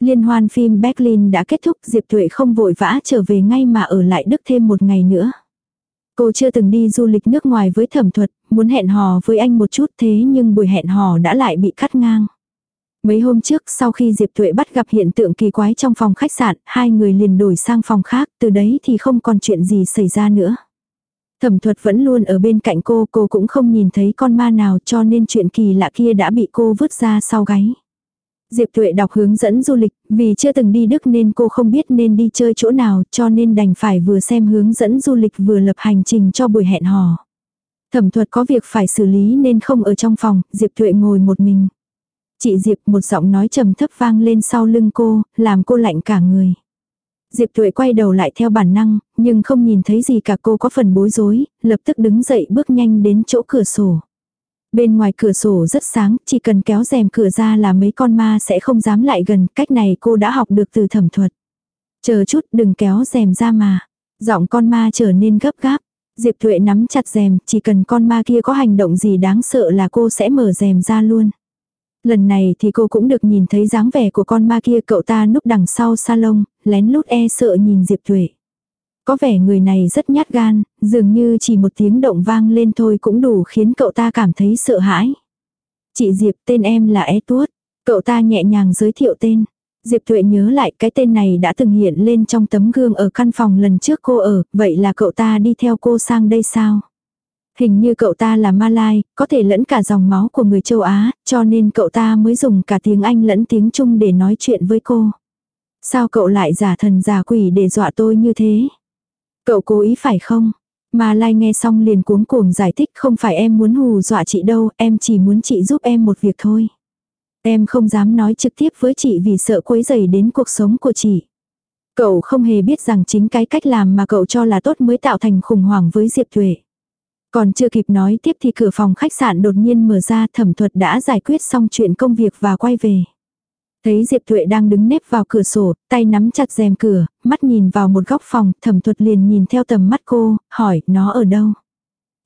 Liên hoan phim Berlin đã kết thúc, Diệp Tuệ không vội vã trở về ngay mà ở lại Đức thêm một ngày nữa. Cô chưa từng đi du lịch nước ngoài với thẩm thuật, muốn hẹn hò với anh một chút thế nhưng buổi hẹn hò đã lại bị cắt ngang. Mấy hôm trước sau khi Diệp Tuệ bắt gặp hiện tượng kỳ quái trong phòng khách sạn, hai người liền đổi sang phòng khác, từ đấy thì không còn chuyện gì xảy ra nữa. Thẩm thuật vẫn luôn ở bên cạnh cô, cô cũng không nhìn thấy con ma nào cho nên chuyện kỳ lạ kia đã bị cô vứt ra sau gáy. Diệp Tuệ đọc hướng dẫn du lịch, vì chưa từng đi Đức nên cô không biết nên đi chơi chỗ nào cho nên đành phải vừa xem hướng dẫn du lịch vừa lập hành trình cho buổi hẹn hò. Thẩm thuật có việc phải xử lý nên không ở trong phòng, Diệp Tuệ ngồi một mình. Chị Diệp một giọng nói trầm thấp vang lên sau lưng cô, làm cô lạnh cả người. Diệp Tuệ quay đầu lại theo bản năng, nhưng không nhìn thấy gì cả cô có phần bối rối, lập tức đứng dậy bước nhanh đến chỗ cửa sổ. Bên ngoài cửa sổ rất sáng, chỉ cần kéo rèm cửa ra là mấy con ma sẽ không dám lại gần, cách này cô đã học được từ thẩm thuật. Chờ chút đừng kéo rèm ra mà. Giọng con ma trở nên gấp gáp. Diệp Thuệ nắm chặt rèm, chỉ cần con ma kia có hành động gì đáng sợ là cô sẽ mở rèm ra luôn. Lần này thì cô cũng được nhìn thấy dáng vẻ của con ma kia cậu ta núp đằng sau salon, lén lút e sợ nhìn Diệp Thuệ. Có vẻ người này rất nhát gan, dường như chỉ một tiếng động vang lên thôi cũng đủ khiến cậu ta cảm thấy sợ hãi. Chị Diệp tên em là É Tuốt. Cậu ta nhẹ nhàng giới thiệu tên. Diệp Thuệ nhớ lại cái tên này đã từng hiện lên trong tấm gương ở căn phòng lần trước cô ở, vậy là cậu ta đi theo cô sang đây sao? Hình như cậu ta là Malai, có thể lẫn cả dòng máu của người châu Á, cho nên cậu ta mới dùng cả tiếng Anh lẫn tiếng Trung để nói chuyện với cô. Sao cậu lại giả thần giả quỷ để dọa tôi như thế? Cậu cố ý phải không? Mà Lai nghe xong liền cuống cuồng giải thích không phải em muốn hù dọa chị đâu, em chỉ muốn chị giúp em một việc thôi. Em không dám nói trực tiếp với chị vì sợ quấy rầy đến cuộc sống của chị. Cậu không hề biết rằng chính cái cách làm mà cậu cho là tốt mới tạo thành khủng hoảng với Diệp Thuệ. Còn chưa kịp nói tiếp thì cửa phòng khách sạn đột nhiên mở ra thẩm thuật đã giải quyết xong chuyện công việc và quay về. Thấy Diệp Thuệ đang đứng nếp vào cửa sổ, tay nắm chặt rèm cửa, mắt nhìn vào một góc phòng, thẩm thuật liền nhìn theo tầm mắt cô, hỏi nó ở đâu.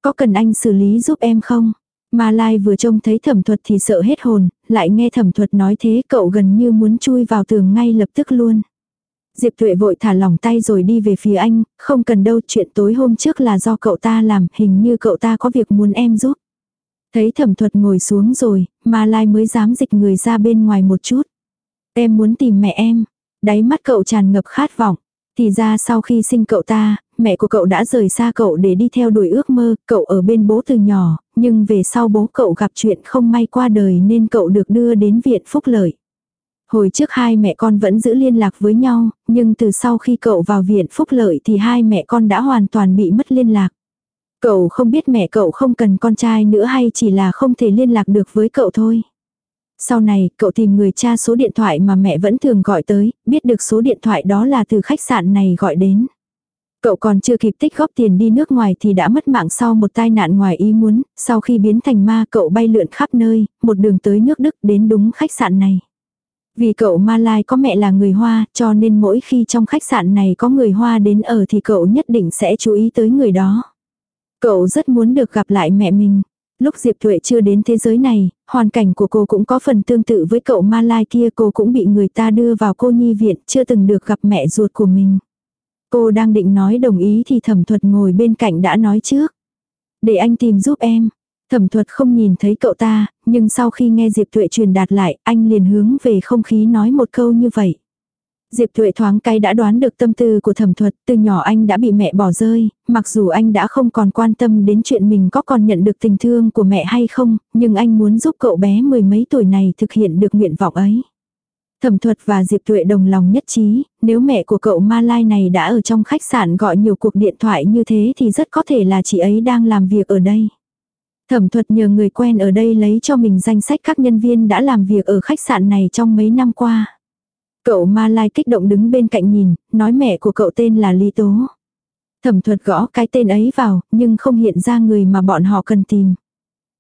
Có cần anh xử lý giúp em không? Mà Lai vừa trông thấy thẩm thuật thì sợ hết hồn, lại nghe thẩm thuật nói thế cậu gần như muốn chui vào tường ngay lập tức luôn. Diệp Thuệ vội thả lỏng tay rồi đi về phía anh, không cần đâu chuyện tối hôm trước là do cậu ta làm, hình như cậu ta có việc muốn em giúp. Thấy thẩm thuật ngồi xuống rồi, mà Lai mới dám dịch người ra bên ngoài một chút. Em muốn tìm mẹ em. Đáy mắt cậu tràn ngập khát vọng. Thì ra sau khi sinh cậu ta, mẹ của cậu đã rời xa cậu để đi theo đuổi ước mơ, cậu ở bên bố từ nhỏ, nhưng về sau bố cậu gặp chuyện không may qua đời nên cậu được đưa đến viện phúc lợi. Hồi trước hai mẹ con vẫn giữ liên lạc với nhau, nhưng từ sau khi cậu vào viện phúc lợi thì hai mẹ con đã hoàn toàn bị mất liên lạc. Cậu không biết mẹ cậu không cần con trai nữa hay chỉ là không thể liên lạc được với cậu thôi. Sau này, cậu tìm người cha số điện thoại mà mẹ vẫn thường gọi tới, biết được số điện thoại đó là từ khách sạn này gọi đến. Cậu còn chưa kịp tích góp tiền đi nước ngoài thì đã mất mạng sau một tai nạn ngoài ý muốn, sau khi biến thành ma cậu bay lượn khắp nơi, một đường tới nước Đức đến đúng khách sạn này. Vì cậu Malai có mẹ là người Hoa, cho nên mỗi khi trong khách sạn này có người Hoa đến ở thì cậu nhất định sẽ chú ý tới người đó. Cậu rất muốn được gặp lại mẹ mình. Lúc Diệp Thuệ chưa đến thế giới này, hoàn cảnh của cô cũng có phần tương tự với cậu Malai kia cô cũng bị người ta đưa vào cô nhi viện chưa từng được gặp mẹ ruột của mình. Cô đang định nói đồng ý thì thẩm thuật ngồi bên cạnh đã nói trước. Để anh tìm giúp em. Thẩm thuật không nhìn thấy cậu ta, nhưng sau khi nghe Diệp Tuệ truyền đạt lại, anh liền hướng về không khí nói một câu như vậy. Diệp Thuệ thoáng cay đã đoán được tâm tư của thẩm thuật, từ nhỏ anh đã bị mẹ bỏ rơi, mặc dù anh đã không còn quan tâm đến chuyện mình có còn nhận được tình thương của mẹ hay không, nhưng anh muốn giúp cậu bé mười mấy tuổi này thực hiện được nguyện vọng ấy. Thẩm thuật và Diệp Thuệ đồng lòng nhất trí, nếu mẹ của cậu Ma Lai này đã ở trong khách sạn gọi nhiều cuộc điện thoại như thế thì rất có thể là chị ấy đang làm việc ở đây. Thẩm thuật nhờ người quen ở đây lấy cho mình danh sách các nhân viên đã làm việc ở khách sạn này trong mấy năm qua. Cậu Ma Lai kích động đứng bên cạnh nhìn, nói mẹ của cậu tên là Lý Tố. Thẩm thuật gõ cái tên ấy vào, nhưng không hiện ra người mà bọn họ cần tìm.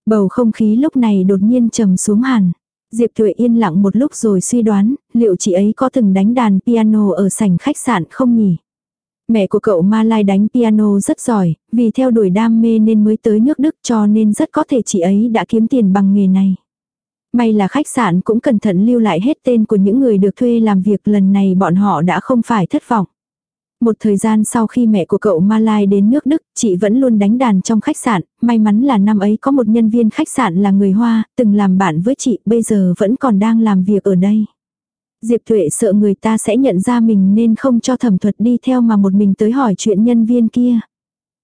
Bầu không khí lúc này đột nhiên trầm xuống hẳn. Diệp Thuệ yên lặng một lúc rồi suy đoán, liệu chị ấy có từng đánh đàn piano ở sảnh khách sạn không nhỉ? Mẹ của cậu Ma Lai đánh piano rất giỏi, vì theo đuổi đam mê nên mới tới nước Đức cho nên rất có thể chị ấy đã kiếm tiền bằng nghề này. May là khách sạn cũng cẩn thận lưu lại hết tên của những người được thuê làm việc lần này bọn họ đã không phải thất vọng. Một thời gian sau khi mẹ của cậu Malai đến nước Đức, chị vẫn luôn đánh đàn trong khách sạn, may mắn là năm ấy có một nhân viên khách sạn là người Hoa, từng làm bạn với chị, bây giờ vẫn còn đang làm việc ở đây. Diệp Thuệ sợ người ta sẽ nhận ra mình nên không cho thẩm thuật đi theo mà một mình tới hỏi chuyện nhân viên kia.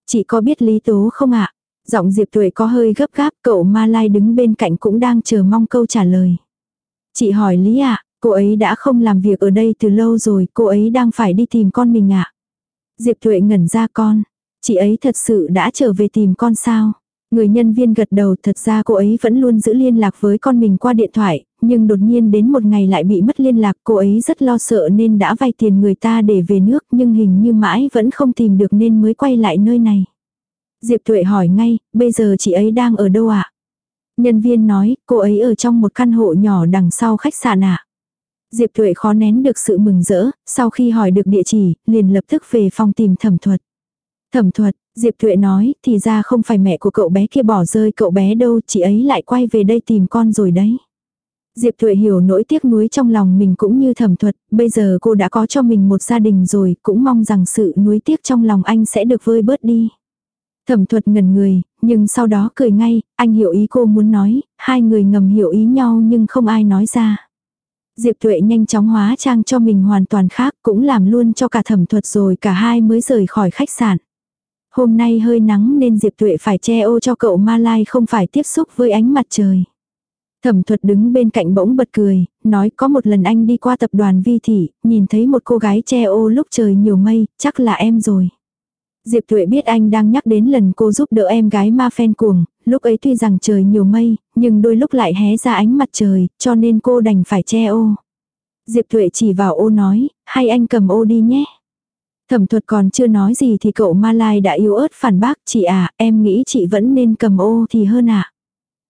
Chị có biết Lý Tố không ạ? Giọng Diệp Thuệ có hơi gấp gáp, cậu Ma Lai đứng bên cạnh cũng đang chờ mong câu trả lời. Chị hỏi Lý ạ, Cô ấy đã không làm việc ở đây từ lâu rồi, cô ấy đang phải đi tìm con mình ạ. À? Diệp Thuệ ngẩn ra con. Chị ấy thật sự đã trở về tìm con sao? Người nhân viên gật đầu thật ra cô ấy vẫn luôn giữ liên lạc với con mình qua điện thoại, nhưng đột nhiên đến một ngày lại bị mất liên lạc cô ấy rất lo sợ nên đã vay tiền người ta để về nước nhưng hình như mãi vẫn không tìm được nên mới quay lại nơi này. Diệp Tuệ hỏi ngay, bây giờ chị ấy đang ở đâu ạ? À? Nhân viên nói, cô ấy ở trong một căn hộ nhỏ đằng sau khách sạn ạ. À? Diệp Tuệ khó nén được sự mừng rỡ, sau khi hỏi được địa chỉ, liền lập tức về phòng tìm thẩm thuật. Thẩm thuật, Diệp Thuệ nói, thì ra không phải mẹ của cậu bé kia bỏ rơi cậu bé đâu, chị ấy lại quay về đây tìm con rồi đấy. Diệp Thuệ hiểu nỗi tiếc nuối trong lòng mình cũng như thẩm thuật, bây giờ cô đã có cho mình một gia đình rồi, cũng mong rằng sự nuối tiếc trong lòng anh sẽ được vơi bớt đi. Thẩm thuật ngẩn người, nhưng sau đó cười ngay, anh hiểu ý cô muốn nói, hai người ngầm hiểu ý nhau nhưng không ai nói ra. Diệp Tuệ nhanh chóng hóa trang cho mình hoàn toàn khác cũng làm luôn cho cả thẩm thuật rồi cả hai mới rời khỏi khách sạn. Hôm nay hơi nắng nên Diệp Tuệ phải che ô cho cậu Malai không phải tiếp xúc với ánh mặt trời. Thẩm thuật đứng bên cạnh bỗng bật cười, nói có một lần anh đi qua tập đoàn vi thị, nhìn thấy một cô gái che ô lúc trời nhiều mây, chắc là em rồi. Diệp Tuệ biết anh đang nhắc đến lần cô giúp đỡ em gái ma phen cuồng, lúc ấy tuy rằng trời nhiều mây, nhưng đôi lúc lại hé ra ánh mặt trời, cho nên cô đành phải che ô. Diệp Tuệ chỉ vào ô nói, hay anh cầm ô đi nhé. Thẩm thuật còn chưa nói gì thì cậu Ma Lai đã yếu ớt phản bác, chị à, em nghĩ chị vẫn nên cầm ô thì hơn ạ. À.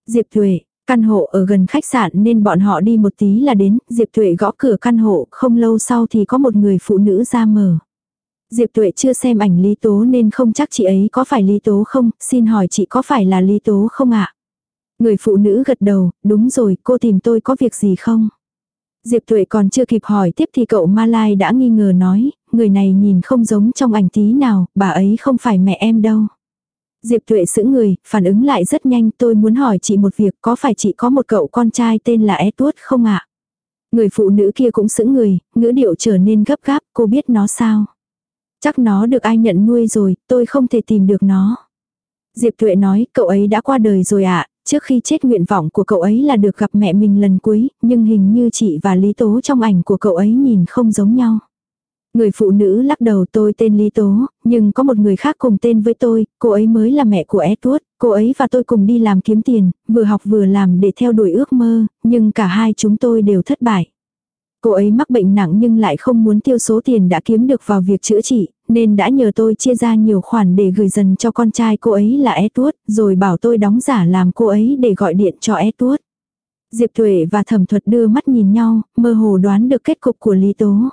Diệp Thuệ, căn hộ ở gần khách sạn nên bọn họ đi một tí là đến, Diệp Thuệ gõ cửa căn hộ, không lâu sau thì có một người phụ nữ ra mở. Diệp Tuệ chưa xem ảnh Lý Tố nên không chắc chị ấy có phải Lý Tố không, xin hỏi chị có phải là Lý Tố không ạ? Người phụ nữ gật đầu, đúng rồi, cô tìm tôi có việc gì không? Diệp Tuệ còn chưa kịp hỏi tiếp thì cậu Malai đã nghi ngờ nói, người này nhìn không giống trong ảnh tí nào, bà ấy không phải mẹ em đâu. Diệp Tuệ giữ người, phản ứng lại rất nhanh tôi muốn hỏi chị một việc có phải chị có một cậu con trai tên là Edward không ạ? Người phụ nữ kia cũng giữ người, ngữ điệu trở nên gấp gáp, cô biết nó sao? Chắc nó được ai nhận nuôi rồi, tôi không thể tìm được nó. Diệp Tuệ nói, cậu ấy đã qua đời rồi ạ, à, trước khi chết nguyện vọng của cậu ấy là được gặp mẹ mình lần cuối, nhưng hình như chị và Lý Tố trong ảnh của cậu ấy nhìn không giống nhau. Người phụ nữ lắc đầu tôi tên Lý Tố, nhưng có một người khác cùng tên với tôi, cô ấy mới là mẹ của Edward, cô ấy và tôi cùng đi làm kiếm tiền, vừa học vừa làm để theo đuổi ước mơ, nhưng cả hai chúng tôi đều thất bại. Cô ấy mắc bệnh nặng nhưng lại không muốn tiêu số tiền đã kiếm được vào việc chữa trị, nên đã nhờ tôi chia ra nhiều khoản để gửi dần cho con trai cô ấy là Edward, rồi bảo tôi đóng giả làm cô ấy để gọi điện cho Edward. Diệp Tuệ và Thẩm Thuật đưa mắt nhìn nhau, mơ hồ đoán được kết cục của Lý Tố.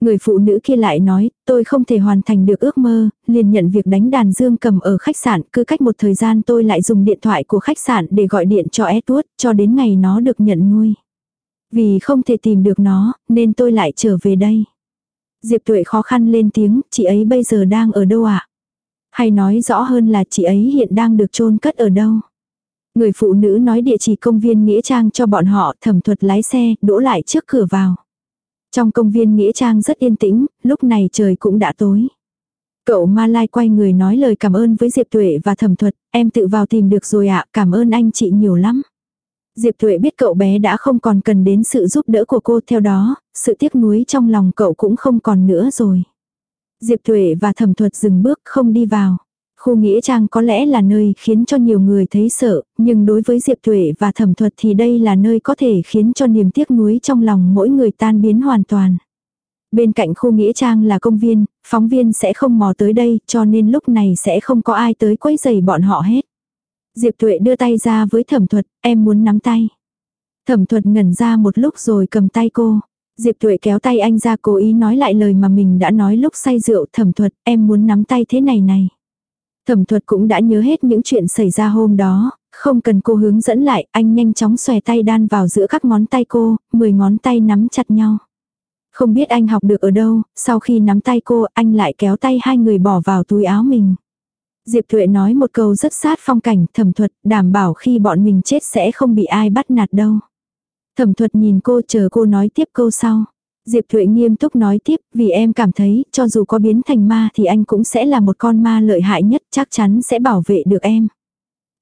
Người phụ nữ kia lại nói, tôi không thể hoàn thành được ước mơ, liền nhận việc đánh đàn dương cầm ở khách sạn, cứ cách một thời gian tôi lại dùng điện thoại của khách sạn để gọi điện cho Edward, cho đến ngày nó được nhận nuôi. Vì không thể tìm được nó, nên tôi lại trở về đây. Diệp Tuệ khó khăn lên tiếng, chị ấy bây giờ đang ở đâu ạ? À? Hay nói rõ hơn là chị ấy hiện đang được chôn cất ở đâu? Người phụ nữ nói địa chỉ công viên Nghĩa Trang cho bọn họ thẩm thuật lái xe, đỗ lại trước cửa vào. Trong công viên Nghĩa Trang rất yên tĩnh, lúc này trời cũng đã tối. Cậu Ma Lai quay người nói lời cảm ơn với Diệp Tuệ và thẩm thuật, em tự vào tìm được rồi ạ, cảm ơn anh chị nhiều lắm. Diệp Tuệ biết cậu bé đã không còn cần đến sự giúp đỡ của cô theo đó, sự tiếc nuối trong lòng cậu cũng không còn nữa rồi. Diệp Tuệ và thẩm thuật dừng bước không đi vào. Khu Nghĩa Trang có lẽ là nơi khiến cho nhiều người thấy sợ, nhưng đối với Diệp Tuệ và thẩm thuật thì đây là nơi có thể khiến cho niềm tiếc nuối trong lòng mỗi người tan biến hoàn toàn. Bên cạnh khu Nghĩa Trang là công viên, phóng viên sẽ không mò tới đây cho nên lúc này sẽ không có ai tới quấy rầy bọn họ hết. Diệp Tuệ đưa tay ra với thẩm thuật, em muốn nắm tay. Thẩm thuật ngẩn ra một lúc rồi cầm tay cô. Diệp Tuệ kéo tay anh ra cố ý nói lại lời mà mình đã nói lúc say rượu thẩm thuật, em muốn nắm tay thế này này. Thẩm thuật cũng đã nhớ hết những chuyện xảy ra hôm đó, không cần cô hướng dẫn lại, anh nhanh chóng xòe tay đan vào giữa các ngón tay cô, 10 ngón tay nắm chặt nhau. Không biết anh học được ở đâu, sau khi nắm tay cô, anh lại kéo tay hai người bỏ vào túi áo mình. Diệp Thuệ nói một câu rất sát phong cảnh thẩm thuật, đảm bảo khi bọn mình chết sẽ không bị ai bắt nạt đâu. Thẩm thuật nhìn cô chờ cô nói tiếp câu sau. Diệp Thuệ nghiêm túc nói tiếp, vì em cảm thấy, cho dù có biến thành ma thì anh cũng sẽ là một con ma lợi hại nhất, chắc chắn sẽ bảo vệ được em.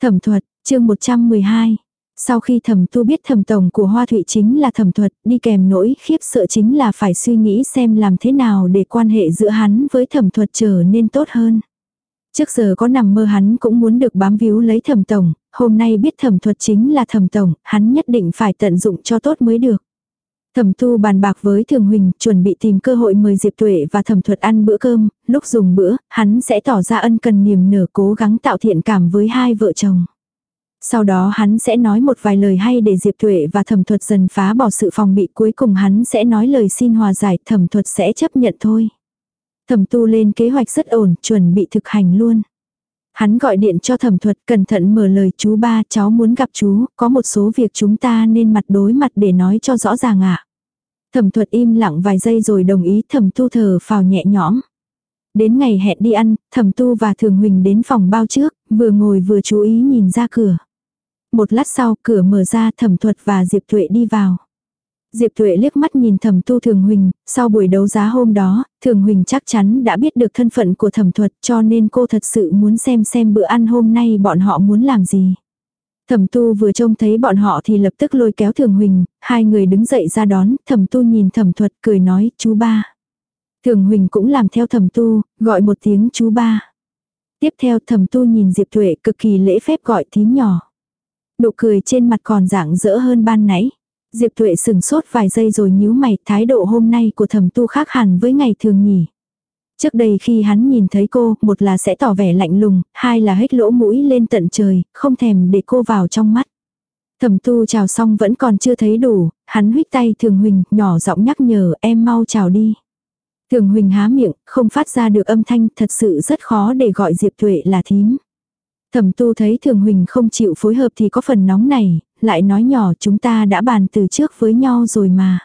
Thẩm thuật, chương 112. Sau khi thẩm tu biết thẩm tổng của Hoa Thụy chính là thẩm thuật, đi kèm nỗi khiếp sợ chính là phải suy nghĩ xem làm thế nào để quan hệ giữa hắn với thẩm thuật trở nên tốt hơn. Trước giờ có nằm mơ hắn cũng muốn được bám víu lấy thẩm tổng, hôm nay biết thẩm thuật chính là thẩm tổng, hắn nhất định phải tận dụng cho tốt mới được. Thẩm tu bàn bạc với Thường Huỳnh, chuẩn bị tìm cơ hội mời Diệp Tuệ và thẩm thuật ăn bữa cơm, lúc dùng bữa, hắn sẽ tỏ ra ân cần niềm nở cố gắng tạo thiện cảm với hai vợ chồng. Sau đó hắn sẽ nói một vài lời hay để Diệp Tuệ và thẩm thuật dần phá bỏ sự phòng bị cuối cùng hắn sẽ nói lời xin hòa giải thẩm thuật sẽ chấp nhận thôi. Thẩm tu lên kế hoạch rất ổn, chuẩn bị thực hành luôn. Hắn gọi điện cho thẩm thuật cẩn thận mở lời chú ba cháu muốn gặp chú, có một số việc chúng ta nên mặt đối mặt để nói cho rõ ràng ạ. Thẩm thuật im lặng vài giây rồi đồng ý thẩm tu thở phào nhẹ nhõm. Đến ngày hẹn đi ăn, thẩm tu và thường huỳnh đến phòng bao trước, vừa ngồi vừa chú ý nhìn ra cửa. Một lát sau cửa mở ra thẩm thuật và Diệp Thuệ đi vào. Diệp Tuệ liếc mắt nhìn thẩm tu Thường Huỳnh, sau buổi đấu giá hôm đó, Thường Huỳnh chắc chắn đã biết được thân phận của thẩm thuật cho nên cô thật sự muốn xem xem bữa ăn hôm nay bọn họ muốn làm gì. Thẩm tu vừa trông thấy bọn họ thì lập tức lôi kéo Thường Huỳnh, hai người đứng dậy ra đón, thẩm tu nhìn thẩm thuật cười nói chú ba. Thường Huỳnh cũng làm theo thẩm tu, gọi một tiếng chú ba. Tiếp theo thẩm tu nhìn Diệp Tuệ cực kỳ lễ phép gọi thím nhỏ. Nụ cười trên mặt còn dạng dỡ hơn ban nãy. Diệp Tuệ sừng sốt vài giây rồi nhíu mày, thái độ hôm nay của thẩm tu khác hẳn với ngày thường nhỉ. Trước đây khi hắn nhìn thấy cô, một là sẽ tỏ vẻ lạnh lùng, hai là hết lỗ mũi lên tận trời, không thèm để cô vào trong mắt. Thẩm tu chào xong vẫn còn chưa thấy đủ, hắn huyết tay thường huỳnh, nhỏ giọng nhắc nhở em mau chào đi. Thường huỳnh há miệng, không phát ra được âm thanh, thật sự rất khó để gọi Diệp Tuệ là thím. Thẩm tu thấy thường huỳnh không chịu phối hợp thì có phần nóng này, lại nói nhỏ chúng ta đã bàn từ trước với nhau rồi mà.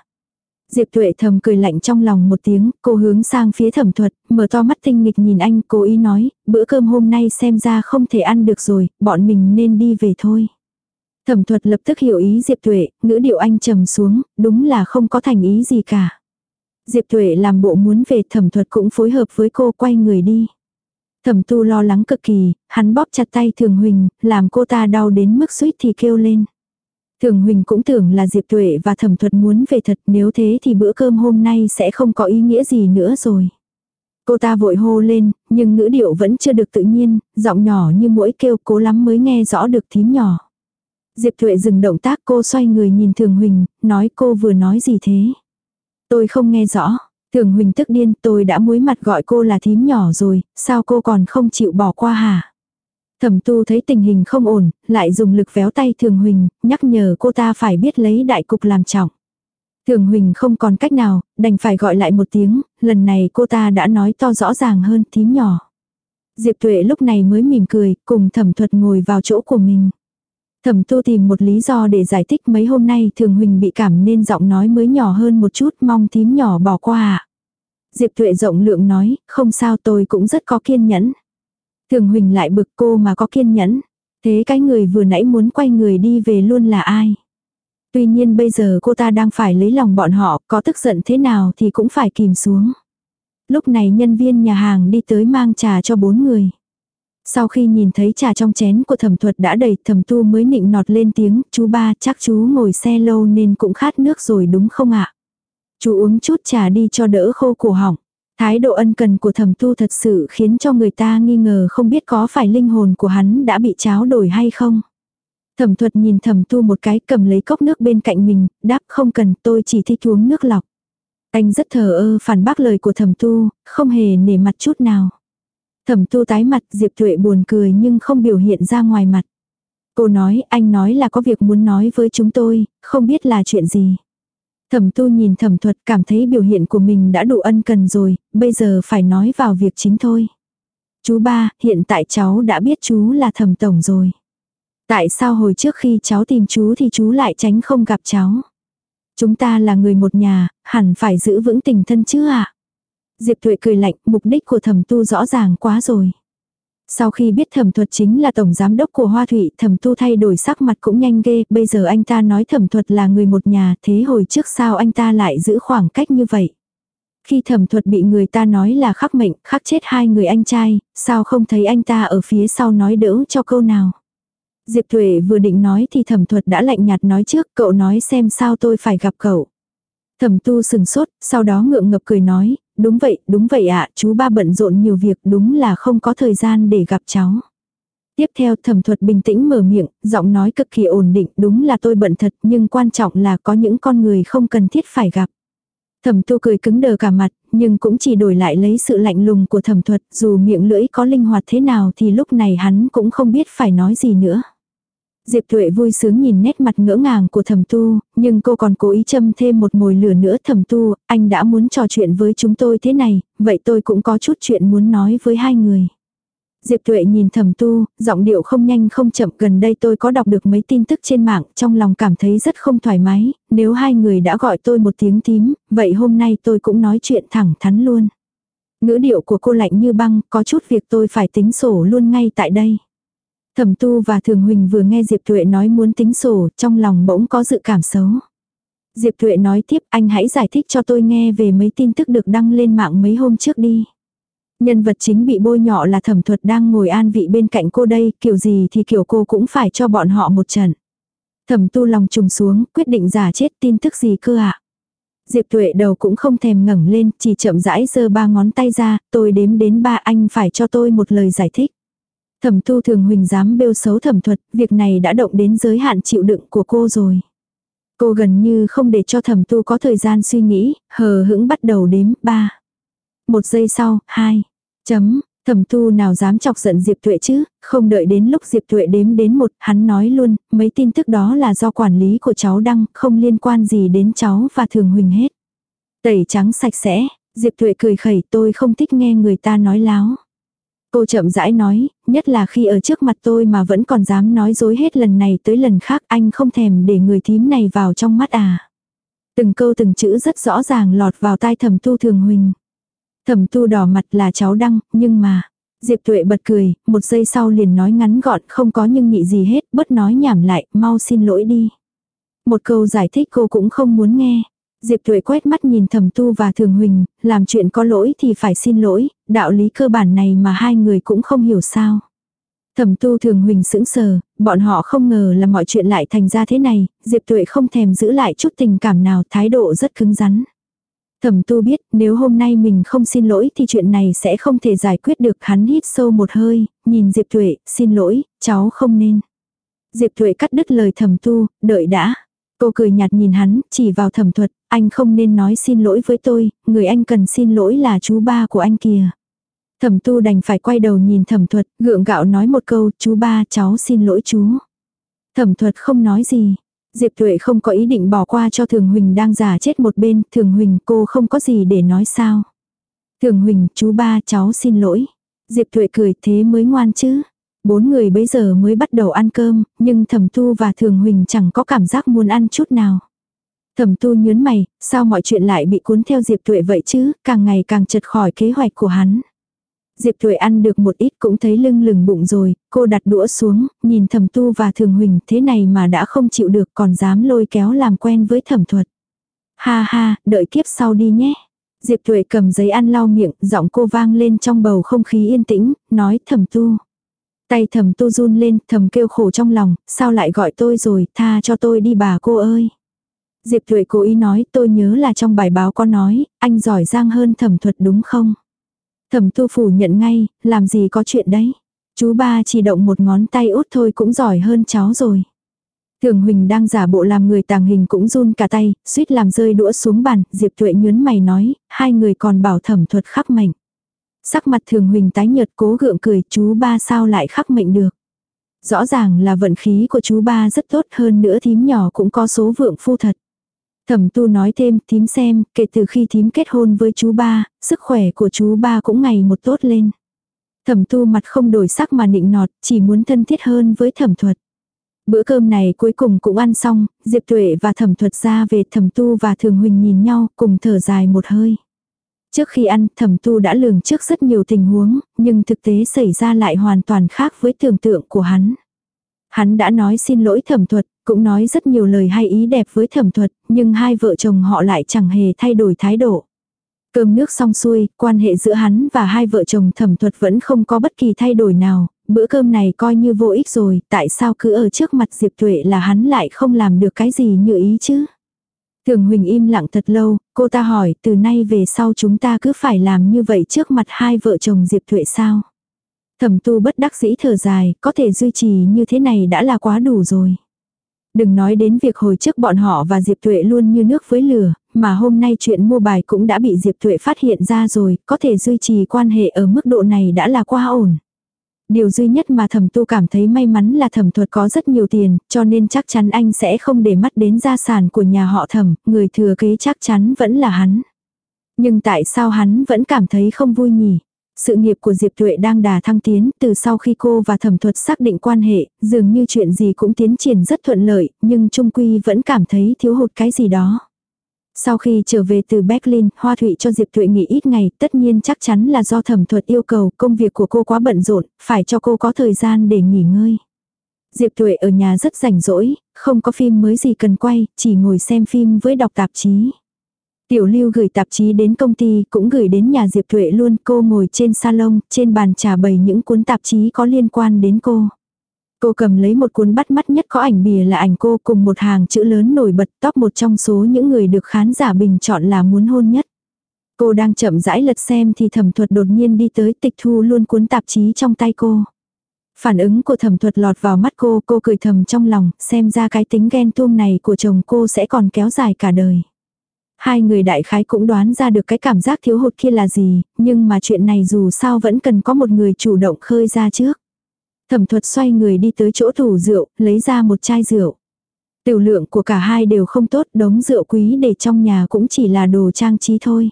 Diệp tuệ thầm cười lạnh trong lòng một tiếng, cô hướng sang phía thẩm thuật, mở to mắt tinh nghịch nhìn anh, cố ý nói, bữa cơm hôm nay xem ra không thể ăn được rồi, bọn mình nên đi về thôi. Thẩm thuật lập tức hiểu ý Diệp tuệ, ngữ điệu anh trầm xuống, đúng là không có thành ý gì cả. Diệp tuệ làm bộ muốn về thẩm thuật cũng phối hợp với cô quay người đi. Thẩm tu lo lắng cực kỳ, hắn bóp chặt tay thường huỳnh, làm cô ta đau đến mức suýt thì kêu lên. Thường Huỳnh cũng tưởng là Diệp Tuệ và thẩm thuật muốn về thật nếu thế thì bữa cơm hôm nay sẽ không có ý nghĩa gì nữa rồi. Cô ta vội hô lên, nhưng ngữ điệu vẫn chưa được tự nhiên, giọng nhỏ như mũi kêu cố lắm mới nghe rõ được thím nhỏ. Diệp Thuệ dừng động tác cô xoay người nhìn Thường Huỳnh, nói cô vừa nói gì thế. Tôi không nghe rõ. Thường Huỳnh tức điên tôi đã muối mặt gọi cô là thím nhỏ rồi, sao cô còn không chịu bỏ qua hả? Thẩm tu thấy tình hình không ổn, lại dùng lực véo tay Thường Huỳnh, nhắc nhở cô ta phải biết lấy đại cục làm trọng. Thường Huỳnh không còn cách nào, đành phải gọi lại một tiếng, lần này cô ta đã nói to rõ ràng hơn thím nhỏ. Diệp Tuệ lúc này mới mỉm cười, cùng thẩm thuật ngồi vào chỗ của mình. Thẩm tu tìm một lý do để giải thích mấy hôm nay thường Huỳnh bị cảm nên giọng nói mới nhỏ hơn một chút mong thím nhỏ bỏ qua. Diệp Tuệ rộng lượng nói, không sao tôi cũng rất có kiên nhẫn. Thường Huỳnh lại bực cô mà có kiên nhẫn. Thế cái người vừa nãy muốn quay người đi về luôn là ai? Tuy nhiên bây giờ cô ta đang phải lấy lòng bọn họ, có tức giận thế nào thì cũng phải kìm xuống. Lúc này nhân viên nhà hàng đi tới mang trà cho bốn người. Sau khi nhìn thấy trà trong chén của thẩm thuật đã đầy thẩm tu mới nịnh nọt lên tiếng, chú ba chắc chú ngồi xe lâu nên cũng khát nước rồi đúng không ạ? Chú uống chút trà đi cho đỡ khô cổ họng. Thái độ ân cần của thẩm tu thật sự khiến cho người ta nghi ngờ không biết có phải linh hồn của hắn đã bị cháo đổi hay không. Thẩm thuật nhìn thẩm tu một cái cầm lấy cốc nước bên cạnh mình, đáp không cần tôi chỉ thích uống nước lọc. Anh rất thờ ơ phản bác lời của thẩm tu, không hề nể mặt chút nào. Thẩm tu tái mặt Diệp Thuệ buồn cười nhưng không biểu hiện ra ngoài mặt. Cô nói anh nói là có việc muốn nói với chúng tôi, không biết là chuyện gì. Thẩm tu nhìn thẩm thuật cảm thấy biểu hiện của mình đã đủ ân cần rồi, bây giờ phải nói vào việc chính thôi. Chú ba, hiện tại cháu đã biết chú là thẩm tổng rồi. Tại sao hồi trước khi cháu tìm chú thì chú lại tránh không gặp cháu? Chúng ta là người một nhà, hẳn phải giữ vững tình thân chứ ạ? À? Diệp Thuệ cười lạnh, mục đích của thẩm tu rõ ràng quá rồi. Sau khi biết thẩm thuật chính là tổng giám đốc của Hoa Thụy, thẩm tu thay đổi sắc mặt cũng nhanh ghê, bây giờ anh ta nói thẩm thuật là người một nhà, thế hồi trước sao anh ta lại giữ khoảng cách như vậy? Khi thẩm thuật bị người ta nói là khắc mệnh, khắc chết hai người anh trai, sao không thấy anh ta ở phía sau nói đỡ cho câu nào? Diệp Thuệ vừa định nói thì thẩm thuật đã lạnh nhạt nói trước, cậu nói xem sao tôi phải gặp cậu. Thẩm tu sừng sốt, sau đó ngượng ngập cười nói, đúng vậy, đúng vậy ạ, chú ba bận rộn nhiều việc, đúng là không có thời gian để gặp cháu. Tiếp theo thẩm thuật bình tĩnh mở miệng, giọng nói cực kỳ ổn định, đúng là tôi bận thật, nhưng quan trọng là có những con người không cần thiết phải gặp. Thẩm tu cười cứng đờ cả mặt, nhưng cũng chỉ đổi lại lấy sự lạnh lùng của thẩm thuật, dù miệng lưỡi có linh hoạt thế nào thì lúc này hắn cũng không biết phải nói gì nữa. Diệp Thụy vui sướng nhìn nét mặt ngỡ ngàng của thẩm tu, nhưng cô còn cố ý châm thêm một mồi lửa nữa thẩm tu, anh đã muốn trò chuyện với chúng tôi thế này, vậy tôi cũng có chút chuyện muốn nói với hai người. Diệp Tuệ nhìn thẩm tu, giọng điệu không nhanh không chậm gần đây tôi có đọc được mấy tin tức trên mạng, trong lòng cảm thấy rất không thoải mái, nếu hai người đã gọi tôi một tiếng tím, vậy hôm nay tôi cũng nói chuyện thẳng thắn luôn. Ngữ điệu của cô lạnh như băng, có chút việc tôi phải tính sổ luôn ngay tại đây. Thẩm tu và Thường Huỳnh vừa nghe Diệp Tuệ nói muốn tính sổ, trong lòng bỗng có dự cảm xấu. Diệp Tuệ nói tiếp anh hãy giải thích cho tôi nghe về mấy tin tức được đăng lên mạng mấy hôm trước đi. Nhân vật chính bị bôi nhọ là thẩm thuật đang ngồi an vị bên cạnh cô đây, kiểu gì thì kiểu cô cũng phải cho bọn họ một trận. Thẩm tu lòng trùng xuống, quyết định giả chết tin tức gì cơ ạ. À? Diệp tuệ đầu cũng không thèm ngẩng lên, chỉ chậm rãi giơ ba ngón tay ra, tôi đếm đến ba anh phải cho tôi một lời giải thích. Thẩm tu thường huỳnh dám bêu xấu thẩm thuật, việc này đã động đến giới hạn chịu đựng của cô rồi. Cô gần như không để cho thẩm tu có thời gian suy nghĩ, hờ hững bắt đầu đếm, ba. Một giây sau, hai. Chấm, thẩm tu nào dám chọc giận Diệp Tuệ chứ, không đợi đến lúc Diệp Tuệ đếm đến một, hắn nói luôn, mấy tin tức đó là do quản lý của cháu đăng, không liên quan gì đến cháu và thường huỳnh hết. Tẩy trắng sạch sẽ, Diệp Tuệ cười khẩy tôi không thích nghe người ta nói láo. Cô chậm rãi nói, nhất là khi ở trước mặt tôi mà vẫn còn dám nói dối hết lần này tới lần khác anh không thèm để người thím này vào trong mắt à. Từng câu từng chữ rất rõ ràng lọt vào tai thẩm tu thường huỳnh. Thẩm tu đỏ mặt là cháu đăng, nhưng mà. Diệp tuệ bật cười, một giây sau liền nói ngắn gọn không có nhưng nhị gì hết, bớt nói nhảm lại, mau xin lỗi đi. Một câu giải thích cô cũng không muốn nghe. Diệp Tuệ quét mắt nhìn thẩm tu và thường huỳnh, làm chuyện có lỗi thì phải xin lỗi, đạo lý cơ bản này mà hai người cũng không hiểu sao. Thẩm tu thường huỳnh sững sờ, bọn họ không ngờ là mọi chuyện lại thành ra thế này, Diệp Tuệ không thèm giữ lại chút tình cảm nào, thái độ rất cứng rắn. Thẩm tu biết nếu hôm nay mình không xin lỗi thì chuyện này sẽ không thể giải quyết được hắn hít sâu một hơi, nhìn Diệp Tuệ, xin lỗi, cháu không nên. Diệp Tuệ cắt đứt lời thẩm tu, đợi đã. Cô cười nhạt nhìn hắn, chỉ vào thẩm thuật, anh không nên nói xin lỗi với tôi, người anh cần xin lỗi là chú ba của anh kìa. Thẩm tu đành phải quay đầu nhìn thẩm thuật, gượng gạo nói một câu, chú ba cháu xin lỗi chú. Thẩm thuật không nói gì. Diệp Tuệ không có ý định bỏ qua cho Thường Huỳnh đang giả chết một bên, Thường Huỳnh cô không có gì để nói sao. Thường Huỳnh, chú ba cháu xin lỗi. Diệp Tuệ cười thế mới ngoan chứ. Bốn người bấy giờ mới bắt đầu ăn cơm, nhưng Thẩm Tu và Thường Huỳnh chẳng có cảm giác muốn ăn chút nào. Thẩm Tu nhớn mày, sao mọi chuyện lại bị cuốn theo Diệp Tuệ vậy chứ, càng ngày càng chật khỏi kế hoạch của hắn. Diệp Tuệ ăn được một ít cũng thấy lưng lừng bụng rồi, cô đặt đũa xuống, nhìn thẩm tu và thường huỳnh thế này mà đã không chịu được còn dám lôi kéo làm quen với thẩm thuật. Ha ha, đợi kiếp sau đi nhé. Diệp Tuệ cầm giấy ăn lau miệng, giọng cô vang lên trong bầu không khí yên tĩnh, nói thẩm tu. Tay thầm tu run lên, thầm kêu khổ trong lòng, sao lại gọi tôi rồi, tha cho tôi đi bà cô ơi. Diệp thụy cố ý nói, tôi nhớ là trong bài báo có nói, anh giỏi giang hơn thẩm thuật đúng không? Thẩm tu phủ nhận ngay, làm gì có chuyện đấy. Chú ba chỉ động một ngón tay út thôi cũng giỏi hơn cháu rồi. Thường Huỳnh đang giả bộ làm người tàng hình cũng run cả tay, suýt làm rơi đũa xuống bàn, Diệp thụy nhớn mày nói, hai người còn bảo thẩm thuật khắc mệnh. Sắc mặt Thường Huỳnh tái nhợt cố gượng cười, chú ba sao lại khắc mệnh được. Rõ ràng là vận khí của chú ba rất tốt hơn nữa thím nhỏ cũng có số vượng phu thật. Thẩm tu nói thêm, thím xem, kể từ khi thím kết hôn với chú ba, sức khỏe của chú ba cũng ngày một tốt lên. Thẩm tu mặt không đổi sắc mà nịnh nọt, chỉ muốn thân thiết hơn với thẩm thuật. Bữa cơm này cuối cùng cũng ăn xong, Diệp Tuệ và thẩm thuật ra về thẩm tu và thường huỳnh nhìn nhau cùng thở dài một hơi. Trước khi ăn, thẩm tu đã lường trước rất nhiều tình huống, nhưng thực tế xảy ra lại hoàn toàn khác với tưởng tượng của hắn. Hắn đã nói xin lỗi thẩm thuật, cũng nói rất nhiều lời hay ý đẹp với thẩm thuật, nhưng hai vợ chồng họ lại chẳng hề thay đổi thái độ. Cơm nước xong xuôi, quan hệ giữa hắn và hai vợ chồng thẩm thuật vẫn không có bất kỳ thay đổi nào, bữa cơm này coi như vô ích rồi, tại sao cứ ở trước mặt Diệp Tuệ là hắn lại không làm được cái gì như ý chứ? Thường Huỳnh im lặng thật lâu, cô ta hỏi từ nay về sau chúng ta cứ phải làm như vậy trước mặt hai vợ chồng Diệp Thuệ sao? Thẩm tu bất đắc dĩ thở dài, có thể duy trì như thế này đã là quá đủ rồi. Đừng nói đến việc hồi trước bọn họ và Diệp Thuệ luôn như nước với lửa, mà hôm nay chuyện mua bài cũng đã bị Diệp Thuệ phát hiện ra rồi, có thể duy trì quan hệ ở mức độ này đã là quá ổn. Điều duy nhất mà thẩm tu cảm thấy may mắn là thẩm thuật có rất nhiều tiền, cho nên chắc chắn anh sẽ không để mắt đến gia sản của nhà họ thẩm, người thừa kế chắc chắn vẫn là hắn. Nhưng tại sao hắn vẫn cảm thấy không vui nhỉ? Sự nghiệp của Diệp Tuệ đang đà thăng tiến, từ sau khi cô và thẩm thuật xác định quan hệ, dường như chuyện gì cũng tiến triển rất thuận lợi, nhưng Trung Quy vẫn cảm thấy thiếu hụt cái gì đó. Sau khi trở về từ Berlin, Hoa Thụy cho Diệp thụy nghỉ ít ngày, tất nhiên chắc chắn là do thẩm thuật yêu cầu công việc của cô quá bận rộn, phải cho cô có thời gian để nghỉ ngơi. Diệp thụy ở nhà rất rảnh rỗi, không có phim mới gì cần quay, chỉ ngồi xem phim với đọc tạp chí. Tiểu Lưu gửi tạp chí đến công ty, cũng gửi đến nhà Diệp thụy luôn. Cô ngồi trên salon, trên bàn trà bày những cuốn tạp chí có liên quan đến cô. Cô cầm lấy một cuốn bắt mắt nhất có ảnh bìa là ảnh cô cùng một hàng chữ lớn nổi bật top một trong số những người được khán giả bình chọn là muốn hôn nhất. Cô đang chậm rãi lật xem thì thẩm thuật đột nhiên đi tới tịch thu luôn cuốn tạp chí trong tay cô. Phản ứng của thẩm thuật lọt vào mắt cô, cô cười thầm trong lòng, xem ra cái tính ghen tuông này của chồng cô sẽ còn kéo dài cả đời. Hai người đại khái cũng đoán ra được cái cảm giác thiếu hụt kia là gì, nhưng mà chuyện này dù sao vẫn cần có một người chủ động khơi ra trước. Thẩm thuật xoay người đi tới chỗ tủ rượu, lấy ra một chai rượu. Tiểu lượng của cả hai đều không tốt, đống rượu quý để trong nhà cũng chỉ là đồ trang trí thôi.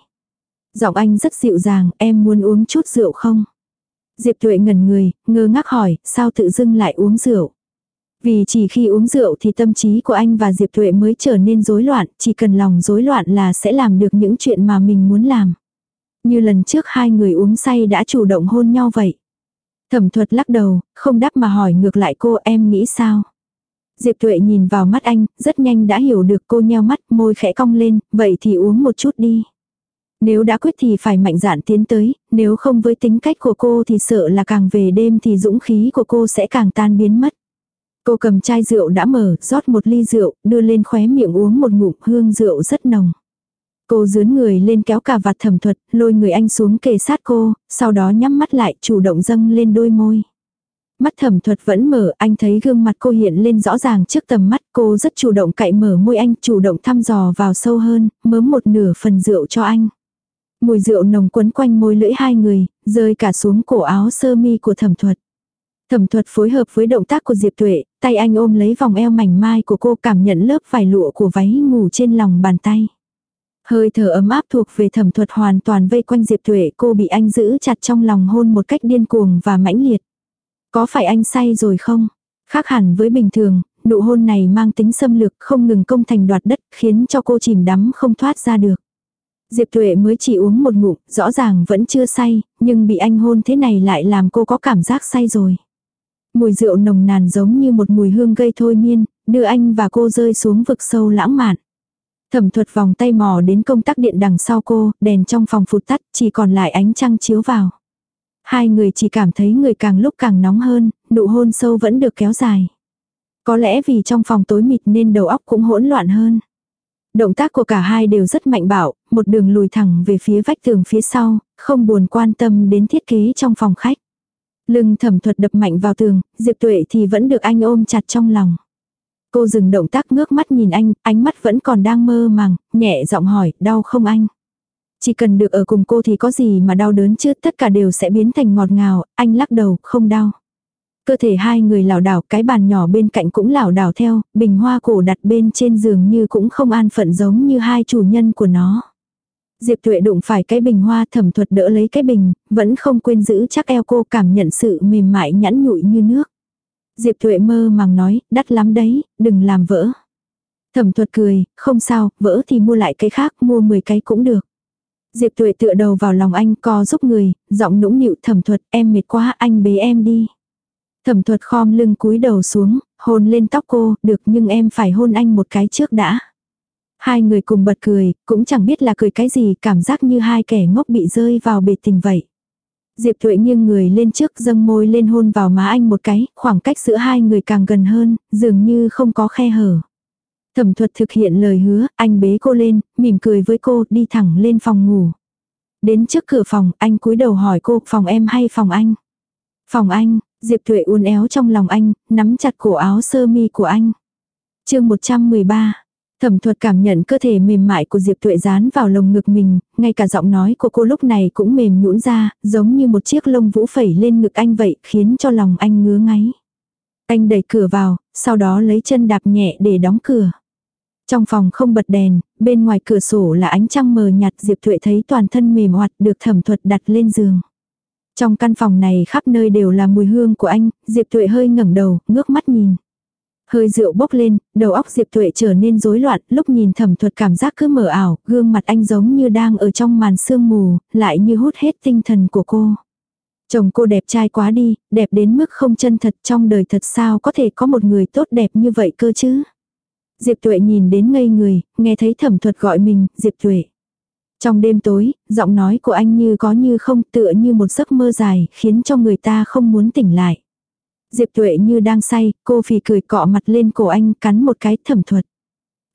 Giọng anh rất dịu dàng, em muốn uống chút rượu không? Diệp tuệ ngẩn người, ngơ ngác hỏi, sao tự dưng lại uống rượu? Vì chỉ khi uống rượu thì tâm trí của anh và Diệp Tuệ mới trở nên rối loạn, chỉ cần lòng rối loạn là sẽ làm được những chuyện mà mình muốn làm. Như lần trước hai người uống say đã chủ động hôn nhau vậy. Thẩm thuật lắc đầu, không đáp mà hỏi ngược lại cô em nghĩ sao. Diệp Tuệ nhìn vào mắt anh, rất nhanh đã hiểu được cô nheo mắt, môi khẽ cong lên, vậy thì uống một chút đi. Nếu đã quyết thì phải mạnh dạn tiến tới, nếu không với tính cách của cô thì sợ là càng về đêm thì dũng khí của cô sẽ càng tan biến mất. Cô cầm chai rượu đã mở, rót một ly rượu, đưa lên khóe miệng uống một ngụm hương rượu rất nồng. Cô dướn người lên kéo cà vạt thẩm thuật, lôi người anh xuống kề sát cô, sau đó nhắm mắt lại chủ động dâng lên đôi môi. Mắt thẩm thuật vẫn mở, anh thấy gương mặt cô hiện lên rõ ràng trước tầm mắt cô rất chủ động cậy mở môi anh, chủ động thăm dò vào sâu hơn, mớm một nửa phần rượu cho anh. Mùi rượu nồng quấn quanh môi lưỡi hai người, rơi cả xuống cổ áo sơ mi của thẩm thuật. Thẩm thuật phối hợp với động tác của Diệp Tuệ, tay anh ôm lấy vòng eo mảnh mai của cô cảm nhận lớp vải lụa của váy ngủ trên lòng bàn tay. Hơi thở ấm áp thuộc về thẩm thuật hoàn toàn vây quanh Diệp Tuệ cô bị anh giữ chặt trong lòng hôn một cách điên cuồng và mãnh liệt. Có phải anh say rồi không? Khác hẳn với bình thường, nụ hôn này mang tính xâm lược không ngừng công thành đoạt đất khiến cho cô chìm đắm không thoát ra được. Diệp Tuệ mới chỉ uống một ngụm, rõ ràng vẫn chưa say, nhưng bị anh hôn thế này lại làm cô có cảm giác say rồi. Mùi rượu nồng nàn giống như một mùi hương gây thôi miên, đưa anh và cô rơi xuống vực sâu lãng mạn. Thẩm thuật vòng tay mò đến công tắc điện đằng sau cô, đèn trong phòng phụt tắt, chỉ còn lại ánh trăng chiếu vào. Hai người chỉ cảm thấy người càng lúc càng nóng hơn, nụ hôn sâu vẫn được kéo dài. Có lẽ vì trong phòng tối mịt nên đầu óc cũng hỗn loạn hơn. Động tác của cả hai đều rất mạnh bạo, một đường lùi thẳng về phía vách tường phía sau, không buồn quan tâm đến thiết kế trong phòng khách. Lưng thẩm thuật đập mạnh vào tường, Diệp Tuệ thì vẫn được anh ôm chặt trong lòng. Cô dừng động tác ngước mắt nhìn anh, ánh mắt vẫn còn đang mơ màng, nhẹ giọng hỏi, đau không anh? Chỉ cần được ở cùng cô thì có gì mà đau đớn chứ, tất cả đều sẽ biến thành ngọt ngào, anh lắc đầu, không đau. Cơ thể hai người lảo đảo, cái bàn nhỏ bên cạnh cũng lảo đảo theo, bình hoa cổ đặt bên trên giường như cũng không an phận giống như hai chủ nhân của nó. Diệp Tuệ đụng phải cái bình hoa thẩm thuật đỡ lấy cái bình, vẫn không quên giữ chắc eo cô cảm nhận sự mềm mại nhẵn nhụi như nước. Diệp Thuệ mơ màng nói, đắt lắm đấy, đừng làm vỡ. Thẩm thuật cười, không sao, vỡ thì mua lại cái khác, mua 10 cái cũng được. Diệp Tuệ tựa đầu vào lòng anh co giúp người, giọng nũng nịu thẩm thuật, em mệt quá, anh bế em đi. Thẩm thuật khom lưng cúi đầu xuống, hôn lên tóc cô, được nhưng em phải hôn anh một cái trước đã. Hai người cùng bật cười, cũng chẳng biết là cười cái gì, cảm giác như hai kẻ ngốc bị rơi vào bệt tình vậy. Diệp Thuệ nghiêng người lên trước dâng môi lên hôn vào má anh một cái, khoảng cách giữa hai người càng gần hơn, dường như không có khe hở. Thẩm thuật thực hiện lời hứa, anh bế cô lên, mỉm cười với cô, đi thẳng lên phòng ngủ. Đến trước cửa phòng, anh cúi đầu hỏi cô, phòng em hay phòng anh? Phòng anh, Diệp Thuệ uốn éo trong lòng anh, nắm chặt cổ áo sơ mi của anh. chương 113 Thẩm thuật cảm nhận cơ thể mềm mại của Diệp Tuệ dán vào lồng ngực mình, ngay cả giọng nói của cô lúc này cũng mềm nhũn ra, giống như một chiếc lông vũ phẩy lên ngực anh vậy, khiến cho lòng anh ngứa ngáy. Anh đẩy cửa vào, sau đó lấy chân đạp nhẹ để đóng cửa. Trong phòng không bật đèn, bên ngoài cửa sổ là ánh trăng mờ nhạt Diệp Thuệ thấy toàn thân mềm hoạt được thẩm thuật đặt lên giường. Trong căn phòng này khắp nơi đều là mùi hương của anh, Diệp Thuệ hơi ngẩng đầu, ngước mắt nhìn. Hơi rượu bốc lên, đầu óc Diệp Tuệ trở nên rối loạn, lúc nhìn thẩm thuật cảm giác cứ mở ảo, gương mặt anh giống như đang ở trong màn sương mù, lại như hút hết tinh thần của cô. Chồng cô đẹp trai quá đi, đẹp đến mức không chân thật trong đời thật sao có thể có một người tốt đẹp như vậy cơ chứ. Diệp Tuệ nhìn đến ngây người, nghe thấy thẩm thuật gọi mình, Diệp Tuệ. Trong đêm tối, giọng nói của anh như có như không tựa như một giấc mơ dài, khiến cho người ta không muốn tỉnh lại. Diệp Tuệ như đang say, cô phì cười cọ mặt lên cổ anh cắn một cái thẩm thuật.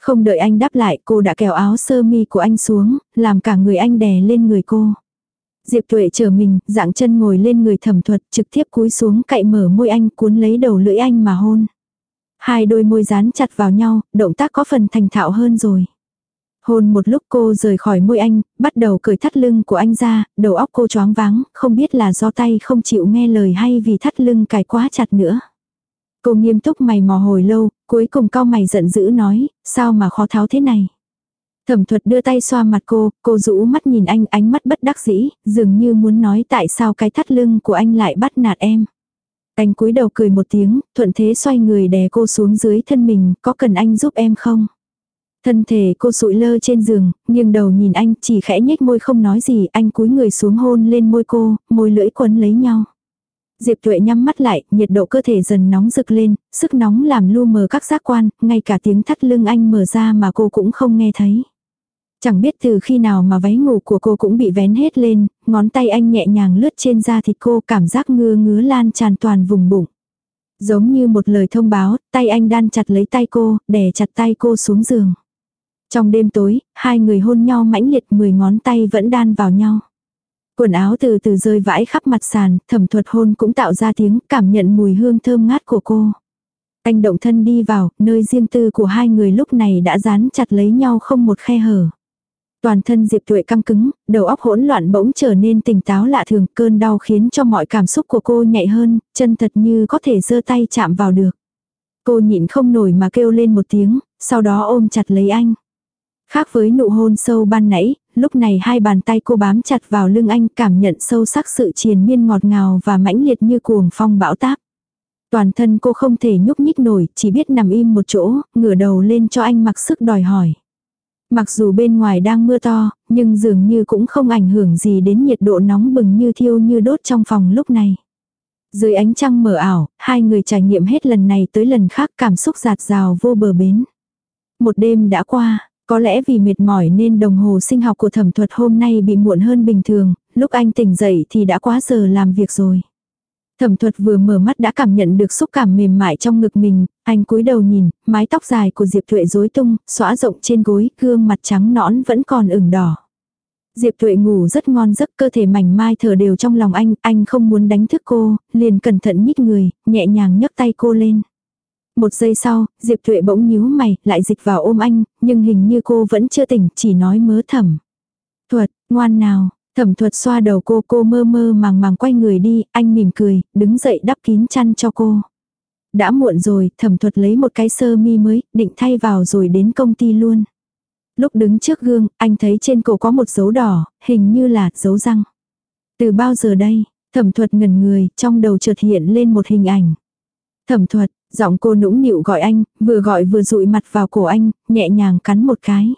Không đợi anh đáp lại cô đã kéo áo sơ mi của anh xuống, làm cả người anh đè lên người cô. Diệp Tuệ chờ mình, dạng chân ngồi lên người thẩm thuật trực tiếp cúi xuống cậy mở môi anh cuốn lấy đầu lưỡi anh mà hôn. Hai đôi môi dán chặt vào nhau, động tác có phần thành thạo hơn rồi. Hôn một lúc cô rời khỏi môi anh, bắt đầu cởi thắt lưng của anh ra, đầu óc cô choáng váng, không biết là do tay không chịu nghe lời hay vì thắt lưng cài quá chặt nữa. Cô nghiêm túc mày mò hồi lâu, cuối cùng cao mày giận dữ nói, sao mà khó tháo thế này. Thẩm thuật đưa tay xoa mặt cô, cô rũ mắt nhìn anh ánh mắt bất đắc dĩ, dường như muốn nói tại sao cái thắt lưng của anh lại bắt nạt em. Anh cúi đầu cười một tiếng, thuận thế xoay người đè cô xuống dưới thân mình, có cần anh giúp em không? Thân thể cô sụi lơ trên giường, nghiêng đầu nhìn anh chỉ khẽ nhếch môi không nói gì, anh cúi người xuống hôn lên môi cô, môi lưỡi quấn lấy nhau. Diệp Tuệ nhắm mắt lại, nhiệt độ cơ thể dần nóng rực lên, sức nóng làm lu mờ các giác quan, ngay cả tiếng thắt lưng anh mở ra mà cô cũng không nghe thấy. Chẳng biết từ khi nào mà váy ngủ của cô cũng bị vén hết lên, ngón tay anh nhẹ nhàng lướt trên da thịt cô cảm giác ngứa ngứa lan tràn toàn vùng bụng. Giống như một lời thông báo, tay anh đan chặt lấy tay cô, đè chặt tay cô xuống giường. Trong đêm tối, hai người hôn nhau mãnh liệt mười ngón tay vẫn đan vào nhau. Quần áo từ từ rơi vãi khắp mặt sàn, thẩm thuật hôn cũng tạo ra tiếng cảm nhận mùi hương thơm ngát của cô. Anh động thân đi vào, nơi riêng tư của hai người lúc này đã dán chặt lấy nhau không một khe hở. Toàn thân Diệp Tuệ căng cứng, đầu óc hỗn loạn bỗng trở nên tỉnh táo lạ thường, cơn đau khiến cho mọi cảm xúc của cô nhạy hơn, chân thật như có thể giơ tay chạm vào được. Cô nhịn không nổi mà kêu lên một tiếng, sau đó ôm chặt lấy anh. Khác với nụ hôn sâu ban nãy, lúc này hai bàn tay cô bám chặt vào lưng anh cảm nhận sâu sắc sự triền miên ngọt ngào và mãnh liệt như cuồng phong bão táp. Toàn thân cô không thể nhúc nhích nổi, chỉ biết nằm im một chỗ, ngửa đầu lên cho anh mặc sức đòi hỏi. Mặc dù bên ngoài đang mưa to, nhưng dường như cũng không ảnh hưởng gì đến nhiệt độ nóng bừng như thiêu như đốt trong phòng lúc này. Dưới ánh trăng mờ ảo, hai người trải nghiệm hết lần này tới lần khác cảm xúc giạt rào vô bờ bến. Một đêm đã qua, có lẽ vì mệt mỏi nên đồng hồ sinh học của thẩm thuật hôm nay bị muộn hơn bình thường, lúc anh tỉnh dậy thì đã quá giờ làm việc rồi. Thẩm thuật vừa mở mắt đã cảm nhận được xúc cảm mềm mại trong ngực mình, anh cúi đầu nhìn, mái tóc dài của Diệp Thuệ rối tung, xõa rộng trên gối, gương mặt trắng nõn vẫn còn ửng đỏ. Diệp Thuệ ngủ rất ngon giấc cơ thể mảnh mai thở đều trong lòng anh, anh không muốn đánh thức cô, liền cẩn thận nhích người, nhẹ nhàng nhấc tay cô lên. Một giây sau, Diệp Thuệ bỗng nhíu mày, lại dịch vào ôm anh, nhưng hình như cô vẫn chưa tỉnh, chỉ nói mớ thầm. Thuật, ngoan nào, thẩm thuật xoa đầu cô, cô mơ mơ màng màng quay người đi, anh mỉm cười, đứng dậy đắp kín chăn cho cô. Đã muộn rồi, thẩm thuật lấy một cái sơ mi mới, định thay vào rồi đến công ty luôn. Lúc đứng trước gương, anh thấy trên cổ có một dấu đỏ, hình như là dấu răng. Từ bao giờ đây, thẩm thuật ngần người, trong đầu chợt hiện lên một hình ảnh. Thẩm thuật, giọng cô nũng nịu gọi anh, vừa gọi vừa dụi mặt vào cổ anh, nhẹ nhàng cắn một cái.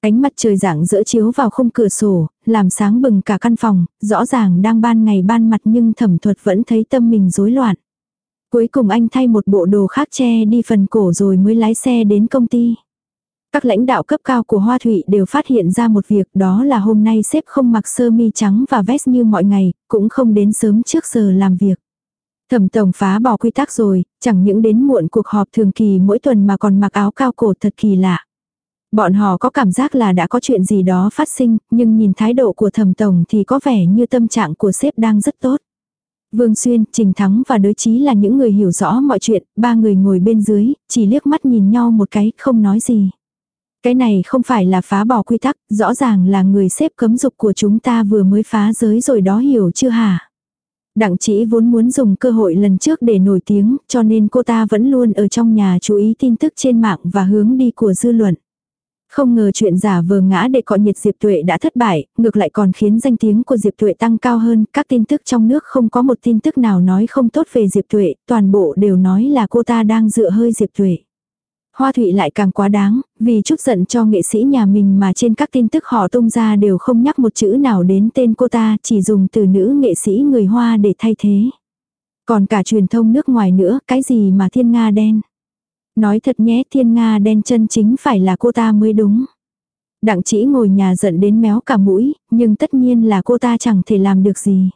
Ánh mặt trời dạng rỡ chiếu vào khung cửa sổ, làm sáng bừng cả căn phòng, rõ ràng đang ban ngày ban mặt nhưng thẩm thuật vẫn thấy tâm mình rối loạn. Cuối cùng anh thay một bộ đồ khác che đi phần cổ rồi mới lái xe đến công ty. Các lãnh đạo cấp cao của Hoa Thụy đều phát hiện ra một việc đó là hôm nay sếp không mặc sơ mi trắng và vest như mọi ngày, cũng không đến sớm trước giờ làm việc. Thẩm tổng phá bỏ quy tắc rồi, chẳng những đến muộn cuộc họp thường kỳ mỗi tuần mà còn mặc áo cao cổ thật kỳ lạ. Bọn họ có cảm giác là đã có chuyện gì đó phát sinh, nhưng nhìn thái độ của thẩm tổng thì có vẻ như tâm trạng của sếp đang rất tốt. Vương Xuyên, Trình Thắng và đối Chí là những người hiểu rõ mọi chuyện, ba người ngồi bên dưới, chỉ liếc mắt nhìn nhau một cái, không nói gì. Cái này không phải là phá bỏ quy tắc, rõ ràng là người xếp cấm dục của chúng ta vừa mới phá giới rồi đó hiểu chưa hả? Đặng chỉ vốn muốn dùng cơ hội lần trước để nổi tiếng, cho nên cô ta vẫn luôn ở trong nhà chú ý tin tức trên mạng và hướng đi của dư luận. Không ngờ chuyện giả vờ ngã để cọ nhiệt Diệp Tuệ đã thất bại, ngược lại còn khiến danh tiếng của Diệp Tuệ tăng cao hơn, các tin tức trong nước không có một tin tức nào nói không tốt về Diệp Tuệ, toàn bộ đều nói là cô ta đang dựa hơi Diệp Tuệ. Hoa Thụy lại càng quá đáng, vì chút giận cho nghệ sĩ nhà mình mà trên các tin tức họ tung ra đều không nhắc một chữ nào đến tên cô ta, chỉ dùng từ nữ nghệ sĩ người Hoa để thay thế. Còn cả truyền thông nước ngoài nữa, cái gì mà thiên Nga đen. Nói thật nhé, thiên Nga đen chân chính phải là cô ta mới đúng. Đặng chỉ ngồi nhà giận đến méo cả mũi, nhưng tất nhiên là cô ta chẳng thể làm được gì.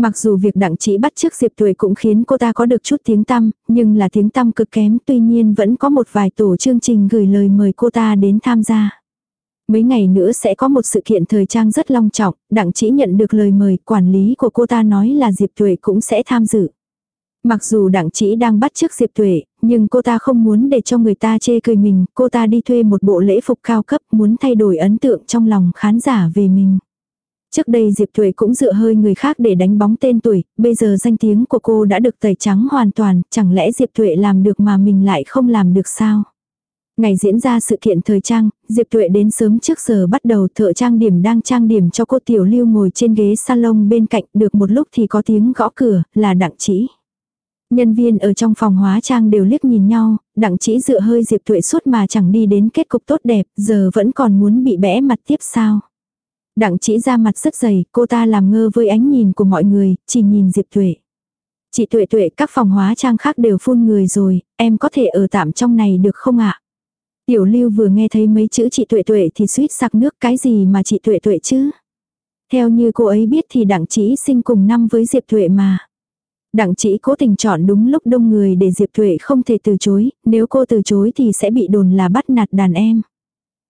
Mặc dù việc đặng chỉ bắt trước Diệp Tuệ cũng khiến cô ta có được chút tiếng tăm, nhưng là tiếng tăm cực kém tuy nhiên vẫn có một vài tổ chương trình gửi lời mời cô ta đến tham gia. Mấy ngày nữa sẽ có một sự kiện thời trang rất long trọng, đặng chỉ nhận được lời mời quản lý của cô ta nói là Diệp Tuệ cũng sẽ tham dự. Mặc dù đặng chỉ đang bắt trước Diệp Tuệ, nhưng cô ta không muốn để cho người ta chê cười mình, cô ta đi thuê một bộ lễ phục cao cấp muốn thay đổi ấn tượng trong lòng khán giả về mình. Trước đây Diệp Thuệ cũng dựa hơi người khác để đánh bóng tên tuổi, bây giờ danh tiếng của cô đã được tẩy trắng hoàn toàn, chẳng lẽ Diệp Thuệ làm được mà mình lại không làm được sao? Ngày diễn ra sự kiện thời trang, Diệp Tuệ đến sớm trước giờ bắt đầu thợ trang điểm đang trang điểm cho cô Tiểu Lưu ngồi trên ghế salon bên cạnh được một lúc thì có tiếng gõ cửa, là đặng chỉ. Nhân viên ở trong phòng hóa trang đều liếc nhìn nhau, đặng chỉ dựa hơi Diệp Tuệ suốt mà chẳng đi đến kết cục tốt đẹp, giờ vẫn còn muốn bị bẽ mặt tiếp sao. Đặng chỉ ra mặt rất dày, cô ta làm ngơ với ánh nhìn của mọi người, chỉ nhìn Diệp Tuệ. Chị Tuệ Tuệ các phòng hóa trang khác đều phun người rồi, em có thể ở tạm trong này được không ạ? Tiểu lưu vừa nghe thấy mấy chữ chị Tuệ Tuệ thì suýt sặc nước cái gì mà chị Tuệ Tuệ chứ? Theo như cô ấy biết thì đặng chỉ sinh cùng năm với Diệp Tuệ mà. Đặng chỉ cố tình chọn đúng lúc đông người để Diệp Tuệ không thể từ chối, nếu cô từ chối thì sẽ bị đồn là bắt nạt đàn em.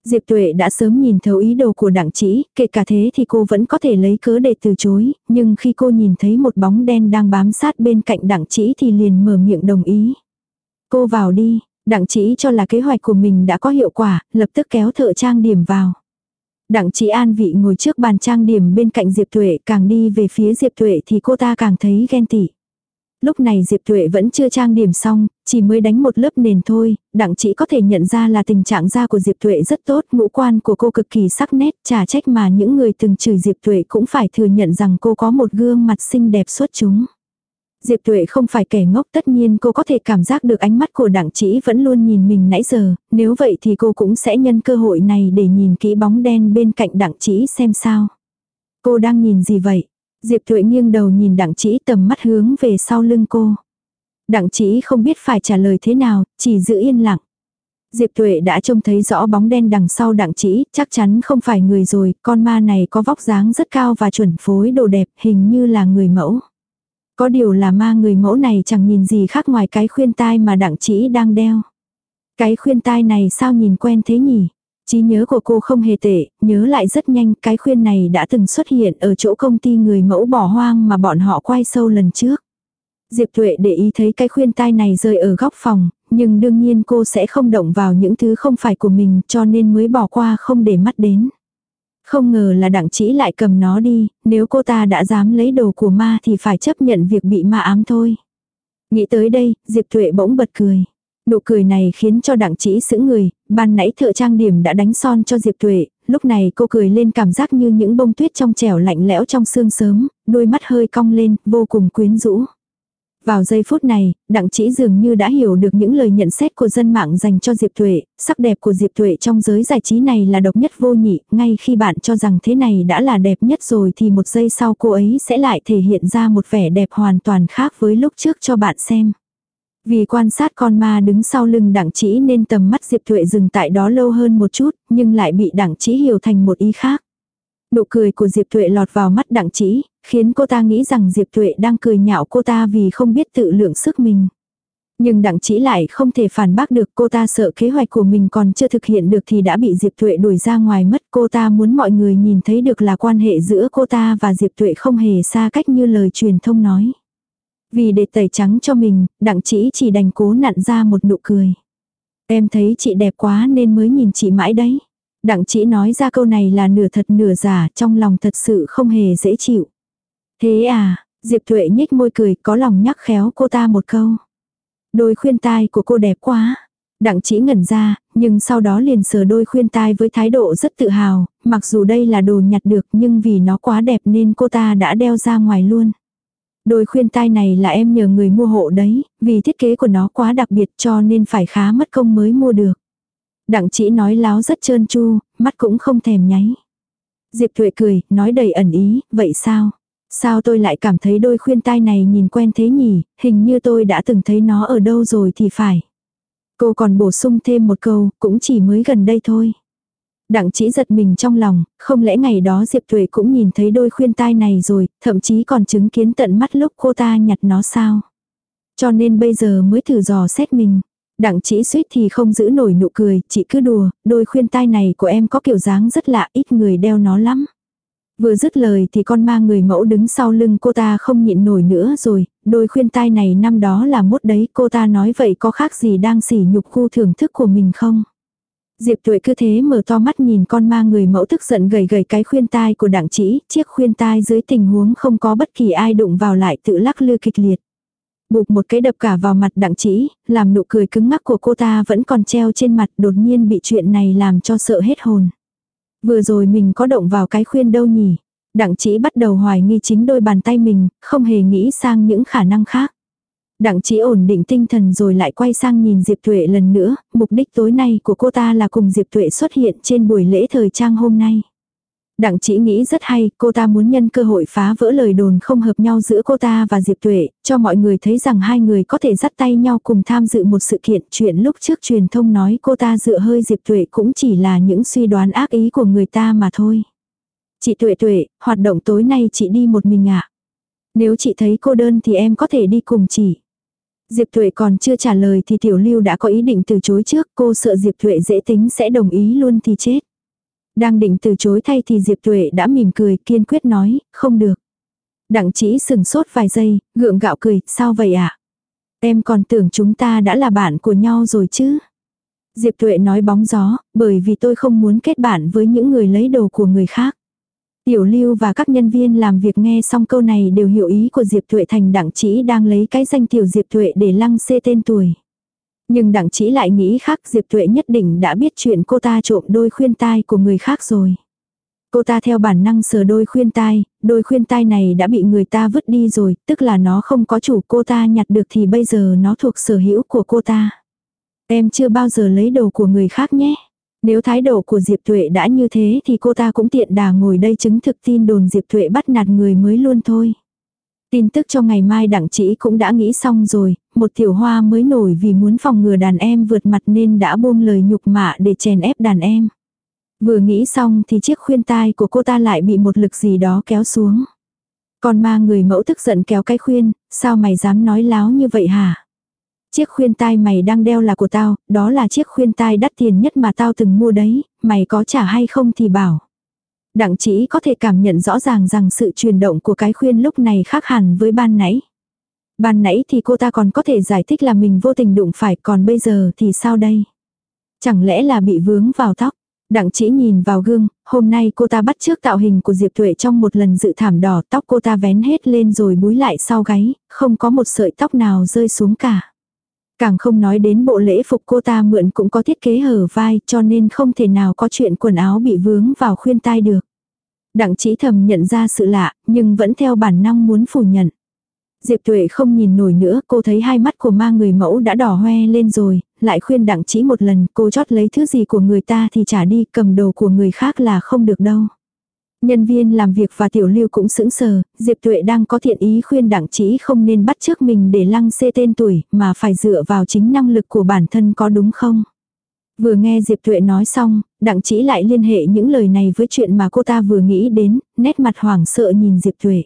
Diệp Tuệ đã sớm nhìn thấu ý đồ của đặng chỉ, kể cả thế thì cô vẫn có thể lấy cớ để từ chối, nhưng khi cô nhìn thấy một bóng đen đang bám sát bên cạnh đặng chỉ thì liền mở miệng đồng ý. Cô vào đi, đặng chỉ cho là kế hoạch của mình đã có hiệu quả, lập tức kéo thợ trang điểm vào. Đặng chỉ an vị ngồi trước bàn trang điểm bên cạnh Diệp Tuệ, càng đi về phía Diệp Tuệ thì cô ta càng thấy ghen tị. Lúc này Diệp Tuệ vẫn chưa trang điểm xong, chỉ mới đánh một lớp nền thôi, đặng chỉ có thể nhận ra là tình trạng da của Diệp Tuệ rất tốt, ngũ quan của cô cực kỳ sắc nét, trả trách mà những người từng chửi Diệp Tuệ cũng phải thừa nhận rằng cô có một gương mặt xinh đẹp xuất chúng. Diệp Tuệ không phải kẻ ngốc tất nhiên cô có thể cảm giác được ánh mắt của đặng chỉ vẫn luôn nhìn mình nãy giờ, nếu vậy thì cô cũng sẽ nhân cơ hội này để nhìn kỹ bóng đen bên cạnh đặng chỉ xem sao. Cô đang nhìn gì vậy? Diệp Thuệ nghiêng đầu nhìn đặng chỉ tầm mắt hướng về sau lưng cô. Đặng chỉ không biết phải trả lời thế nào, chỉ giữ yên lặng. Diệp Tuệ đã trông thấy rõ bóng đen đằng sau đặng chỉ, chắc chắn không phải người rồi, con ma này có vóc dáng rất cao và chuẩn phối đồ đẹp, hình như là người mẫu. Có điều là ma người mẫu này chẳng nhìn gì khác ngoài cái khuyên tai mà đặng chỉ đang đeo. Cái khuyên tai này sao nhìn quen thế nhỉ? trí nhớ của cô không hề tệ, nhớ lại rất nhanh cái khuyên này đã từng xuất hiện ở chỗ công ty người mẫu bỏ hoang mà bọn họ quay sâu lần trước. Diệp Tuệ để ý thấy cái khuyên tai này rơi ở góc phòng, nhưng đương nhiên cô sẽ không động vào những thứ không phải của mình cho nên mới bỏ qua không để mắt đến. Không ngờ là đặng chỉ lại cầm nó đi, nếu cô ta đã dám lấy đồ của ma thì phải chấp nhận việc bị ma ám thôi. Nghĩ tới đây, Diệp Tuệ bỗng bật cười. Nụ cười này khiến cho đặng chỉ sững người, ban nãy thợ trang điểm đã đánh son cho Diệp Tuệ, lúc này cô cười lên cảm giác như những bông tuyết trong trẻo lạnh lẽo trong sương sớm, đôi mắt hơi cong lên, vô cùng quyến rũ. Vào giây phút này, đặng chỉ dường như đã hiểu được những lời nhận xét của dân mạng dành cho Diệp Thuệ, sắc đẹp của Diệp Thuệ trong giới giải trí này là độc nhất vô nhị, ngay khi bạn cho rằng thế này đã là đẹp nhất rồi thì một giây sau cô ấy sẽ lại thể hiện ra một vẻ đẹp hoàn toàn khác với lúc trước cho bạn xem. Vì quan sát con ma đứng sau lưng đặng chỉ nên tầm mắt Diệp Thuệ dừng tại đó lâu hơn một chút, nhưng lại bị đặng chỉ hiểu thành một ý khác. Nụ cười của Diệp Tuệ lọt vào mắt đặng chỉ, khiến cô ta nghĩ rằng Diệp Tuệ đang cười nhạo cô ta vì không biết tự lượng sức mình. Nhưng đặng chỉ lại không thể phản bác được cô ta sợ kế hoạch của mình còn chưa thực hiện được thì đã bị Diệp Tuệ đuổi ra ngoài mất. Cô ta muốn mọi người nhìn thấy được là quan hệ giữa cô ta và Diệp Tuệ không hề xa cách như lời truyền thông nói. Vì để tẩy trắng cho mình, đặng chỉ chỉ đành cố nặn ra một nụ cười. Em thấy chị đẹp quá nên mới nhìn chị mãi đấy. Đặng chỉ nói ra câu này là nửa thật nửa giả, trong lòng thật sự không hề dễ chịu. Thế à, Diệp Thuệ nhếch môi cười có lòng nhắc khéo cô ta một câu. Đôi khuyên tai của cô đẹp quá. Đặng chỉ ngẩn ra, nhưng sau đó liền sờ đôi khuyên tai với thái độ rất tự hào, mặc dù đây là đồ nhặt được nhưng vì nó quá đẹp nên cô ta đã đeo ra ngoài luôn. Đôi khuyên tai này là em nhờ người mua hộ đấy, vì thiết kế của nó quá đặc biệt cho nên phải khá mất công mới mua được. Đặng chỉ nói láo rất trơn chu, mắt cũng không thèm nháy. Diệp Thuệ cười, nói đầy ẩn ý, vậy sao? Sao tôi lại cảm thấy đôi khuyên tai này nhìn quen thế nhỉ, hình như tôi đã từng thấy nó ở đâu rồi thì phải. Cô còn bổ sung thêm một câu, cũng chỉ mới gần đây thôi. Đặng chỉ giật mình trong lòng, không lẽ ngày đó Diệp Thuệ cũng nhìn thấy đôi khuyên tai này rồi, thậm chí còn chứng kiến tận mắt lúc cô ta nhặt nó sao. Cho nên bây giờ mới thử dò xét mình. Đặng chỉ suýt thì không giữ nổi nụ cười, chỉ cứ đùa, đôi khuyên tai này của em có kiểu dáng rất lạ, ít người đeo nó lắm. Vừa dứt lời thì con ma người mẫu đứng sau lưng cô ta không nhịn nổi nữa rồi, đôi khuyên tai này năm đó là mốt đấy, cô ta nói vậy có khác gì đang sỉ nhục khu thưởng thức của mình không? Diệp tuệ cứ thế mở to mắt nhìn con ma người mẫu tức giận gầy gầy cái khuyên tai của đặng chỉ, chiếc khuyên tai dưới tình huống không có bất kỳ ai đụng vào lại tự lắc lư kịch liệt. Bụp một cái đập cả vào mặt đặng chỉ, làm nụ cười cứng ngắc của cô ta vẫn còn treo trên mặt đột nhiên bị chuyện này làm cho sợ hết hồn. Vừa rồi mình có động vào cái khuyên đâu nhỉ? Đặng chỉ bắt đầu hoài nghi chính đôi bàn tay mình, không hề nghĩ sang những khả năng khác. Đặng chỉ ổn định tinh thần rồi lại quay sang nhìn Diệp Tuệ lần nữa, mục đích tối nay của cô ta là cùng Diệp Tuệ xuất hiện trên buổi lễ thời trang hôm nay. Đặng chỉ nghĩ rất hay, cô ta muốn nhân cơ hội phá vỡ lời đồn không hợp nhau giữa cô ta và Diệp Tuệ, cho mọi người thấy rằng hai người có thể dắt tay nhau cùng tham dự một sự kiện. Chuyện lúc trước truyền thông nói cô ta dựa hơi Diệp Tuệ cũng chỉ là những suy đoán ác ý của người ta mà thôi. Chị Tuệ Tuệ, hoạt động tối nay chị đi một mình ạ. À? Nếu chị thấy cô đơn thì em có thể đi cùng chị. Diệp Tuệ còn chưa trả lời thì Tiểu Lưu đã có ý định từ chối trước, cô sợ Diệp Tuệ dễ tính sẽ đồng ý luôn thì chết. Đang định từ chối thay thì Diệp Tuệ đã mỉm cười kiên quyết nói, không được. Đặng chỉ sừng sốt vài giây, gượng gạo cười, sao vậy ạ? À? Em còn tưởng chúng ta đã là bạn của nhau rồi chứ? Diệp Tuệ nói bóng gió, bởi vì tôi không muốn kết bạn với những người lấy đồ của người khác. Tiểu lưu và các nhân viên làm việc nghe xong câu này đều hiểu ý của Diệp Tuệ thành đặng chỉ đang lấy cái danh tiểu Diệp Tuệ để lăng xê tên tuổi. Nhưng đặng chỉ lại nghĩ khác Diệp Tuệ nhất định đã biết chuyện cô ta trộm đôi khuyên tai của người khác rồi. Cô ta theo bản năng sờ đôi khuyên tai, đôi khuyên tai này đã bị người ta vứt đi rồi, tức là nó không có chủ cô ta nhặt được thì bây giờ nó thuộc sở hữu của cô ta. Em chưa bao giờ lấy đồ của người khác nhé. Nếu thái độ của Diệp Tuệ đã như thế thì cô ta cũng tiện đà ngồi đây chứng thực tin đồn Diệp Tuệ bắt nạt người mới luôn thôi. Tin tức cho ngày mai đặng chỉ cũng đã nghĩ xong rồi, một tiểu hoa mới nổi vì muốn phòng ngừa đàn em vượt mặt nên đã buông lời nhục mạ để chèn ép đàn em. Vừa nghĩ xong thì chiếc khuyên tai của cô ta lại bị một lực gì đó kéo xuống. Còn ma người mẫu tức giận kéo cái khuyên, sao mày dám nói láo như vậy hả? Chiếc khuyên tai mày đang đeo là của tao, đó là chiếc khuyên tai đắt tiền nhất mà tao từng mua đấy, mày có trả hay không thì bảo. Đặng chỉ có thể cảm nhận rõ ràng rằng sự chuyển động của cái khuyên lúc này khác hẳn với ban nãy. Ban nãy thì cô ta còn có thể giải thích là mình vô tình đụng phải còn bây giờ thì sao đây? Chẳng lẽ là bị vướng vào tóc? Đặng chỉ nhìn vào gương, hôm nay cô ta bắt trước tạo hình của Diệp Tuệ trong một lần dự thảm đỏ tóc cô ta vén hết lên rồi búi lại sau gáy, không có một sợi tóc nào rơi xuống cả. Càng không nói đến bộ lễ phục cô ta mượn cũng có thiết kế hở vai cho nên không thể nào có chuyện quần áo bị vướng vào khuyên tai được. Đặng chỉ thầm nhận ra sự lạ, nhưng vẫn theo bản năng muốn phủ nhận. Diệp Tuệ không nhìn nổi nữa, cô thấy hai mắt của ma người mẫu đã đỏ hoe lên rồi, lại khuyên đặng chỉ một lần, cô chót lấy thứ gì của người ta thì trả đi, cầm đồ của người khác là không được đâu. Nhân viên làm việc và tiểu lưu cũng sững sờ, Diệp Tuệ đang có thiện ý khuyên đặng chỉ không nên bắt trước mình để lăng xê tên tuổi, mà phải dựa vào chính năng lực của bản thân có đúng không? Vừa nghe Diệp Tuệ nói xong, đặng chỉ lại liên hệ những lời này với chuyện mà cô ta vừa nghĩ đến, nét mặt hoảng sợ nhìn Diệp Tuệ.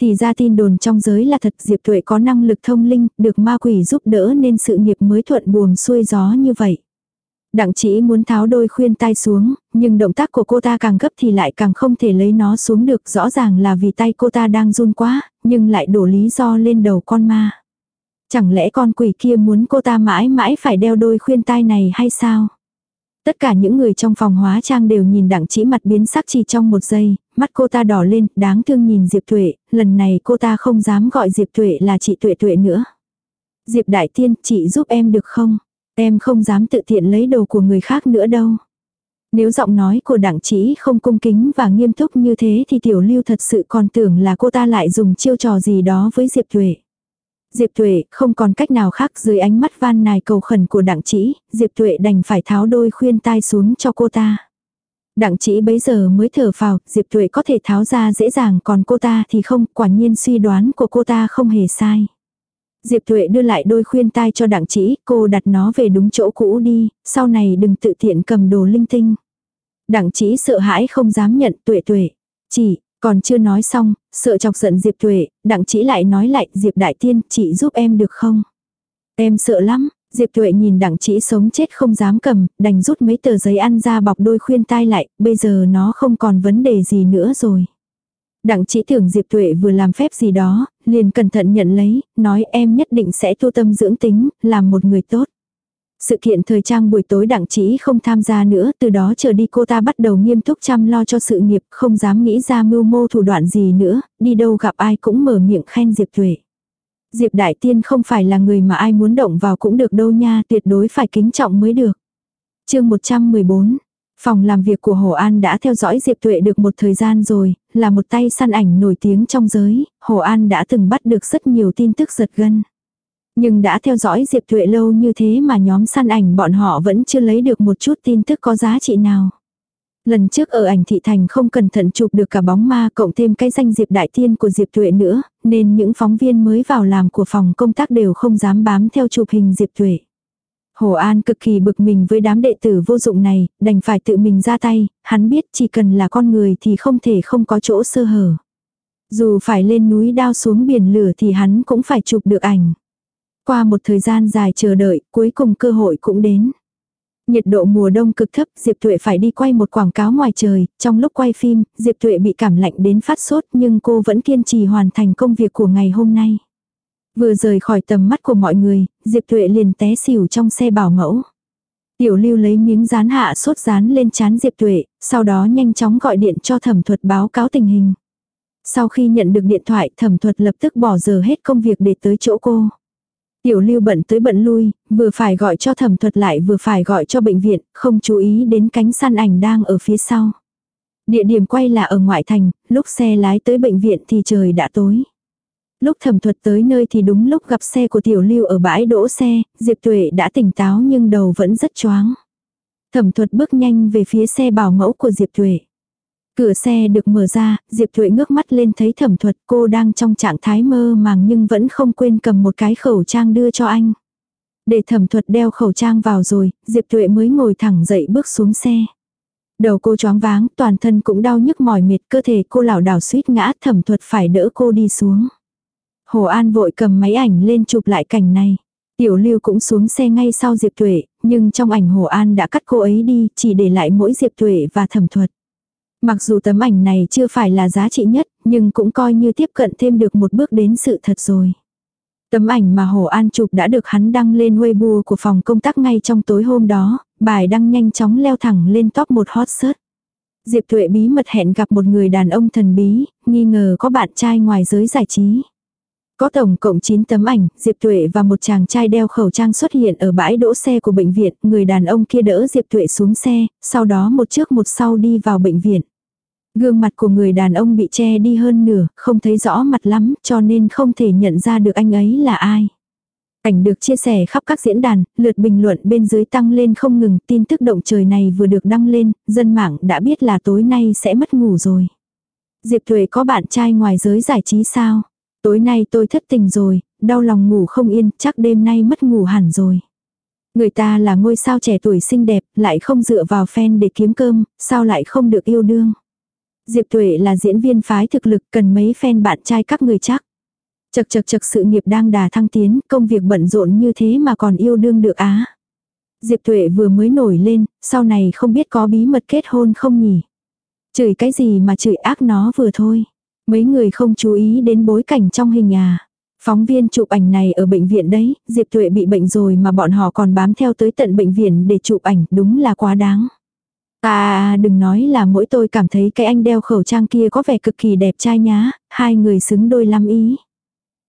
Thì ra tin đồn trong giới là thật Diệp Tuệ có năng lực thông linh, được ma quỷ giúp đỡ nên sự nghiệp mới thuận buồm xuôi gió như vậy. Đặng chỉ muốn tháo đôi khuyên tay xuống, nhưng động tác của cô ta càng gấp thì lại càng không thể lấy nó xuống được rõ ràng là vì tay cô ta đang run quá, nhưng lại đổ lý do lên đầu con ma. Chẳng lẽ con quỷ kia muốn cô ta mãi mãi phải đeo đôi khuyên tai này hay sao? Tất cả những người trong phòng hóa trang đều nhìn đặng chỉ mặt biến sắc chỉ trong một giây, mắt cô ta đỏ lên, đáng thương nhìn Diệp Tuệ, lần này cô ta không dám gọi Diệp Tuệ là chị Tuệ Tuệ nữa. Diệp Đại Tiên, chị giúp em được không? Em không dám tự tiện lấy đồ của người khác nữa đâu. Nếu giọng nói của đặng chỉ không cung kính và nghiêm túc như thế thì tiểu lưu thật sự còn tưởng là cô ta lại dùng chiêu trò gì đó với Diệp Tuệ. Diệp Tuệ không còn cách nào khác dưới ánh mắt van nài cầu khẩn của đặng chỉ, Diệp Tuệ đành phải tháo đôi khuyên tai xuống cho cô ta. Đặng chỉ bấy giờ mới thở phào, Diệp Tuệ có thể tháo ra dễ dàng còn cô ta thì không, quả nhiên suy đoán của cô ta không hề sai. Diệp Tuệ đưa lại đôi khuyên tai cho đặng chỉ, cô đặt nó về đúng chỗ cũ đi, sau này đừng tự tiện cầm đồ linh tinh. Đặng chỉ sợ hãi không dám nhận Tuệ Tuệ. Chỉ, còn chưa nói xong, sợ chọc giận Diệp Tuệ, đặng chỉ lại nói lại Diệp Đại Tiên, chị giúp em được không? Em sợ lắm, Diệp Tuệ nhìn đặng chỉ sống chết không dám cầm, đành rút mấy tờ giấy ăn ra bọc đôi khuyên tai lại, bây giờ nó không còn vấn đề gì nữa rồi. Đặng chỉ tưởng Diệp Tuệ vừa làm phép gì đó, liền cẩn thận nhận lấy, nói em nhất định sẽ tu tâm dưỡng tính, làm một người tốt. Sự kiện thời trang buổi tối đặng chỉ không tham gia nữa, từ đó trở đi cô ta bắt đầu nghiêm túc chăm lo cho sự nghiệp, không dám nghĩ ra mưu mô thủ đoạn gì nữa, đi đâu gặp ai cũng mở miệng khen Diệp Tuệ. Diệp Đại Tiên không phải là người mà ai muốn động vào cũng được đâu nha, tuyệt đối phải kính trọng mới được. chương 114 Phòng làm việc của Hồ An đã theo dõi Diệp Tuệ được một thời gian rồi, là một tay săn ảnh nổi tiếng trong giới, Hồ An đã từng bắt được rất nhiều tin tức giật gân. Nhưng đã theo dõi Diệp Tuệ lâu như thế mà nhóm săn ảnh bọn họ vẫn chưa lấy được một chút tin tức có giá trị nào. Lần trước ở ảnh thị thành không cẩn thận chụp được cả bóng ma cộng thêm cái danh Diệp Đại Tiên của Diệp Tuệ nữa, nên những phóng viên mới vào làm của phòng công tác đều không dám bám theo chụp hình Diệp Tuệ. Hồ An cực kỳ bực mình với đám đệ tử vô dụng này, đành phải tự mình ra tay, hắn biết chỉ cần là con người thì không thể không có chỗ sơ hở. Dù phải lên núi đao xuống biển lửa thì hắn cũng phải chụp được ảnh. Qua một thời gian dài chờ đợi, cuối cùng cơ hội cũng đến. Nhiệt độ mùa đông cực thấp, Diệp Tuệ phải đi quay một quảng cáo ngoài trời, trong lúc quay phim, Diệp Tuệ bị cảm lạnh đến phát sốt nhưng cô vẫn kiên trì hoàn thành công việc của ngày hôm nay. Vừa rời khỏi tầm mắt của mọi người, Diệp Tuệ liền té xỉu trong xe bảo mẫu. Tiểu lưu lấy miếng dán hạ sốt dán lên chán Diệp Tuệ, sau đó nhanh chóng gọi điện cho thẩm thuật báo cáo tình hình. Sau khi nhận được điện thoại thẩm thuật lập tức bỏ giờ hết công việc để tới chỗ cô. Tiểu lưu bận tới bận lui, vừa phải gọi cho thẩm thuật lại vừa phải gọi cho bệnh viện, không chú ý đến cánh săn ảnh đang ở phía sau. Địa điểm quay là ở ngoại thành, lúc xe lái tới bệnh viện thì trời đã tối. Lúc thẩm thuật tới nơi thì đúng lúc gặp xe của tiểu lưu ở bãi đỗ xe, Diệp Tuệ đã tỉnh táo nhưng đầu vẫn rất choáng. Thẩm thuật bước nhanh về phía xe bảo mẫu của Diệp Tuệ. Cửa xe được mở ra, Diệp Thuệ ngước mắt lên thấy thẩm thuật cô đang trong trạng thái mơ màng nhưng vẫn không quên cầm một cái khẩu trang đưa cho anh. Để thẩm thuật đeo khẩu trang vào rồi, Diệp Thuệ mới ngồi thẳng dậy bước xuống xe. Đầu cô choáng váng, toàn thân cũng đau nhức mỏi mệt, cơ thể cô lảo đảo suýt ngã, thẩm thuật phải đỡ cô đi xuống. Hồ An vội cầm máy ảnh lên chụp lại cảnh này. Tiểu Lưu cũng xuống xe ngay sau Diệp Tuệ, nhưng trong ảnh Hồ An đã cắt cô ấy đi, chỉ để lại mỗi Diệp Tuệ và thẩm thuật. Mặc dù tấm ảnh này chưa phải là giá trị nhất, nhưng cũng coi như tiếp cận thêm được một bước đến sự thật rồi. Tấm ảnh mà Hồ An chụp đã được hắn đăng lên Weibo của phòng công tác ngay trong tối hôm đó, bài đăng nhanh chóng leo thẳng lên top một hot search. Diệp Tuệ bí mật hẹn gặp một người đàn ông thần bí, nghi ngờ có bạn trai ngoài giới giải trí. Có tổng cộng 9 tấm ảnh, Diệp Tuệ và một chàng trai đeo khẩu trang xuất hiện ở bãi đỗ xe của bệnh viện, người đàn ông kia đỡ Diệp Tuệ xuống xe, sau đó một trước một sau đi vào bệnh viện. Gương mặt của người đàn ông bị che đi hơn nửa, không thấy rõ mặt lắm, cho nên không thể nhận ra được anh ấy là ai. Cảnh được chia sẻ khắp các diễn đàn, lượt bình luận bên dưới tăng lên không ngừng, tin tức động trời này vừa được đăng lên, dân mạng đã biết là tối nay sẽ mất ngủ rồi. Diệp Thuệ có bạn trai ngoài giới giải trí sao? Tối nay tôi thất tình rồi, đau lòng ngủ không yên, chắc đêm nay mất ngủ hẳn rồi. Người ta là ngôi sao trẻ tuổi xinh đẹp, lại không dựa vào fan để kiếm cơm, sao lại không được yêu đương. Diệp Tuệ là diễn viên phái thực lực cần mấy fan bạn trai các người chắc. Chật chật chật sự nghiệp đang đà thăng tiến, công việc bận rộn như thế mà còn yêu đương được á. Diệp Tuệ vừa mới nổi lên, sau này không biết có bí mật kết hôn không nhỉ. Chửi cái gì mà chửi ác nó vừa thôi. Mấy người không chú ý đến bối cảnh trong hình à. Phóng viên chụp ảnh này ở bệnh viện đấy, Diệp Tuệ bị bệnh rồi mà bọn họ còn bám theo tới tận bệnh viện để chụp ảnh, đúng là quá đáng. À đừng nói là mỗi tôi cảm thấy cái anh đeo khẩu trang kia có vẻ cực kỳ đẹp trai nhá, hai người xứng đôi lắm ý.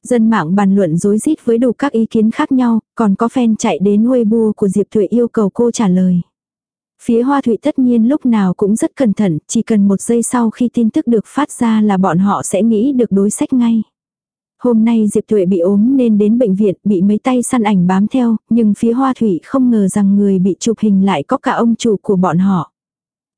Dân mạng bàn luận dối rít với đủ các ý kiến khác nhau, còn có fan chạy đến Weibo của Diệp Thuệ yêu cầu cô trả lời. Phía Hoa Thụy tất nhiên lúc nào cũng rất cẩn thận, chỉ cần một giây sau khi tin tức được phát ra là bọn họ sẽ nghĩ được đối sách ngay. Hôm nay Diệp thụy bị ốm nên đến bệnh viện bị mấy tay săn ảnh bám theo, nhưng phía Hoa Thụy không ngờ rằng người bị chụp hình lại có cả ông chủ của bọn họ.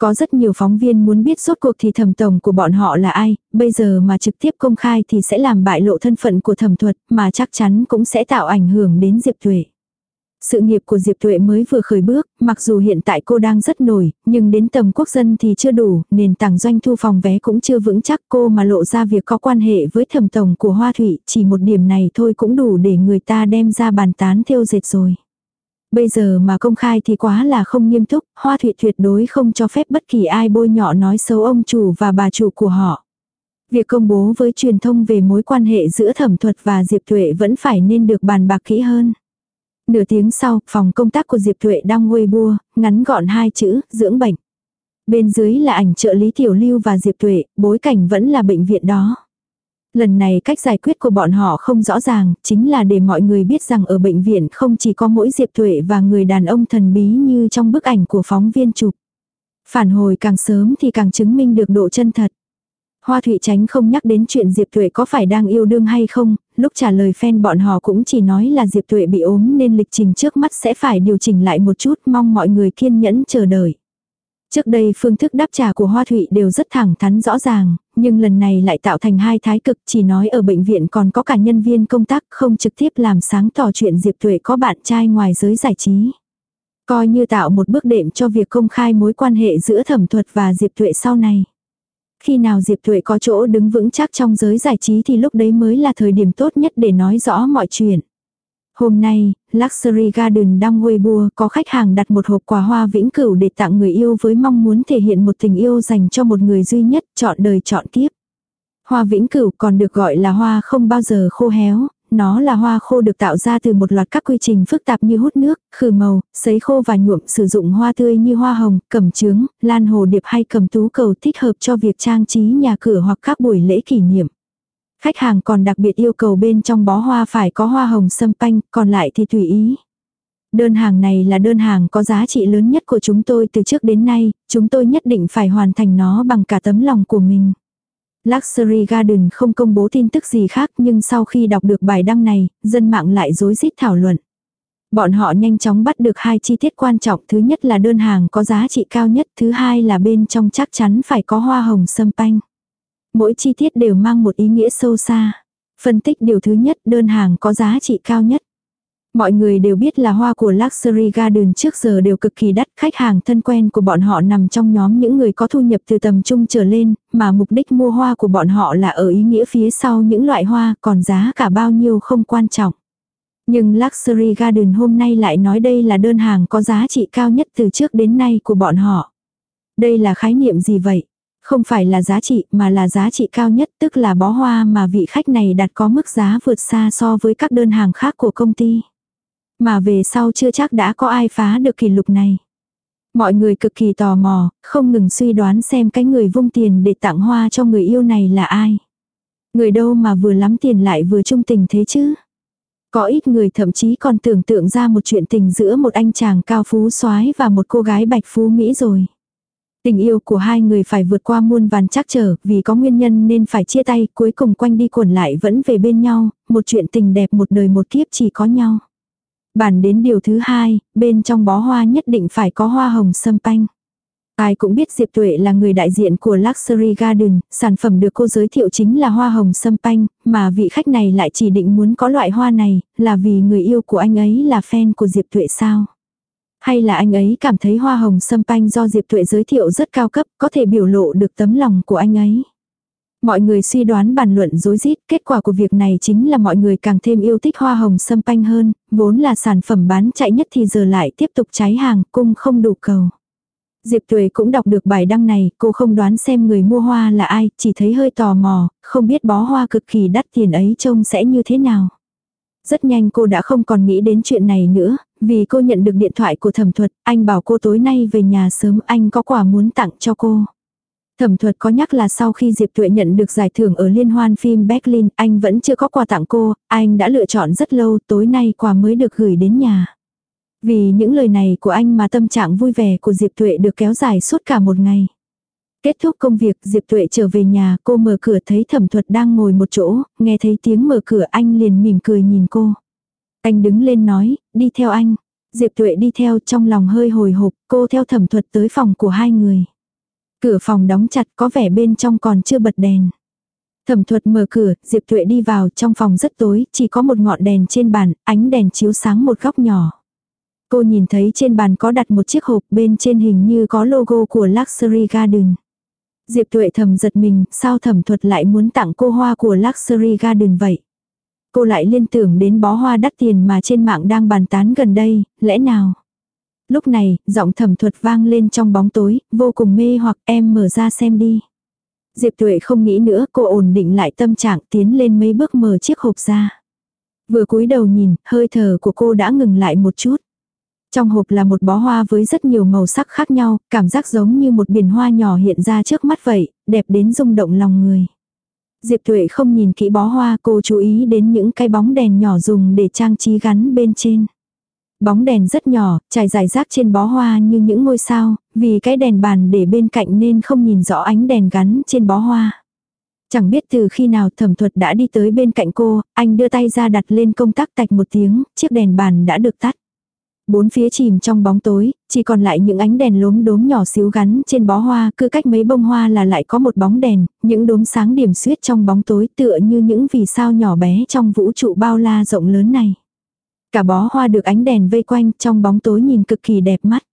Có rất nhiều phóng viên muốn biết rốt cuộc thì thẩm tổng của bọn họ là ai, bây giờ mà trực tiếp công khai thì sẽ làm bại lộ thân phận của thẩm thuật mà chắc chắn cũng sẽ tạo ảnh hưởng đến Diệp Tuệ. Sự nghiệp của Diệp Tuệ mới vừa khởi bước, mặc dù hiện tại cô đang rất nổi, nhưng đến tầm quốc dân thì chưa đủ, nền tảng doanh thu phòng vé cũng chưa vững chắc cô mà lộ ra việc có quan hệ với thẩm tổng của Hoa Thụy, chỉ một điểm này thôi cũng đủ để người ta đem ra bàn tán theo dệt rồi. Bây giờ mà công khai thì quá là không nghiêm túc, Hoa Thụy tuyệt đối không cho phép bất kỳ ai bôi nhọ nói xấu ông chủ và bà chủ của họ. Việc công bố với truyền thông về mối quan hệ giữa thẩm thuật và Diệp Thuệ vẫn phải nên được bàn bạc kỹ hơn. Nửa tiếng sau, phòng công tác của Diệp Thuệ đang bua, ngắn gọn hai chữ, dưỡng bệnh. Bên dưới là ảnh trợ lý Tiểu Lưu và Diệp Thuệ, bối cảnh vẫn là bệnh viện đó. Lần này cách giải quyết của bọn họ không rõ ràng, chính là để mọi người biết rằng ở bệnh viện không chỉ có mỗi Diệp Thuệ và người đàn ông thần bí như trong bức ảnh của phóng viên chụp. Phản hồi càng sớm thì càng chứng minh được độ chân thật. Hoa Thụy Tránh không nhắc đến chuyện Diệp Tuệ có phải đang yêu đương hay không, lúc trả lời fan bọn họ cũng chỉ nói là Diệp Tuệ bị ốm nên lịch trình trước mắt sẽ phải điều chỉnh lại một chút mong mọi người kiên nhẫn chờ đợi. Trước đây phương thức đáp trả của Hoa Thụy đều rất thẳng thắn rõ ràng, nhưng lần này lại tạo thành hai thái cực chỉ nói ở bệnh viện còn có cả nhân viên công tác không trực tiếp làm sáng tỏ chuyện Diệp Tuệ có bạn trai ngoài giới giải trí. Coi như tạo một bước đệm cho việc công khai mối quan hệ giữa thẩm thuật và Diệp Tuệ sau này. Khi nào Diệp Tuệ có chỗ đứng vững chắc trong giới giải trí thì lúc đấy mới là thời điểm tốt nhất để nói rõ mọi chuyện. Hôm nay, Luxury Garden đăng Weibo có khách hàng đặt một hộp quà hoa vĩnh cửu để tặng người yêu với mong muốn thể hiện một tình yêu dành cho một người duy nhất, chọn đời chọn kiếp. Hoa vĩnh cửu còn được gọi là hoa không bao giờ khô héo, nó là hoa khô được tạo ra từ một loạt các quy trình phức tạp như hút nước, khử màu, sấy khô và nhuộm sử dụng hoa tươi như hoa hồng, cẩm trướng, lan hồ điệp hay cầm tú cầu thích hợp cho việc trang trí nhà cửa hoặc các buổi lễ kỷ niệm. Khách hàng còn đặc biệt yêu cầu bên trong bó hoa phải có hoa hồng sâm panh, còn lại thì tùy ý. Đơn hàng này là đơn hàng có giá trị lớn nhất của chúng tôi từ trước đến nay, chúng tôi nhất định phải hoàn thành nó bằng cả tấm lòng của mình. Luxury Garden không công bố tin tức gì khác nhưng sau khi đọc được bài đăng này, dân mạng lại rối rít thảo luận. Bọn họ nhanh chóng bắt được hai chi tiết quan trọng, thứ nhất là đơn hàng có giá trị cao nhất, thứ hai là bên trong chắc chắn phải có hoa hồng sâm panh. Mỗi chi tiết đều mang một ý nghĩa sâu xa. Phân tích điều thứ nhất, đơn hàng có giá trị cao nhất. Mọi người đều biết là hoa của Luxury Garden trước giờ đều cực kỳ đắt, khách hàng thân quen của bọn họ nằm trong nhóm những người có thu nhập từ tầm trung trở lên, mà mục đích mua hoa của bọn họ là ở ý nghĩa phía sau những loại hoa, còn giá cả bao nhiêu không quan trọng. Nhưng Luxury Garden hôm nay lại nói đây là đơn hàng có giá trị cao nhất từ trước đến nay của bọn họ. Đây là khái niệm gì vậy? Không phải là giá trị mà là giá trị cao nhất tức là bó hoa mà vị khách này đặt có mức giá vượt xa so với các đơn hàng khác của công ty. Mà về sau chưa chắc đã có ai phá được kỷ lục này. Mọi người cực kỳ tò mò, không ngừng suy đoán xem cái người vung tiền để tặng hoa cho người yêu này là ai. Người đâu mà vừa lắm tiền lại vừa trung tình thế chứ. Có ít người thậm chí còn tưởng tượng ra một chuyện tình giữa một anh chàng cao phú soái và một cô gái bạch phú Mỹ rồi. Tình yêu của hai người phải vượt qua muôn vàn trắc trở, vì có nguyên nhân nên phải chia tay, cuối cùng quanh đi quẩn lại vẫn về bên nhau, một chuyện tình đẹp một đời một kiếp chỉ có nhau. Bản đến điều thứ hai, bên trong bó hoa nhất định phải có hoa hồng sâm panh. Ai cũng biết Diệp Tuệ là người đại diện của Luxury Garden, sản phẩm được cô giới thiệu chính là hoa hồng sâm panh, mà vị khách này lại chỉ định muốn có loại hoa này, là vì người yêu của anh ấy là fan của Diệp Tuệ sao? Hay là anh ấy cảm thấy hoa hồng sâm panh do Diệp Tuệ giới thiệu rất cao cấp, có thể biểu lộ được tấm lòng của anh ấy? Mọi người suy đoán bàn luận dối rít kết quả của việc này chính là mọi người càng thêm yêu thích hoa hồng sâm panh hơn, vốn là sản phẩm bán chạy nhất thì giờ lại tiếp tục cháy hàng, cung không đủ cầu. Diệp Tuệ cũng đọc được bài đăng này, cô không đoán xem người mua hoa là ai, chỉ thấy hơi tò mò, không biết bó hoa cực kỳ đắt tiền ấy trông sẽ như thế nào. Rất nhanh cô đã không còn nghĩ đến chuyện này nữa, vì cô nhận được điện thoại của thẩm thuật, anh bảo cô tối nay về nhà sớm anh có quà muốn tặng cho cô. Thẩm thuật có nhắc là sau khi Diệp Tuệ nhận được giải thưởng ở liên hoan phim Berlin, anh vẫn chưa có quà tặng cô, anh đã lựa chọn rất lâu, tối nay quà mới được gửi đến nhà. Vì những lời này của anh mà tâm trạng vui vẻ của Diệp Tuệ được kéo dài suốt cả một ngày. Kết thúc công việc, Diệp Tuệ trở về nhà, cô mở cửa thấy thẩm thuật đang ngồi một chỗ, nghe thấy tiếng mở cửa anh liền mỉm cười nhìn cô. Anh đứng lên nói, đi theo anh. Diệp Tuệ đi theo trong lòng hơi hồi hộp, cô theo thẩm thuật tới phòng của hai người. Cửa phòng đóng chặt có vẻ bên trong còn chưa bật đèn. Thẩm thuật mở cửa, Diệp Tuệ đi vào trong phòng rất tối, chỉ có một ngọn đèn trên bàn, ánh đèn chiếu sáng một góc nhỏ. Cô nhìn thấy trên bàn có đặt một chiếc hộp bên trên hình như có logo của Luxury Garden. Diệp Tuệ thầm giật mình, sao thẩm thuật lại muốn tặng cô hoa của Luxury Garden vậy? Cô lại liên tưởng đến bó hoa đắt tiền mà trên mạng đang bàn tán gần đây, lẽ nào? Lúc này, giọng thẩm thuật vang lên trong bóng tối, vô cùng mê hoặc em mở ra xem đi. Diệp Tuệ không nghĩ nữa, cô ổn định lại tâm trạng tiến lên mấy bước mở chiếc hộp ra. Vừa cúi đầu nhìn, hơi thở của cô đã ngừng lại một chút. Trong hộp là một bó hoa với rất nhiều màu sắc khác nhau, cảm giác giống như một biển hoa nhỏ hiện ra trước mắt vậy, đẹp đến rung động lòng người. Diệp Tuệ không nhìn kỹ bó hoa cô chú ý đến những cái bóng đèn nhỏ dùng để trang trí gắn bên trên. Bóng đèn rất nhỏ, trải dài rác trên bó hoa như những ngôi sao, vì cái đèn bàn để bên cạnh nên không nhìn rõ ánh đèn gắn trên bó hoa. Chẳng biết từ khi nào thẩm thuật đã đi tới bên cạnh cô, anh đưa tay ra đặt lên công tắc tạch một tiếng, chiếc đèn bàn đã được tắt. Bốn phía chìm trong bóng tối, chỉ còn lại những ánh đèn lốm đốm nhỏ xíu gắn trên bó hoa, cứ cách mấy bông hoa là lại có một bóng đèn, những đốm sáng điểm xuyết trong bóng tối tựa như những vì sao nhỏ bé trong vũ trụ bao la rộng lớn này. Cả bó hoa được ánh đèn vây quanh trong bóng tối nhìn cực kỳ đẹp mắt.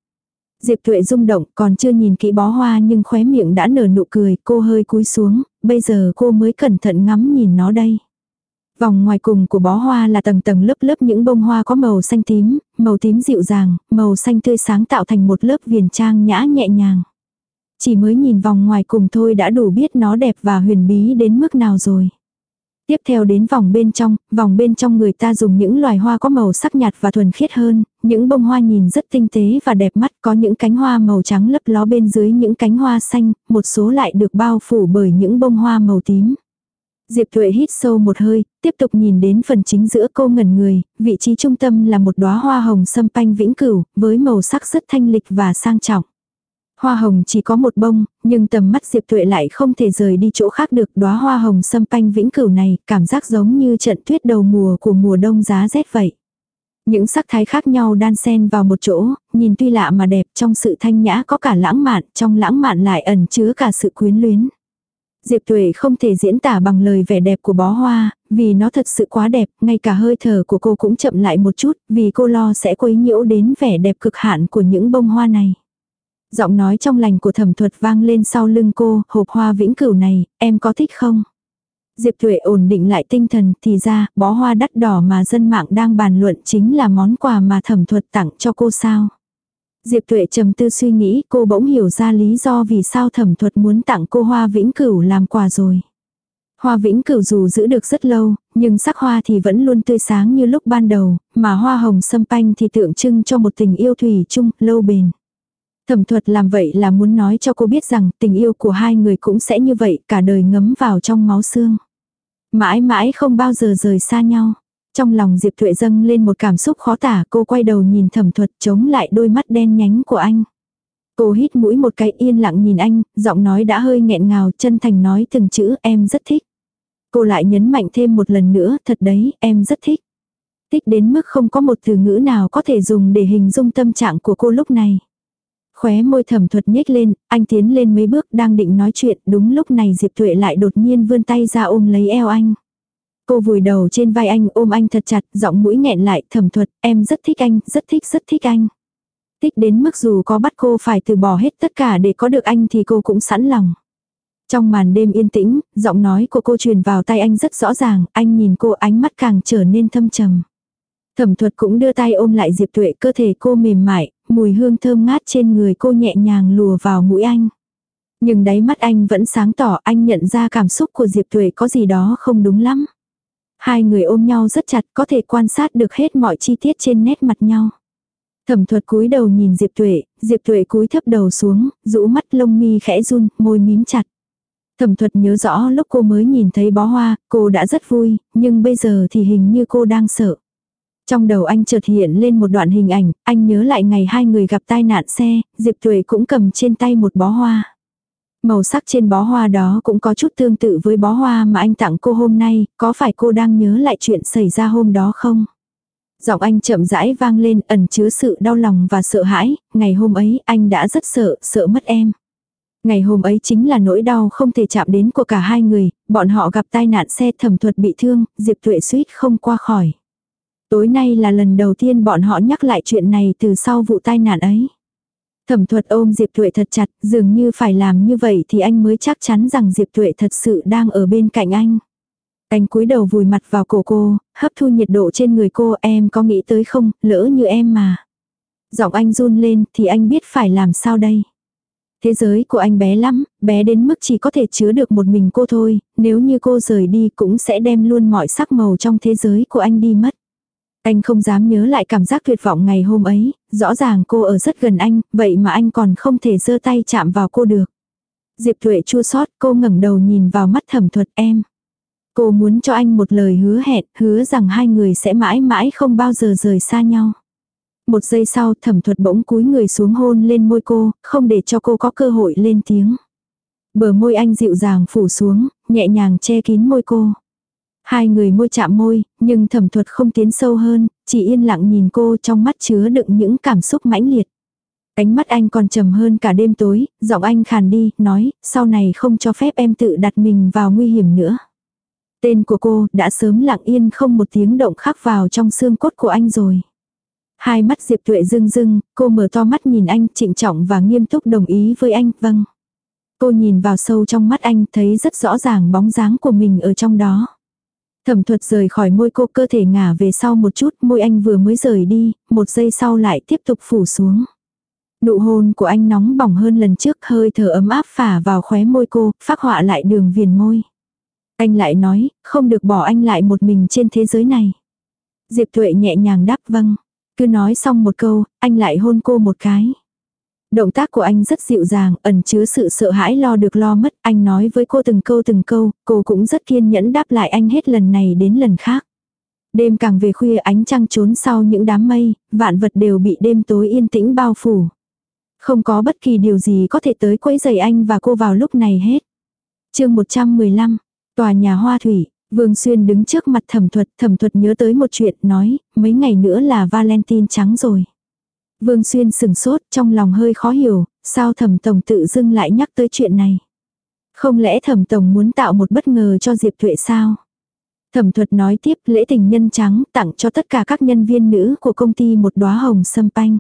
Diệp Thuệ rung động còn chưa nhìn kỹ bó hoa nhưng khóe miệng đã nở nụ cười, cô hơi cúi xuống, bây giờ cô mới cẩn thận ngắm nhìn nó đây. Vòng ngoài cùng của bó hoa là tầng tầng lớp lớp những bông hoa có màu xanh tím, màu tím dịu dàng, màu xanh tươi sáng tạo thành một lớp viền trang nhã nhẹ nhàng. Chỉ mới nhìn vòng ngoài cùng thôi đã đủ biết nó đẹp và huyền bí đến mức nào rồi. Tiếp theo đến vòng bên trong, vòng bên trong người ta dùng những loài hoa có màu sắc nhạt và thuần khiết hơn, những bông hoa nhìn rất tinh tế và đẹp mắt, có những cánh hoa màu trắng lấp ló bên dưới những cánh hoa xanh, một số lại được bao phủ bởi những bông hoa màu tím. Diệp Thuệ hít sâu một hơi, tiếp tục nhìn đến phần chính giữa cô ngẩn người, vị trí trung tâm là một đóa hoa hồng sâm panh vĩnh cửu, với màu sắc rất thanh lịch và sang trọng. Hoa hồng chỉ có một bông, nhưng tầm mắt Diệp Tuệ lại không thể rời đi chỗ khác được đóa hoa hồng sâm panh vĩnh cửu này, cảm giác giống như trận tuyết đầu mùa của mùa đông giá rét vậy. Những sắc thái khác nhau đan xen vào một chỗ, nhìn tuy lạ mà đẹp trong sự thanh nhã có cả lãng mạn, trong lãng mạn lại ẩn chứa cả sự quyến luyến. Diệp Tuệ không thể diễn tả bằng lời vẻ đẹp của bó hoa, vì nó thật sự quá đẹp, ngay cả hơi thở của cô cũng chậm lại một chút, vì cô lo sẽ quấy nhiễu đến vẻ đẹp cực hạn của những bông hoa này. Giọng nói trong lành của thẩm thuật vang lên sau lưng cô, hộp hoa vĩnh cửu này, em có thích không? Diệp Tuệ ổn định lại tinh thần, thì ra, bó hoa đắt đỏ mà dân mạng đang bàn luận chính là món quà mà thẩm thuật tặng cho cô sao. Diệp Tuệ trầm tư suy nghĩ cô bỗng hiểu ra lý do vì sao thẩm thuật muốn tặng cô hoa vĩnh cửu làm quà rồi. Hoa vĩnh cửu dù giữ được rất lâu, nhưng sắc hoa thì vẫn luôn tươi sáng như lúc ban đầu, mà hoa hồng sâm panh thì tượng trưng cho một tình yêu thủy chung, lâu bền. Thẩm thuật làm vậy là muốn nói cho cô biết rằng tình yêu của hai người cũng sẽ như vậy, cả đời ngấm vào trong máu xương. Mãi mãi không bao giờ rời xa nhau. Trong lòng Diệp Thuệ dâng lên một cảm xúc khó tả, cô quay đầu nhìn thẩm thuật chống lại đôi mắt đen nhánh của anh. Cô hít mũi một cái yên lặng nhìn anh, giọng nói đã hơi nghẹn ngào, chân thành nói từng chữ em rất thích. Cô lại nhấn mạnh thêm một lần nữa, thật đấy, em rất thích. Thích đến mức không có một từ ngữ nào có thể dùng để hình dung tâm trạng của cô lúc này. Khóe môi thẩm thuật nhếch lên, anh tiến lên mấy bước đang định nói chuyện, đúng lúc này Diệp Thuệ lại đột nhiên vươn tay ra ôm lấy eo anh. Cô vùi đầu trên vai anh ôm anh thật chặt, giọng mũi nghẹn lại, thẩm thuật, em rất thích anh, rất thích rất thích anh. Thích đến mức dù có bắt cô phải từ bỏ hết tất cả để có được anh thì cô cũng sẵn lòng. Trong màn đêm yên tĩnh, giọng nói của cô truyền vào tay anh rất rõ ràng, anh nhìn cô ánh mắt càng trở nên thâm trầm. Thẩm thuật cũng đưa tay ôm lại Diệp Tuệ cơ thể cô mềm mại, mùi hương thơm ngát trên người cô nhẹ nhàng lùa vào mũi anh. Nhưng đáy mắt anh vẫn sáng tỏ anh nhận ra cảm xúc của Diệp Tuệ có gì đó không đúng lắm. Hai người ôm nhau rất chặt có thể quan sát được hết mọi chi tiết trên nét mặt nhau. Thẩm thuật cúi đầu nhìn Diệp Tuệ, Diệp Tuệ cúi thấp đầu xuống, rũ mắt lông mi khẽ run, môi mím chặt. Thẩm thuật nhớ rõ lúc cô mới nhìn thấy bó hoa, cô đã rất vui, nhưng bây giờ thì hình như cô đang sợ. Trong đầu anh chợt hiện lên một đoạn hình ảnh, anh nhớ lại ngày hai người gặp tai nạn xe, Diệp Tuệ cũng cầm trên tay một bó hoa. Màu sắc trên bó hoa đó cũng có chút tương tự với bó hoa mà anh tặng cô hôm nay, có phải cô đang nhớ lại chuyện xảy ra hôm đó không? Giọng anh chậm rãi vang lên ẩn chứa sự đau lòng và sợ hãi, ngày hôm ấy anh đã rất sợ, sợ mất em. Ngày hôm ấy chính là nỗi đau không thể chạm đến của cả hai người, bọn họ gặp tai nạn xe thẩm thuật bị thương, Diệp Tuệ suýt không qua khỏi. Tối nay là lần đầu tiên bọn họ nhắc lại chuyện này từ sau vụ tai nạn ấy. Thẩm thuật ôm Diệp Thuệ thật chặt, dường như phải làm như vậy thì anh mới chắc chắn rằng Diệp Thuệ thật sự đang ở bên cạnh anh. Anh cúi đầu vùi mặt vào cổ cô, hấp thu nhiệt độ trên người cô em có nghĩ tới không, lỡ như em mà. Giọng anh run lên thì anh biết phải làm sao đây. Thế giới của anh bé lắm, bé đến mức chỉ có thể chứa được một mình cô thôi, nếu như cô rời đi cũng sẽ đem luôn mọi sắc màu trong thế giới của anh đi mất. Anh không dám nhớ lại cảm giác tuyệt vọng ngày hôm ấy, rõ ràng cô ở rất gần anh, vậy mà anh còn không thể giơ tay chạm vào cô được. Diệp Thuệ chua xót cô ngẩng đầu nhìn vào mắt thẩm thuật em. Cô muốn cho anh một lời hứa hẹn, hứa rằng hai người sẽ mãi mãi không bao giờ rời xa nhau. Một giây sau thẩm thuật bỗng cúi người xuống hôn lên môi cô, không để cho cô có cơ hội lên tiếng. Bờ môi anh dịu dàng phủ xuống, nhẹ nhàng che kín môi cô. Hai người môi chạm môi, nhưng thẩm thuật không tiến sâu hơn, chỉ yên lặng nhìn cô trong mắt chứa đựng những cảm xúc mãnh liệt. Ánh mắt anh còn trầm hơn cả đêm tối, giọng anh khàn đi, nói, sau này không cho phép em tự đặt mình vào nguy hiểm nữa. Tên của cô đã sớm lặng yên không một tiếng động khắc vào trong xương cốt của anh rồi. Hai mắt Diệp Tuệ rưng rưng, cô mở to mắt nhìn anh trịnh trọng và nghiêm túc đồng ý với anh, vâng. Cô nhìn vào sâu trong mắt anh thấy rất rõ ràng bóng dáng của mình ở trong đó. Thẩm thuật rời khỏi môi cô cơ thể ngả về sau một chút, môi anh vừa mới rời đi, một giây sau lại tiếp tục phủ xuống. Nụ hôn của anh nóng bỏng hơn lần trước hơi thở ấm áp phả vào khóe môi cô, phát họa lại đường viền môi. Anh lại nói, không được bỏ anh lại một mình trên thế giới này. Diệp Thuệ nhẹ nhàng đáp vâng. Cứ nói xong một câu, anh lại hôn cô một cái. Động tác của anh rất dịu dàng, ẩn chứa sự sợ hãi lo được lo mất. Anh nói với cô từng câu từng câu, cô cũng rất kiên nhẫn đáp lại anh hết lần này đến lần khác. Đêm càng về khuya ánh trăng trốn sau những đám mây, vạn vật đều bị đêm tối yên tĩnh bao phủ. Không có bất kỳ điều gì có thể tới quấy rầy anh và cô vào lúc này hết. chương 115, tòa nhà hoa thủy, Vương Xuyên đứng trước mặt thẩm thuật, thẩm thuật nhớ tới một chuyện, nói, mấy ngày nữa là Valentine trắng rồi. Vương Xuyên sừng sốt, trong lòng hơi khó hiểu, sao thẩm tổng tự dưng lại nhắc tới chuyện này. Không lẽ thẩm tổng muốn tạo một bất ngờ cho Diệp Thuệ sao? Thẩm thuật nói tiếp lễ tình nhân trắng tặng cho tất cả các nhân viên nữ của công ty một đóa hồng sâm panh.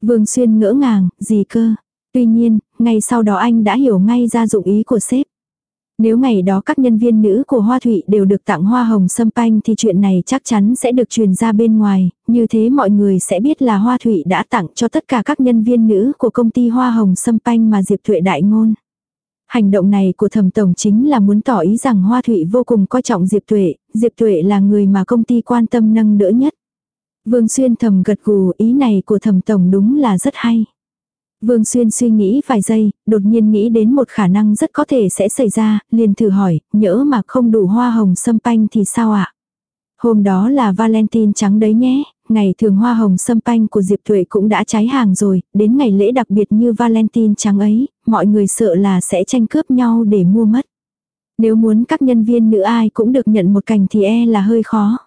Vương Xuyên ngỡ ngàng, gì cơ? Tuy nhiên, ngay sau đó anh đã hiểu ngay ra dụng ý của sếp. Nếu ngày đó các nhân viên nữ của Hoa Thụy đều được tặng hoa hồng sâm panh thì chuyện này chắc chắn sẽ được truyền ra bên ngoài, như thế mọi người sẽ biết là Hoa Thụy đã tặng cho tất cả các nhân viên nữ của công ty hoa hồng sâm panh mà Diệp Thụy đại ngôn. Hành động này của thẩm tổng chính là muốn tỏ ý rằng Hoa Thụy vô cùng coi trọng Diệp Tuệ, Diệp Tuệ là người mà công ty quan tâm nâng đỡ nhất. Vương Xuyên thầm gật gù ý này của thẩm tổng đúng là rất hay. Vương Xuyên suy nghĩ vài giây, đột nhiên nghĩ đến một khả năng rất có thể sẽ xảy ra, liền thử hỏi, nhỡ mà không đủ hoa hồng sâm panh thì sao ạ? Hôm đó là Valentine trắng đấy nhé, ngày thường hoa hồng sâm panh của Diệp Thuệ cũng đã cháy hàng rồi, đến ngày lễ đặc biệt như Valentine trắng ấy, mọi người sợ là sẽ tranh cướp nhau để mua mất. Nếu muốn các nhân viên nữ ai cũng được nhận một cành thì e là hơi khó.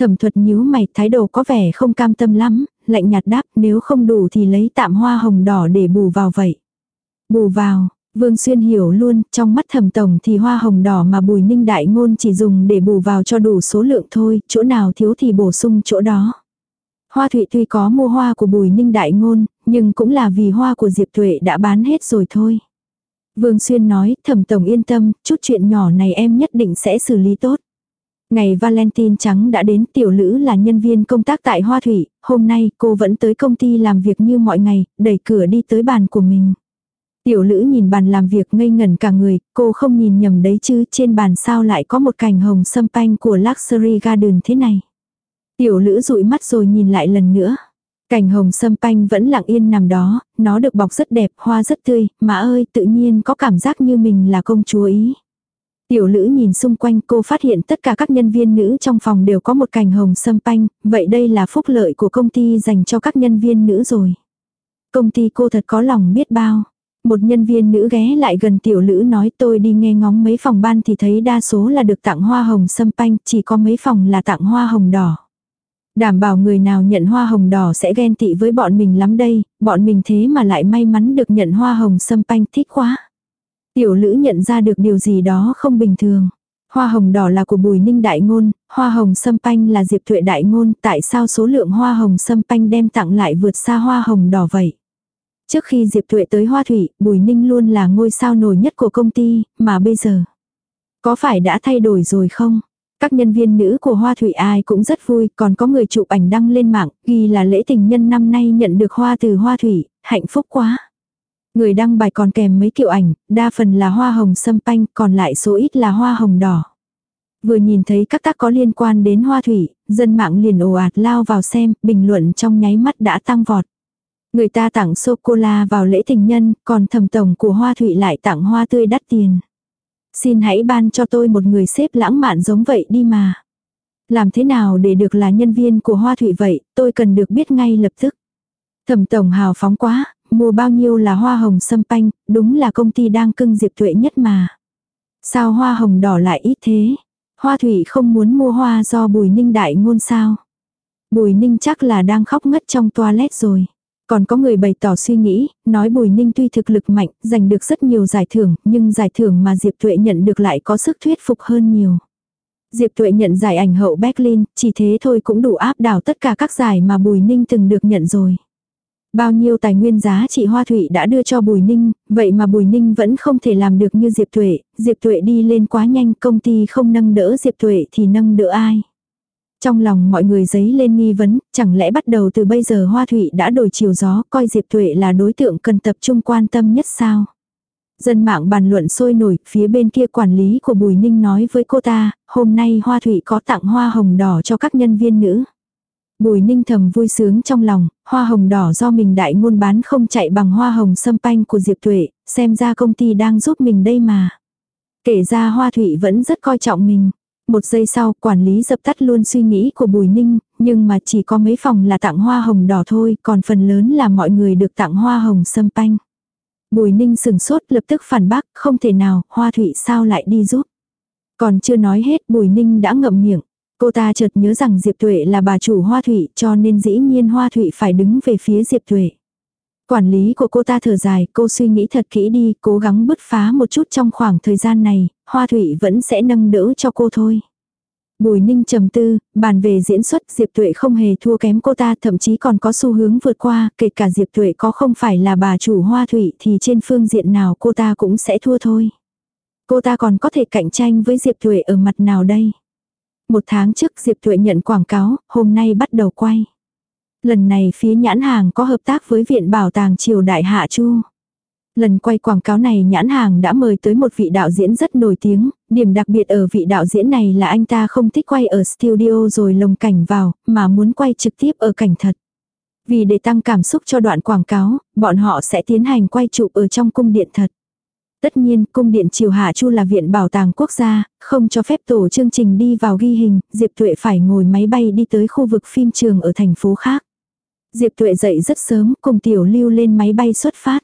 Thẩm thuật nhíu mày thái độ có vẻ không cam tâm lắm, lạnh nhạt đáp nếu không đủ thì lấy tạm hoa hồng đỏ để bù vào vậy. Bù vào, Vương Xuyên hiểu luôn, trong mắt thẩm tổng thì hoa hồng đỏ mà bùi ninh đại ngôn chỉ dùng để bù vào cho đủ số lượng thôi, chỗ nào thiếu thì bổ sung chỗ đó. Hoa thụy tuy có mua hoa của bùi ninh đại ngôn, nhưng cũng là vì hoa của Diệp Tuệ đã bán hết rồi thôi. Vương Xuyên nói, thẩm tổng yên tâm, chút chuyện nhỏ này em nhất định sẽ xử lý tốt. Ngày Valentine trắng đã đến tiểu lữ là nhân viên công tác tại Hoa Thủy, hôm nay cô vẫn tới công ty làm việc như mọi ngày, đẩy cửa đi tới bàn của mình. Tiểu lữ nhìn bàn làm việc ngây ngẩn cả người, cô không nhìn nhầm đấy chứ trên bàn sao lại có một cành hồng sâm panh của Luxury Garden thế này. Tiểu lữ dụi mắt rồi nhìn lại lần nữa. Cành hồng sâm panh vẫn lặng yên nằm đó, nó được bọc rất đẹp, hoa rất tươi, mà ơi tự nhiên có cảm giác như mình là công chúa ý. Tiểu lữ nhìn xung quanh cô phát hiện tất cả các nhân viên nữ trong phòng đều có một cành hồng sâm panh, vậy đây là phúc lợi của công ty dành cho các nhân viên nữ rồi. Công ty cô thật có lòng biết bao. Một nhân viên nữ ghé lại gần tiểu lữ nói tôi đi nghe ngóng mấy phòng ban thì thấy đa số là được tặng hoa hồng sâm panh, chỉ có mấy phòng là tặng hoa hồng đỏ. Đảm bảo người nào nhận hoa hồng đỏ sẽ ghen tị với bọn mình lắm đây, bọn mình thế mà lại may mắn được nhận hoa hồng sâm panh thích quá. Tiểu lữ nhận ra được điều gì đó không bình thường. Hoa hồng đỏ là của Bùi Ninh Đại Ngôn, hoa hồng sâm panh là Diệp Thuệ Đại Ngôn, tại sao số lượng hoa hồng sâm panh đem tặng lại vượt xa hoa hồng đỏ vậy? Trước khi Diệp Thuệ tới Hoa Thủy, Bùi Ninh luôn là ngôi sao nổi nhất của công ty, mà bây giờ, có phải đã thay đổi rồi không? Các nhân viên nữ của Hoa Thủy ai cũng rất vui, còn có người chụp ảnh đăng lên mạng, ghi là lễ tình nhân năm nay nhận được hoa từ Hoa Thủy, hạnh phúc quá. Người đăng bài còn kèm mấy kiểu ảnh, đa phần là hoa hồng sâm panh, còn lại số ít là hoa hồng đỏ. Vừa nhìn thấy các tác có liên quan đến hoa thủy, dân mạng liền ồ ạt lao vào xem, bình luận trong nháy mắt đã tăng vọt. Người ta tặng sô-cô-la vào lễ tình nhân, còn thầm tổng của hoa thủy lại tặng hoa tươi đắt tiền. Xin hãy ban cho tôi một người xếp lãng mạn giống vậy đi mà. Làm thế nào để được là nhân viên của hoa thủy vậy, tôi cần được biết ngay lập tức. Thẩm tổng hào phóng quá, mua bao nhiêu là hoa hồng sâm panh, đúng là công ty đang cưng Diệp Tuệ nhất mà. Sao hoa hồng đỏ lại ít thế? Hoa thủy không muốn mua hoa do Bùi Ninh đại ngôn sao? Bùi Ninh chắc là đang khóc ngất trong toilet rồi. Còn có người bày tỏ suy nghĩ, nói Bùi Ninh tuy thực lực mạnh, giành được rất nhiều giải thưởng, nhưng giải thưởng mà Diệp Tuệ nhận được lại có sức thuyết phục hơn nhiều. Diệp Tuệ nhận giải ảnh hậu Berlin, chỉ thế thôi cũng đủ áp đảo tất cả các giải mà Bùi Ninh từng được nhận rồi. Bao nhiêu tài nguyên giá trị Hoa Thụy đã đưa cho Bùi Ninh, vậy mà Bùi Ninh vẫn không thể làm được như Diệp Tuệ, Diệp Tuệ đi lên quá nhanh, công ty không nâng đỡ Diệp Tuệ thì nâng đỡ ai. Trong lòng mọi người giấy lên nghi vấn, chẳng lẽ bắt đầu từ bây giờ Hoa Thụy đã đổi chiều gió, coi Diệp Tuệ là đối tượng cần tập trung quan tâm nhất sao? Dân mạng bàn luận sôi nổi, phía bên kia quản lý của Bùi Ninh nói với cô ta, hôm nay Hoa Thụy có tặng hoa hồng đỏ cho các nhân viên nữ. Bùi ninh thầm vui sướng trong lòng, hoa hồng đỏ do mình đại ngôn bán không chạy bằng hoa hồng sâm panh của Diệp Tuệ, xem ra công ty đang giúp mình đây mà. Kể ra hoa thủy vẫn rất coi trọng mình. Một giây sau, quản lý dập tắt luôn suy nghĩ của Bùi Ninh, nhưng mà chỉ có mấy phòng là tặng hoa hồng đỏ thôi, còn phần lớn là mọi người được tặng hoa hồng sâm panh. Bùi Ninh sừng sốt lập tức phản bác, không thể nào, hoa thủy sao lại đi giúp. Còn chưa nói hết Bùi Ninh đã ngậm miệng. Cô ta chợt nhớ rằng Diệp Tuệ là bà chủ Hoa Thụy cho nên dĩ nhiên Hoa Thụy phải đứng về phía Diệp Tuệ. Quản lý của cô ta thở dài, cô suy nghĩ thật kỹ đi, cố gắng bứt phá một chút trong khoảng thời gian này, Hoa Thụy vẫn sẽ nâng đỡ cho cô thôi. Bùi Ninh trầm tư, bàn về diễn xuất Diệp Tuệ không hề thua kém cô ta thậm chí còn có xu hướng vượt qua, kể cả Diệp Tuệ có không phải là bà chủ Hoa Thụy thì trên phương diện nào cô ta cũng sẽ thua thôi. Cô ta còn có thể cạnh tranh với Diệp Tuệ ở mặt nào đây? Một tháng trước Diệp Thuệ nhận quảng cáo, hôm nay bắt đầu quay. Lần này phía nhãn hàng có hợp tác với Viện Bảo tàng Triều Đại Hạ Chu. Lần quay quảng cáo này nhãn hàng đã mời tới một vị đạo diễn rất nổi tiếng, điểm đặc biệt ở vị đạo diễn này là anh ta không thích quay ở studio rồi lồng cảnh vào, mà muốn quay trực tiếp ở cảnh thật. Vì để tăng cảm xúc cho đoạn quảng cáo, bọn họ sẽ tiến hành quay chụp ở trong cung điện thật. Tất nhiên, cung điện Triều Hạ Chu là viện bảo tàng quốc gia, không cho phép tổ chương trình đi vào ghi hình, Diệp Tuệ phải ngồi máy bay đi tới khu vực phim trường ở thành phố khác. Diệp Tuệ dậy rất sớm, cùng Tiểu Lưu lên máy bay xuất phát.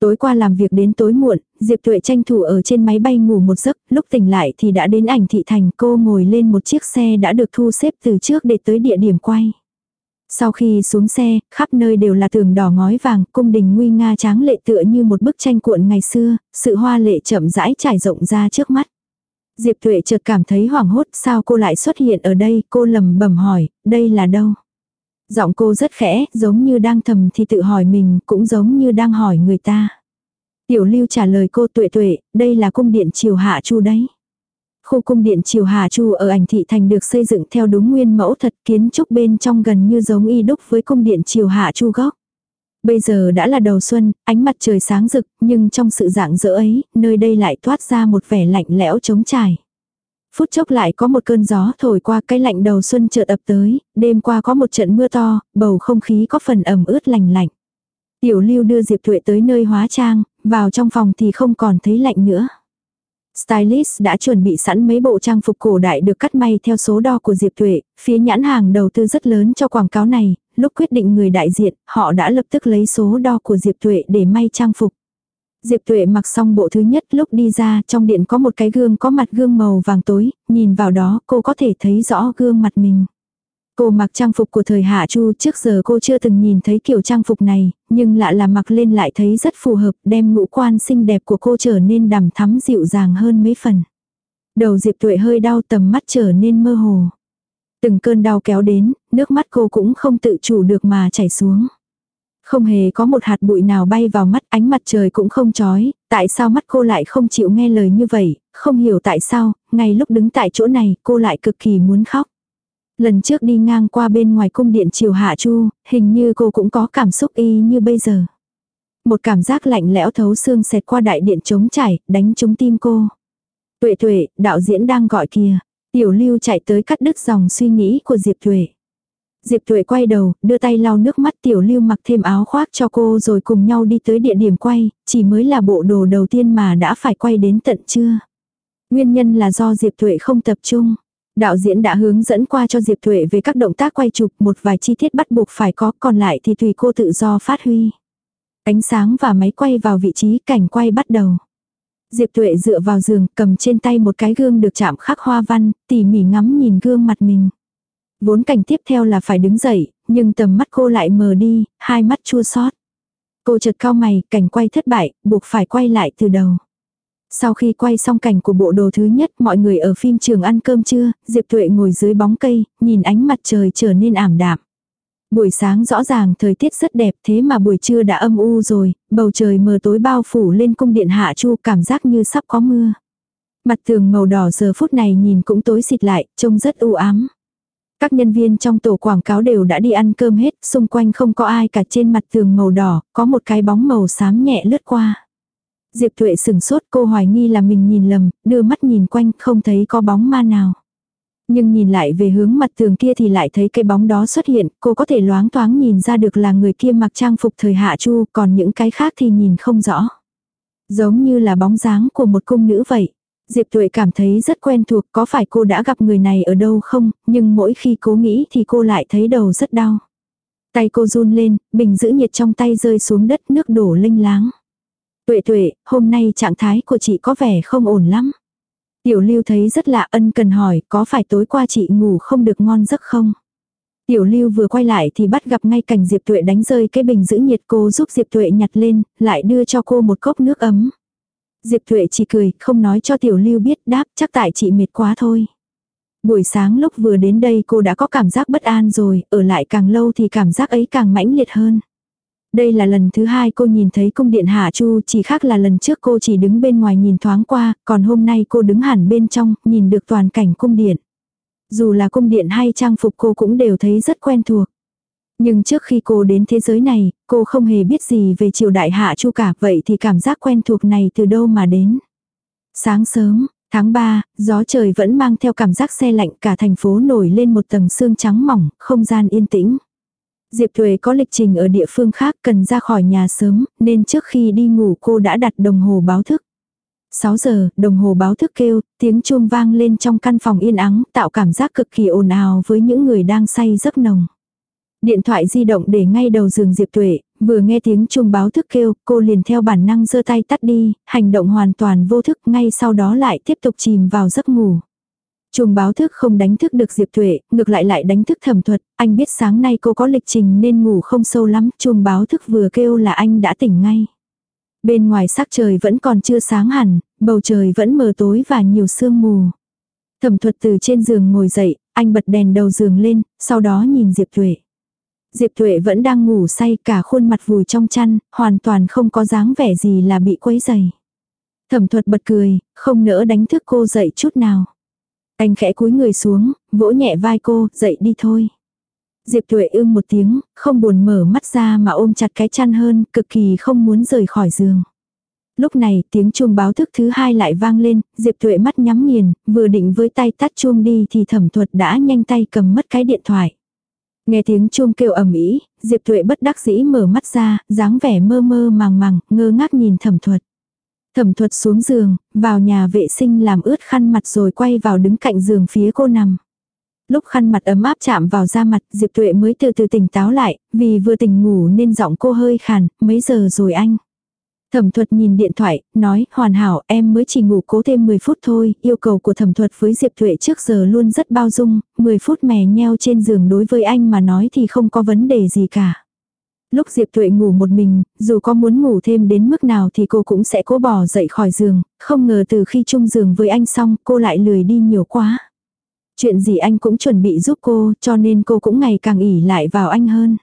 Tối qua làm việc đến tối muộn, Diệp Tuệ tranh thủ ở trên máy bay ngủ một giấc, lúc tỉnh lại thì đã đến ảnh thị thành cô ngồi lên một chiếc xe đã được thu xếp từ trước để tới địa điểm quay. Sau khi xuống xe, khắp nơi đều là tường đỏ ngói vàng, cung đình nguy nga tráng lệ tựa như một bức tranh cuộn ngày xưa, sự hoa lệ chậm rãi trải rộng ra trước mắt. Diệp Tuệ chợt cảm thấy hoảng hốt, sao cô lại xuất hiện ở đây, cô lầm bẩm hỏi, đây là đâu? Giọng cô rất khẽ, giống như đang thầm thì tự hỏi mình, cũng giống như đang hỏi người ta. Tiểu lưu trả lời cô tuệ tuệ, đây là cung điện triều hạ chu đấy. Khu cung điện Triều Hà Chu ở ảnh thị thành được xây dựng theo đúng nguyên mẫu thật kiến trúc bên trong gần như giống y đúc với cung điện Triều Hà Chu gốc. Bây giờ đã là đầu xuân, ánh mặt trời sáng rực, nhưng trong sự dạng dỡ ấy, nơi đây lại toát ra một vẻ lạnh lẽo trống trải. Phút chốc lại có một cơn gió thổi qua cái lạnh đầu xuân chợt ập tới, đêm qua có một trận mưa to, bầu không khí có phần ẩm ướt lành lạnh. Tiểu lưu đưa Diệp Thuệ tới nơi hóa trang, vào trong phòng thì không còn thấy lạnh nữa. Stylist đã chuẩn bị sẵn mấy bộ trang phục cổ đại được cắt may theo số đo của Diệp Tuệ, phía nhãn hàng đầu tư rất lớn cho quảng cáo này, lúc quyết định người đại diện, họ đã lập tức lấy số đo của Diệp Tuệ để may trang phục. Diệp Tuệ mặc xong bộ thứ nhất lúc đi ra trong điện có một cái gương có mặt gương màu vàng tối, nhìn vào đó cô có thể thấy rõ gương mặt mình. Cô mặc trang phục của thời Hạ Chu trước giờ cô chưa từng nhìn thấy kiểu trang phục này, nhưng lạ là mặc lên lại thấy rất phù hợp đem ngũ quan xinh đẹp của cô trở nên đằm thắm dịu dàng hơn mấy phần. Đầu Diệp Tuệ hơi đau tầm mắt trở nên mơ hồ. Từng cơn đau kéo đến, nước mắt cô cũng không tự chủ được mà chảy xuống. Không hề có một hạt bụi nào bay vào mắt ánh mặt trời cũng không chói, tại sao mắt cô lại không chịu nghe lời như vậy, không hiểu tại sao, ngay lúc đứng tại chỗ này cô lại cực kỳ muốn khóc. Lần trước đi ngang qua bên ngoài cung điện triều hạ chu, hình như cô cũng có cảm xúc y như bây giờ. Một cảm giác lạnh lẽo thấu xương xẹt qua đại điện trống trải, đánh trúng tim cô. Tuệ tuệ, đạo diễn đang gọi kìa. Tiểu lưu chạy tới cắt đứt dòng suy nghĩ của Diệp Tuệ. Diệp Tuệ quay đầu, đưa tay lau nước mắt tiểu lưu mặc thêm áo khoác cho cô rồi cùng nhau đi tới địa điểm quay, chỉ mới là bộ đồ đầu tiên mà đã phải quay đến tận trưa. Nguyên nhân là do Diệp Tuệ không tập trung. Đạo diễn đã hướng dẫn qua cho Diệp Thuệ về các động tác quay chụp một vài chi tiết bắt buộc phải có còn lại thì tùy cô tự do phát huy. Ánh sáng và máy quay vào vị trí cảnh quay bắt đầu. Diệp Thuệ dựa vào giường cầm trên tay một cái gương được chạm khắc hoa văn, tỉ mỉ ngắm nhìn gương mặt mình. Vốn cảnh tiếp theo là phải đứng dậy, nhưng tầm mắt cô lại mờ đi, hai mắt chua xót. Cô chợt cao mày, cảnh quay thất bại, buộc phải quay lại từ đầu. Sau khi quay xong cảnh của bộ đồ thứ nhất, mọi người ở phim trường ăn cơm trưa, Diệp Tuệ ngồi dưới bóng cây, nhìn ánh mặt trời trở nên ảm đạm. Buổi sáng rõ ràng thời tiết rất đẹp thế mà buổi trưa đã âm u rồi, bầu trời mờ tối bao phủ lên cung điện hạ chu cảm giác như sắp có mưa. Mặt tường màu đỏ giờ phút này nhìn cũng tối xịt lại, trông rất u ám. Các nhân viên trong tổ quảng cáo đều đã đi ăn cơm hết, xung quanh không có ai cả trên mặt tường màu đỏ, có một cái bóng màu xám nhẹ lướt qua. Diệp Thuệ sừng sốt cô hoài nghi là mình nhìn lầm, đưa mắt nhìn quanh không thấy có bóng ma nào. Nhưng nhìn lại về hướng mặt tường kia thì lại thấy cái bóng đó xuất hiện, cô có thể loáng thoáng nhìn ra được là người kia mặc trang phục thời hạ chu, còn những cái khác thì nhìn không rõ. Giống như là bóng dáng của một cung nữ vậy. Diệp Tuệ cảm thấy rất quen thuộc, có phải cô đã gặp người này ở đâu không, nhưng mỗi khi cố nghĩ thì cô lại thấy đầu rất đau. Tay cô run lên, bình giữ nhiệt trong tay rơi xuống đất nước đổ linh láng. Tuệ tuệ, hôm nay trạng thái của chị có vẻ không ổn lắm. Tiểu lưu thấy rất lạ ân cần hỏi có phải tối qua chị ngủ không được ngon giấc không? Tiểu lưu vừa quay lại thì bắt gặp ngay cảnh Diệp Tuệ đánh rơi cái bình giữ nhiệt cô giúp Diệp Tuệ nhặt lên, lại đưa cho cô một cốc nước ấm. Diệp Tuệ chỉ cười, không nói cho Tiểu lưu biết đáp chắc tại chị mệt quá thôi. Buổi sáng lúc vừa đến đây cô đã có cảm giác bất an rồi, ở lại càng lâu thì cảm giác ấy càng mãnh liệt hơn. Đây là lần thứ hai cô nhìn thấy cung điện Hạ Chu, chỉ khác là lần trước cô chỉ đứng bên ngoài nhìn thoáng qua, còn hôm nay cô đứng hẳn bên trong, nhìn được toàn cảnh cung điện. Dù là cung điện hay trang phục cô cũng đều thấy rất quen thuộc. Nhưng trước khi cô đến thế giới này, cô không hề biết gì về triều đại Hạ Chu cả, vậy thì cảm giác quen thuộc này từ đâu mà đến. Sáng sớm, tháng 3, gió trời vẫn mang theo cảm giác xe lạnh cả thành phố nổi lên một tầng sương trắng mỏng, không gian yên tĩnh. Diệp Thuệ có lịch trình ở địa phương khác cần ra khỏi nhà sớm, nên trước khi đi ngủ cô đã đặt đồng hồ báo thức. 6 giờ, đồng hồ báo thức kêu, tiếng chuông vang lên trong căn phòng yên ắng, tạo cảm giác cực kỳ ồn ào với những người đang say giấc nồng. Điện thoại di động để ngay đầu giường Diệp Tuệ, vừa nghe tiếng chuông báo thức kêu, cô liền theo bản năng giơ tay tắt đi, hành động hoàn toàn vô thức, ngay sau đó lại tiếp tục chìm vào giấc ngủ. Chuông báo thức không đánh thức được Diệp Tuệ, ngược lại lại đánh thức thẩm thuật, anh biết sáng nay cô có lịch trình nên ngủ không sâu lắm, chuông báo thức vừa kêu là anh đã tỉnh ngay. Bên ngoài sắc trời vẫn còn chưa sáng hẳn, bầu trời vẫn mờ tối và nhiều sương mù. Thẩm thuật từ trên giường ngồi dậy, anh bật đèn đầu giường lên, sau đó nhìn Diệp Tuệ. Diệp Tuệ vẫn đang ngủ say cả khuôn mặt vùi trong chăn, hoàn toàn không có dáng vẻ gì là bị quấy dày. Thẩm thuật bật cười, không nỡ đánh thức cô dậy chút nào. Anh khẽ cúi người xuống, vỗ nhẹ vai cô, dậy đi thôi. Diệp Tuệ ưm một tiếng, không buồn mở mắt ra mà ôm chặt cái chăn hơn, cực kỳ không muốn rời khỏi giường. Lúc này tiếng chuông báo thức thứ hai lại vang lên, Diệp Tuệ mắt nhắm nghiền, vừa định với tay tắt chuông đi thì thẩm thuật đã nhanh tay cầm mất cái điện thoại. Nghe tiếng chuông kêu ầm ĩ, Diệp Tuệ bất đắc dĩ mở mắt ra, dáng vẻ mơ mơ màng màng, ngơ ngác nhìn thẩm thuật. Thẩm thuật xuống giường, vào nhà vệ sinh làm ướt khăn mặt rồi quay vào đứng cạnh giường phía cô nằm. Lúc khăn mặt ấm áp chạm vào da mặt, Diệp Tuệ mới từ từ tỉnh táo lại, vì vừa tỉnh ngủ nên giọng cô hơi khàn, mấy giờ rồi anh? Thẩm thuật nhìn điện thoại, nói, hoàn hảo, em mới chỉ ngủ cố thêm 10 phút thôi, yêu cầu của thẩm thuật với Diệp Tuệ trước giờ luôn rất bao dung, 10 phút mè nheo trên giường đối với anh mà nói thì không có vấn đề gì cả. Lúc Diệp Tuệ ngủ một mình, dù có muốn ngủ thêm đến mức nào thì cô cũng sẽ cố bỏ dậy khỏi giường, không ngờ từ khi chung giường với anh xong cô lại lười đi nhiều quá. Chuyện gì anh cũng chuẩn bị giúp cô cho nên cô cũng ngày càng ỉ lại vào anh hơn.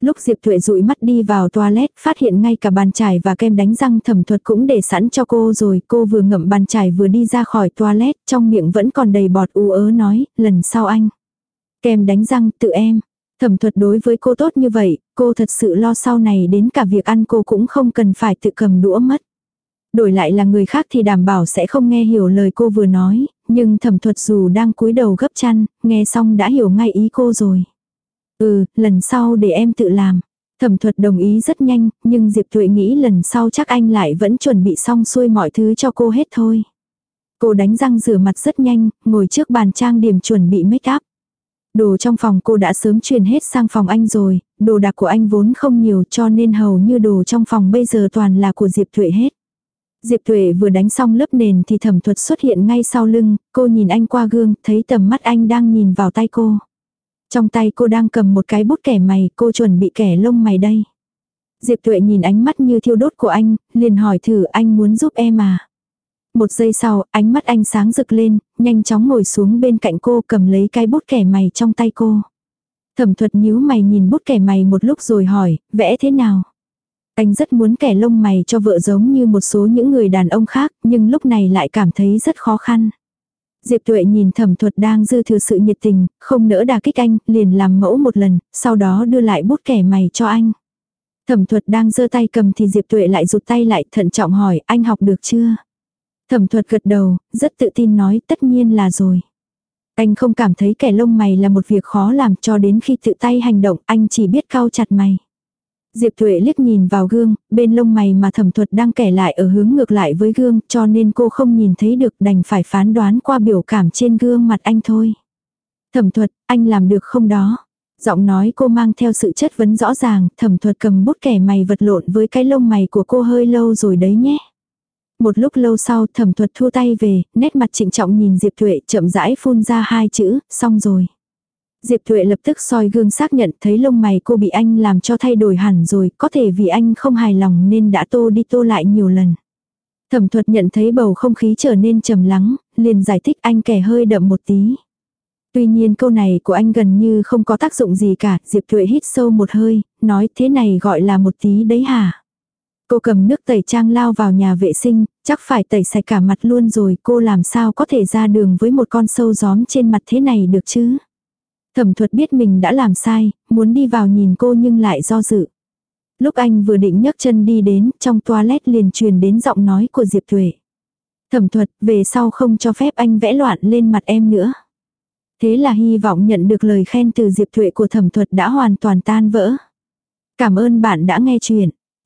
Lúc Diệp Thuệ dụi mắt đi vào toilet, phát hiện ngay cả bàn chải và kem đánh răng thẩm thuật cũng để sẵn cho cô rồi, cô vừa ngậm bàn chải vừa đi ra khỏi toilet, trong miệng vẫn còn đầy bọt u ớ nói, lần sau anh. Kem đánh răng tự em. Thẩm thuật đối với cô tốt như vậy, cô thật sự lo sau này đến cả việc ăn cô cũng không cần phải tự cầm đũa mất. Đổi lại là người khác thì đảm bảo sẽ không nghe hiểu lời cô vừa nói, nhưng thẩm thuật dù đang cúi đầu gấp chăn, nghe xong đã hiểu ngay ý cô rồi. Ừ, lần sau để em tự làm. Thẩm thuật đồng ý rất nhanh, nhưng Diệp Thuệ nghĩ lần sau chắc anh lại vẫn chuẩn bị xong xuôi mọi thứ cho cô hết thôi. Cô đánh răng rửa mặt rất nhanh, ngồi trước bàn trang điểm chuẩn bị make up. Đồ trong phòng cô đã sớm truyền hết sang phòng anh rồi, đồ đạc của anh vốn không nhiều cho nên hầu như đồ trong phòng bây giờ toàn là của Diệp Thuệ hết. Diệp Thuệ vừa đánh xong lớp nền thì thẩm thuật xuất hiện ngay sau lưng, cô nhìn anh qua gương, thấy tầm mắt anh đang nhìn vào tay cô. Trong tay cô đang cầm một cái bút kẻ mày, cô chuẩn bị kẻ lông mày đây. Diệp Thuệ nhìn ánh mắt như thiêu đốt của anh, liền hỏi thử anh muốn giúp em à. Một giây sau, ánh mắt anh sáng rực lên, nhanh chóng ngồi xuống bên cạnh cô cầm lấy cái bút kẻ mày trong tay cô. Thẩm thuật nhíu mày nhìn bút kẻ mày một lúc rồi hỏi, vẽ thế nào? Anh rất muốn kẻ lông mày cho vợ giống như một số những người đàn ông khác, nhưng lúc này lại cảm thấy rất khó khăn. Diệp Tuệ nhìn thẩm thuật đang dư thừa sự nhiệt tình, không nỡ đà kích anh, liền làm mẫu một lần, sau đó đưa lại bút kẻ mày cho anh. Thẩm thuật đang giơ tay cầm thì Diệp Tuệ lại rụt tay lại thận trọng hỏi anh học được chưa? Thẩm thuật gật đầu, rất tự tin nói tất nhiên là rồi. Anh không cảm thấy kẻ lông mày là một việc khó làm cho đến khi tự tay hành động anh chỉ biết cau chặt mày. Diệp Thuệ liếc nhìn vào gương, bên lông mày mà thẩm thuật đang kẻ lại ở hướng ngược lại với gương cho nên cô không nhìn thấy được đành phải phán đoán qua biểu cảm trên gương mặt anh thôi. Thẩm thuật, anh làm được không đó? Giọng nói cô mang theo sự chất vấn rõ ràng, thẩm thuật cầm bút kẻ mày vật lộn với cái lông mày của cô hơi lâu rồi đấy nhé. Một lúc lâu sau thẩm thuật thu tay về, nét mặt trịnh trọng nhìn Diệp Tuệ chậm rãi phun ra hai chữ, xong rồi. Diệp Tuệ lập tức soi gương xác nhận thấy lông mày cô bị anh làm cho thay đổi hẳn rồi, có thể vì anh không hài lòng nên đã tô đi tô lại nhiều lần. Thẩm thuật nhận thấy bầu không khí trở nên trầm lắng, liền giải thích anh kẻ hơi đậm một tí. Tuy nhiên câu này của anh gần như không có tác dụng gì cả, Diệp Thuệ hít sâu một hơi, nói thế này gọi là một tí đấy hả? Cô cầm nước tẩy trang lao vào nhà vệ sinh, chắc phải tẩy sạch cả mặt luôn rồi, cô làm sao có thể ra đường với một con sâu gióm trên mặt thế này được chứ? Thẩm thuật biết mình đã làm sai, muốn đi vào nhìn cô nhưng lại do dự. Lúc anh vừa định nhấc chân đi đến, trong toilet liền truyền đến giọng nói của Diệp Thuệ. Thẩm thuật, về sau không cho phép anh vẽ loạn lên mặt em nữa. Thế là hy vọng nhận được lời khen từ Diệp Thuệ của thẩm thuật đã hoàn toàn tan vỡ. Cảm ơn bạn đã nghe chuyện.